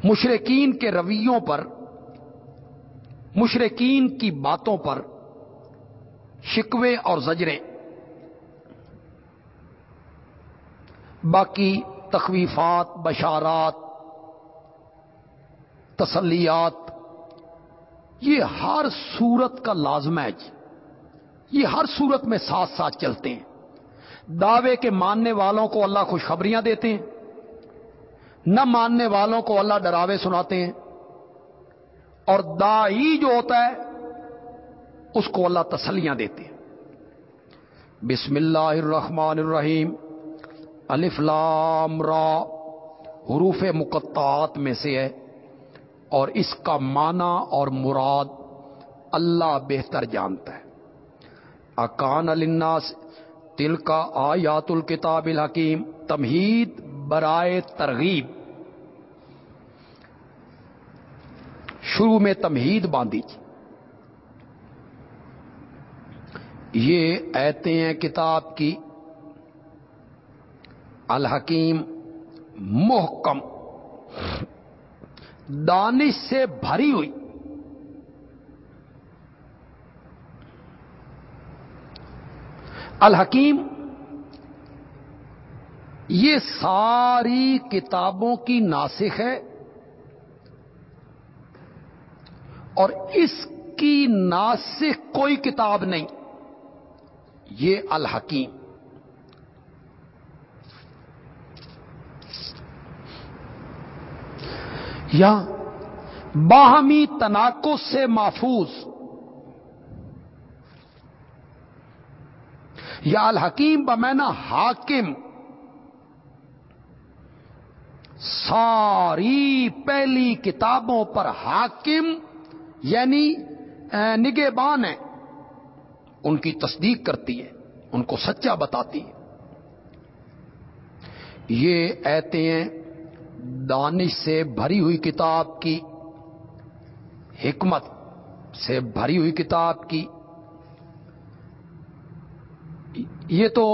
مشرقین کے رویوں پر مشرقین کی باتوں پر شکوے اور زجرے باقی تخویفات، بشارات، تسلیات، یہ ہر صورت کا لازم ہے جی۔ یہ ہر صورت میں ساتھ ساتھ چلتے ہیں۔ دعوے کے ماننے والوں کو اللہ خوشخبریاں دیتے ہیں۔ نہ ماننے والوں کو اللہ ڈراوے سناتے ہیں۔ اور دائی جو ہوتا ہے، اس کو اللہ تسلیاں دیتے ہیں۔ بسم اللہ الرحمن الرحیم۔ الف لام را۔ حروف مقطعات میں سے ہے۔ اور اس کا معنی اور مراد اللہ بہتر جانتا ہے۔ اکان الناس تل کا آیات الکتاب الحکیم، تمہید برائے ترغیب۔ شروع میں تمہید باندھی۔ تھی یہ ایتے ہیں کتاب کی۔ الحکیم محکم۔ دانش سے بھری ہوئی۔ الحکیم، یہ ساری کتابوں کی ناسخ ہے اور اس کی ناسخ کوئی کتاب نہیں، یہ الحکیم۔ یا باہمی تناقض سے محفوظ یا الحکیم بمینا حاکم. ساری پہلی کتابوں پر حاکم یعنی نگہبان ہے ان کی تصدیق کرتی ہے، ان کو سچا بتاتی ہے۔ یہ ایتے ہیں، دانش سے بھری ہوئی کتاب کی، حکمت سے بھری ہوئی کتاب کی۔ یہ تو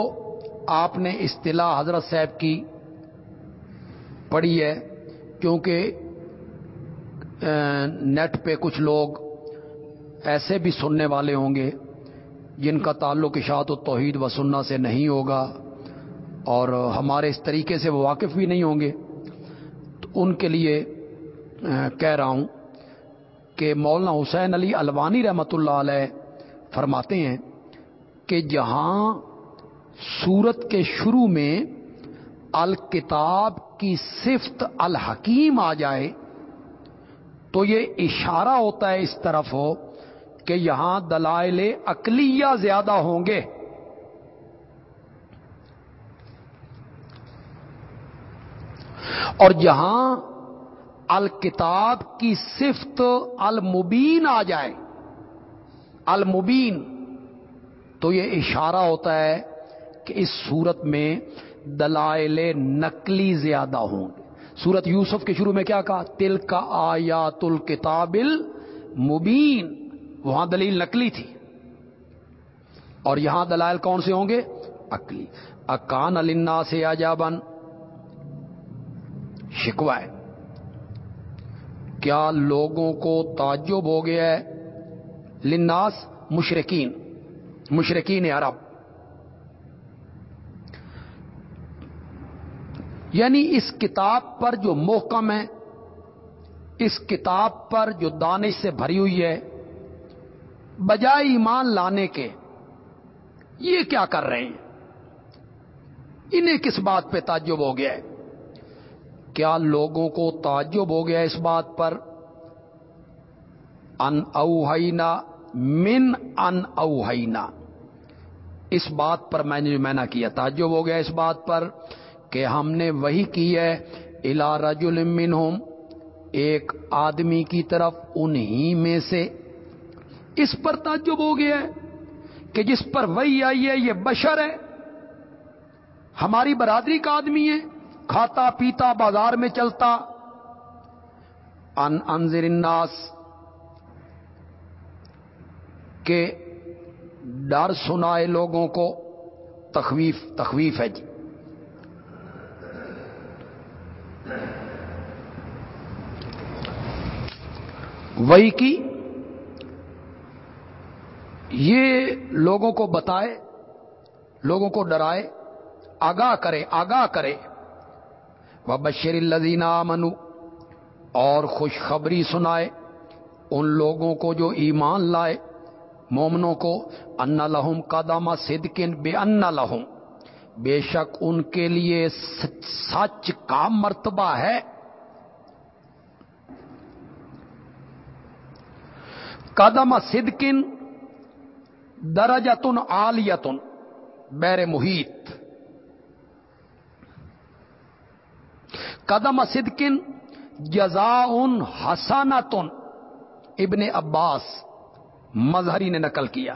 آپ نے اصطلاح حضرت صاحب کی پڑھی ہے، کیونکہ نیٹ پہ کچھ لوگ ایسے بھی سننے والے ہوں گے جن کا تعلق اشاعت و توحید و سننا سے نہیں ہوگا، اور ہمارے اس طریقے سے وہ واقف بھی نہیں ہوں گے۔ تو ان کے لیے کہہ رہا ہوں کہ مولانا حسین علی الوانی رحمۃ اللہ علیہ فرماتے ہیں کہ جہاں سورت کے شروع میں الکتاب کی صفت الحکیم آ جائے تو یہ اشارہ ہوتا ہے اس طرف ہو کہ یہاں دلائل اقلیہ زیادہ ہوں گے۔ اور جہاں الکتاب کی صفت المبین آ جائے، المبین تو یہ اشارہ ہوتا ہے کہ اس صورت میں دلائل نقلی زیادہ ہوں گے۔ سورت یوسف کے شروع میں کیا کہا؟ تل کا آیات الکتاب مبین وہاں دلیل نقلی تھی۔ اور یہاں دلائل کون سے ہوں گے؟ اکلی اکان النا سے آجابن شکوا ہے۔ کیا لوگوں کو تعجب ہو گیا ہے؟ لناس مشرقین مشرقین عرب. یعنی اس کتاب پر جو محکم ہے، اس کتاب پر جو دانش سے بھری ہوئی ہے، بجائے ایمان لانے کے، یہ کیا کر رہے ہیں؟ انہیں کس بات پہ تعجب ہو گیا ہے؟ کیا لوگوں کو تعجب ہو گیا اس بات پر؟ ان اوہینا من ان اوہینا۔ اس بات پر میں نے جو میں نے کیا، تعجب ہو گیا اس بات پر کہ ہم نے وہی کی ہے الا رجل منہم، ایک آدمی کی طرف انہی میں سے۔ اس پر تعجب ہو گیا ہے کہ جس پر وہی آئی ہے، یہ بشر ہے۔ ہماری برادری کا آدمی ہے، کھاتا پیتا بازار میں چلتا۔ ان انذر الناس کے ڈر سنائے لوگوں کو تخویف تخویف ہے جی۔ وہی کی یہ لوگوں کو بتائے، لوگوں کو ڈرائے، آگاہ کرے آگاہ کرے۔ وہ بشیر الزینہ منو اور خوشخبری سنائے ان لوگوں کو جو ایمان لائے۔ مومنوں کو، ان لہم قدم صدقن بے ان لہم بے شک ان کے لیے سچ کا مرتبہ ہے۔ قدم صدقن درجتن آلیتن بیر محیط۔ قدم صدقن جزاؤن حسانتن ابن عباس۔ مظہری نے نقل کیا۔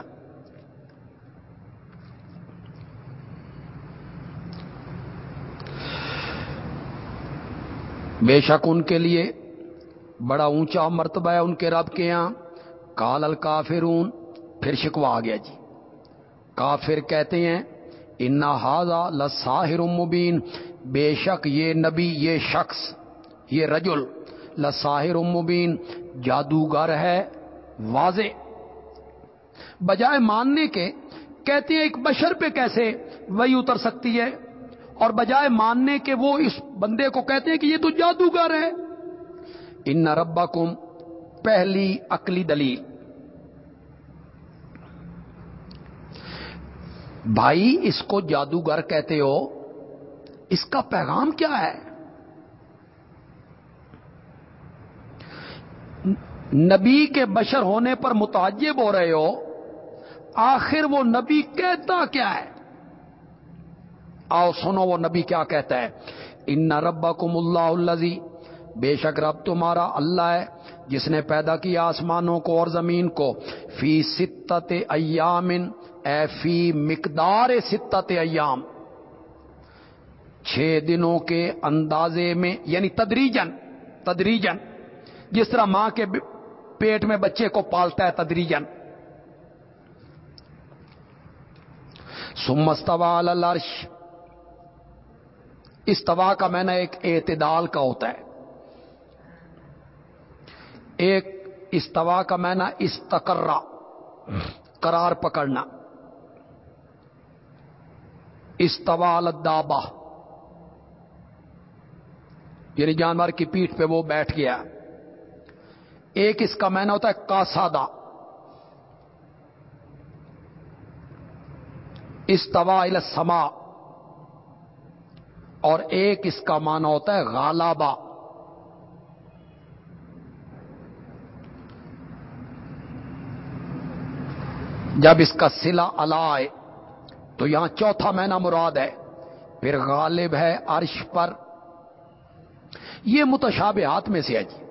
بے شک ان کے لیے بڑا اونچا مرتبہ ہے ان کے رب کے یہاں۔ کال الکافرون، پھر شکوا آ گیا جی۔ کافر کہتے ہیں، انا ہاضا لساہر مبین بے شک یہ نبی، یہ شخص، یہ رجل لساہر مبین جادوگر ہے، واضح۔ بجائے ماننے کے کہتے ہیں ایک بشر پہ کیسے وہی اتر سکتی ہے اور بجائے ماننے کے وہ اس بندے کو کہتے ہیں کہ یہ تو جادوگر ہے۔ ان ربا پہلی عقلی دلیل۔ بھائی، اس کو جادوگر کہتے ہو، اس کا پیغام کیا ہے؟ نبی کے بشر ہونے پر متعجب ہو رہے ہو آخر وہ نبی کہتا کیا ہے؟ آؤ سنو وہ نبی کیا کہتا ہے؟ ان ربا کم اللہ الزی بے شک رب تمہارا اللہ ہے، جس نے پیدا کیا آسمانوں کو اور زمین کو۔ فی ستت ایامن، اے فی مقدار ستت ایام۔ چھ دنوں کے اندازے میں یعنی تدریجن تدریجن جس طرح ماں کے پیٹ میں بچے کو پالتا ہے تدریجن سمستوا الرش استوا کا میں نے ایک اعتدال کا ہوتا ہے۔ ایک استوا کا میں نا استقرا قرار پکڑنا۔ استوا الدابا یعنی جانور کی پیٹھ پہ وہ بیٹھ گیا۔ ایک اس کا مینا ہوتا ہے کاسادہ استوا السما اور ایک اس کا معنی ہوتا ہے غالابا۔ جب اس کا سلا الائے تو یہاں چوتھا مہینہ مراد ہے، پھر غالب ہے عرش پر۔ یہ متشابہات میں سے ہے جی۔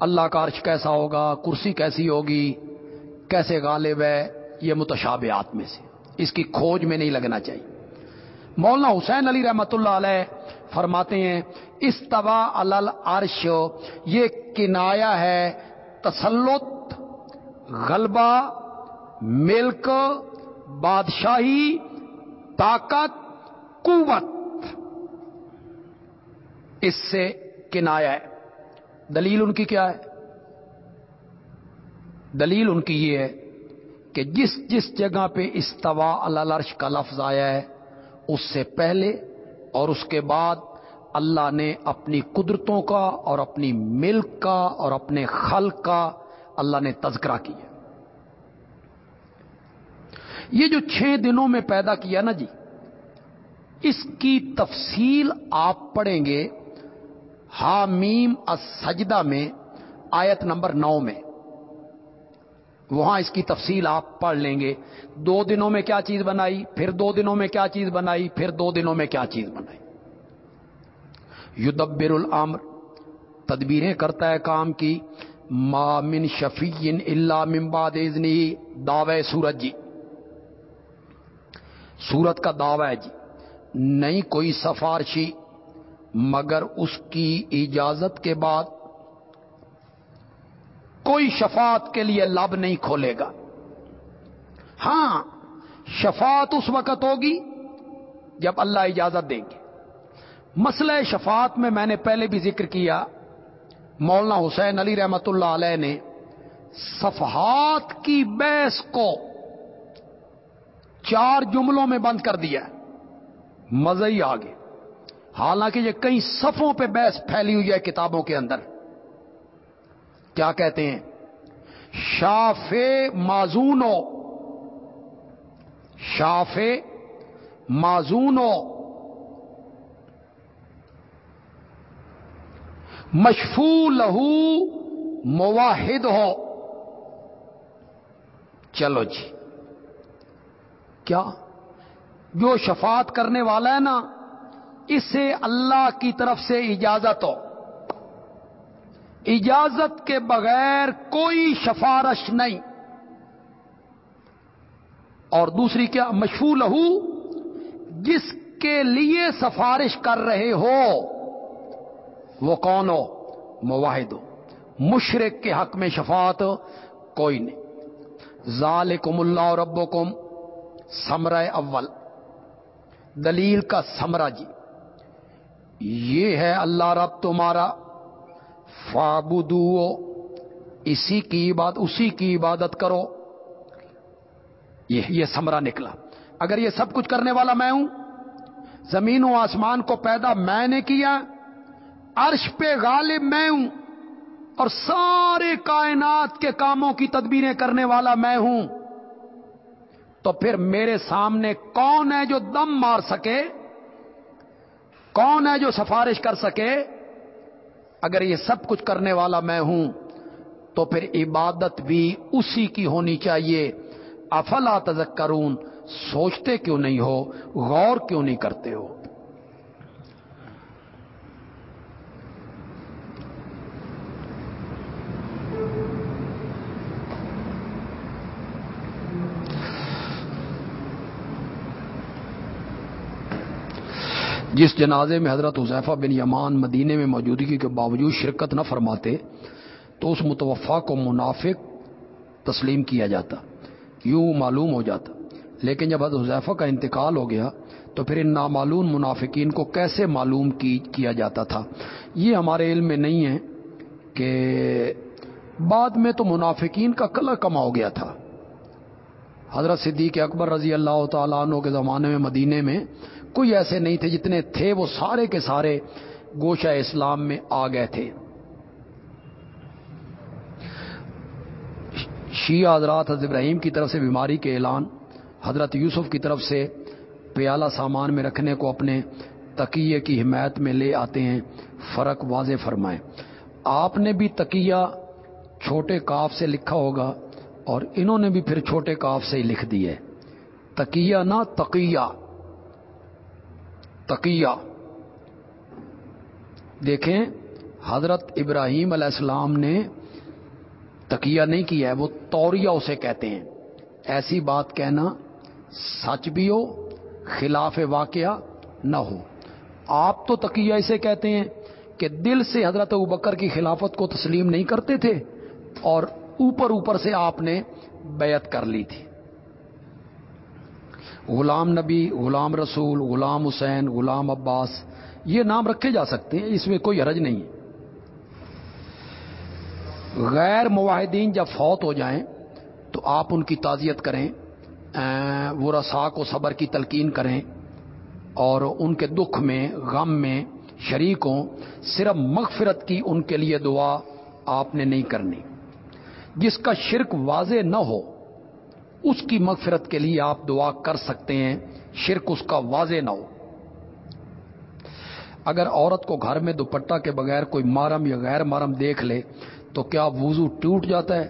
اللہ کا عرش کیسا ہوگا، کرسی کیسی ہوگی، کیسے غالب ہے یہ متشابہات میں سے۔ اس کی کھوج میں نہیں لگنا چاہیے۔ مولانا حسین علی رحمت اللہ علیہ فرماتے ہیں، استوا عرش یہ کنایا ہے، تسلط، غلبہ، ملک، بادشاہی، طاقت، قوت۔ اس سے کنایا ہے۔ دلیل ان کی کیا ہے؟ دلیل ان کی یہ ہے کہ جس جس جگہ پہ استوا الرش کا لفظ آیا ہے، اس سے پہلے اور اس کے بعد اللہ نے اپنی قدرتوں کا اور اپنی ملک کا اور اپنے خلق کا اللہ نے تذکرہ کیا۔ یہ جو چھ دنوں میں پیدا کیا نا جی اس کی تفصیل آپ پڑھیں گے حامیم السجدہ میں، آیت نمبر نو میں۔ وہاں اس کی تفصیل آپ پڑھ لیں گے۔ دو دنوں میں کیا چیز بنائی، پھر دو دنوں میں کیا چیز بنائی، پھر دو دنوں میں کیا چیز بنائی۔ یدبر الامر، تدبیریں کرتا ہے کام کی۔ مامن شفیع اللہ ممباد دعوے سورج جی۔ سورت کا دعوی ہے جی۔ نہیں کوئی سفارشی، مگر اس کی اجازت کے بعد کوئی شفاعت کے لیے لب نہیں کھولے گا۔ ہاں شفاعت اس وقت ہوگی جب اللہ اجازت دیں گے۔ مسئلہ شفاعت میں میں نے پہلے بھی ذکر کیا، مولانا حسین علی رحمت اللہ علیہ نے صفحات کی بحث کو چار جملوں میں بند کر دیا مزہ ہی آگے۔ حالانکہ یہ کئی صفوں پہ بحث پھیلی ہوئی ہے کتابوں کے اندر۔ کیا کہتے ہیں؟ شاف معذونو شاف معذونو مشفو لہو مواحد ہو چلو جی کیا جو شفاعت کرنے والا ہے نا، اسے اللہ کی طرف سے اجازت ہو۔ اجازت کے بغیر کوئی شفارش نہیں۔ اور دوسری کیا؟ مشہور لہو، جس کے لیے سفارش کر رہے ہو، وہ کون ہو؟ مواحد۔ ہو مشرق کے حق میں شفاعت کوئی نہیں۔ ذالکم اللہ ربکم سمرہ اول۔ دلیل کا سمرا جی۔ یہ ہے اللہ رب تمہارا۔ فابدو اسی کی عبادت اسی کی عبادت کرو۔ یہ یہ سمرا نکلا۔ اگر یہ سب کچھ کرنے والا میں ہوں، زمین و آسمان کو پیدا میں نے کیا، عرش پہ غالب میں ہوں، اور سارے کائنات کے کاموں کی تدبیریں کرنے والا میں ہوں، تو پھر میرے سامنے کون ہے جو دم مار سکے؟ کون ہے جو سفارش کر سکے؟ اگر یہ سب کچھ کرنے والا میں ہوں، تو پھر عبادت بھی اسی کی ہونی چاہیے۔ افلا تذکرون، سوچتے کیوں نہیں ہو؟ غور کیوں نہیں کرتے ہو؟ جس جنازے میں حضرت حذیفہ بن یمان مدینے میں موجودگی کے باوجود شرکت نہ فرماتے، تو اس متوفع کو منافق تسلیم کیا جاتا، یوں معلوم ہو جاتا۔ لیکن جب حضرت حذیفہ کا انتقال ہو گیا، تو پھر ان نامعلوم منافقین کو کیسے معلوم کی، کیا جاتا تھا؟ یہ ہمارے علم میں نہیں ہے کہ بعد میں تو منافقین کا کلا کما ہو گیا تھا۔ حضرت صدیق اکبر رضی اللہ تعالیٰ عنہ کے زمانے میں مدینے میں کوئی ایسے نہیں تھے جتنے تھے، وہ سارے کے سارے گوشہ اسلام میں آ گئے تھے۔ شیعہ حضرات حضرت ابراہیم کی طرف سے بیماری کے اعلان، حضرت یوسف کی طرف سے پیالہ سامان میں رکھنے کو اپنے تقیے کی حمایت میں لے آتے ہیں، فرق واضح فرمائیں۔ آپ نے بھی تقیہ چھوٹے کاف سے لکھا ہوگا اور انہوں نے بھی پھر چھوٹے کاف سے ہی لکھ دیے تقیہ نہ تقیہ۔ تقیہ۔ دیکھیں، حضرت ابراہیم علیہ السلام نے تقیہ نہیں کیا ہے، وہ توریہ اسے کہتے ہیں۔ ایسی بات کہنا سچ بھی ہو، خلاف واقعہ نہ ہو۔ آپ تو تقیہ اسے کہتے ہیں کہ دل سے حضرت ابکر کی خلافت کو تسلیم نہیں کرتے تھے اور اوپر اوپر سے آپ نے بیعت کر لی تھی۔ غلام نبی، غلام رسول، غلام حسین، غلام عباس، یہ نام رکھے جا سکتے ہیں، اس میں کوئی حرج نہیں ہے۔ غیر معاہدین جب فوت ہو جائیں تو آپ ان کی تعزیت کریں وہ رسا کو صبر کی تلقین کریں اور ان کے دکھ میں، غم میں شریک ہوں صرف مغفرت کی ان کے لیے دعا آپ نے نہیں کرنی۔ جس کا شرک واضح نہ ہو اس کی مغفرت کے لیے آپ دعا کر سکتے ہیں، شرک اس کا واضح نہ ہو۔ اگر عورت کو گھر میں دوپٹہ کے بغیر کوئی مارم یا غیر مارم دیکھ لے، تو کیا وضو ٹوٹ جاتا ہے؟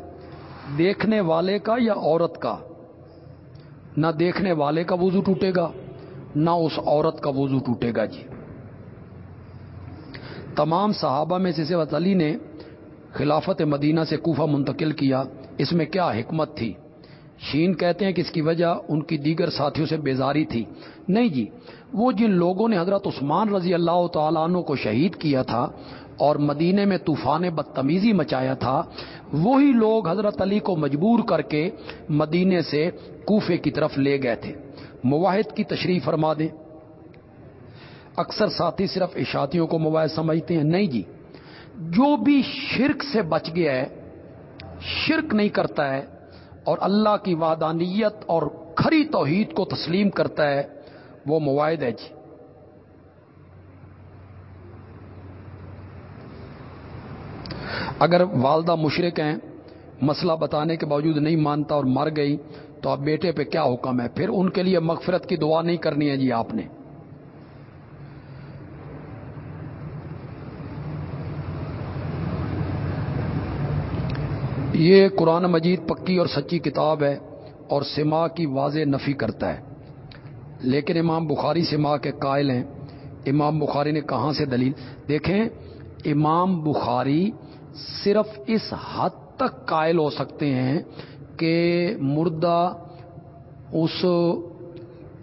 دیکھنے والے کا یا عورت کا؟ نہ دیکھنے والے کا وضو ٹوٹے گا، نہ اس عورت کا وضو ٹوٹے گا۔ جی۔ تمام صحابہ میں سے علی نے خلافت مدینہ سے کوفہ منتقل کیا، اس میں کیا حکمت تھی؟ شین کہتے ہیں کہ اس کی وجہ ان کی دیگر ساتھیوں سے بیزاری تھی۔ نہیں جی وہ جن لوگوں نے حضرت عثمان رضی اللہ تعالیٰ عنہ کو شہید کیا تھا اور مدینے میں طوفان بدتمیزی مچایا تھا، وہی لوگ حضرت علی کو مجبور کر کے مدینے سے کوفے کی طرف لے گئے تھے۔ مواحد کی تشریح فرما دیں۔ اکثر ساتھی صرف اشاعتیوں کو مواحد سمجھتے ہیں۔ نہیں جی جو بھی شرک سے بچ گیا ہے، شرک نہیں کرتا ہے اور اللہ کی وادانیت اور کھری توحید کو تسلیم کرتا ہے، وہ مواعد ہے جی۔ اگر والدہ مشرق ہیں، مسئلہ بتانے کے باوجود نہیں مانتا اور مر گئی، تو اب بیٹے پہ کیا حکم ہے؟ پھر ان کے لیے مغفرت کی دعا نہیں کرنی ہے جی آپ نے۔ یہ قرآن مجید پکی اور سچی کتاب ہے اور سما کی واضح نفی کرتا ہے۔ لیکن امام بخاری سما کے قائل ہیں۔ امام بخاری نے کہاں سے دلیل؟ دیکھیں، امام بخاری صرف اس حد تک قائل ہو سکتے ہیں کہ مردہ اس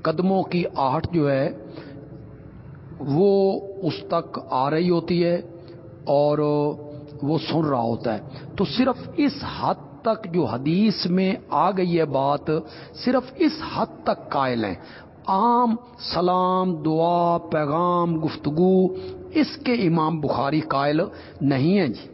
قدموں کی آہٹ جو ہے، وہ اس تک آ رہی ہوتی ہے اور وہ سن رہا ہوتا ہے۔ تو صرف اس حد تک جو حدیث میں آ گئی ہے بات، صرف اس حد تک قائل ہیں۔ عام سلام، دعا، پیغام، گفتگو، اس کے امام بخاری قائل نہیں ہیں جی۔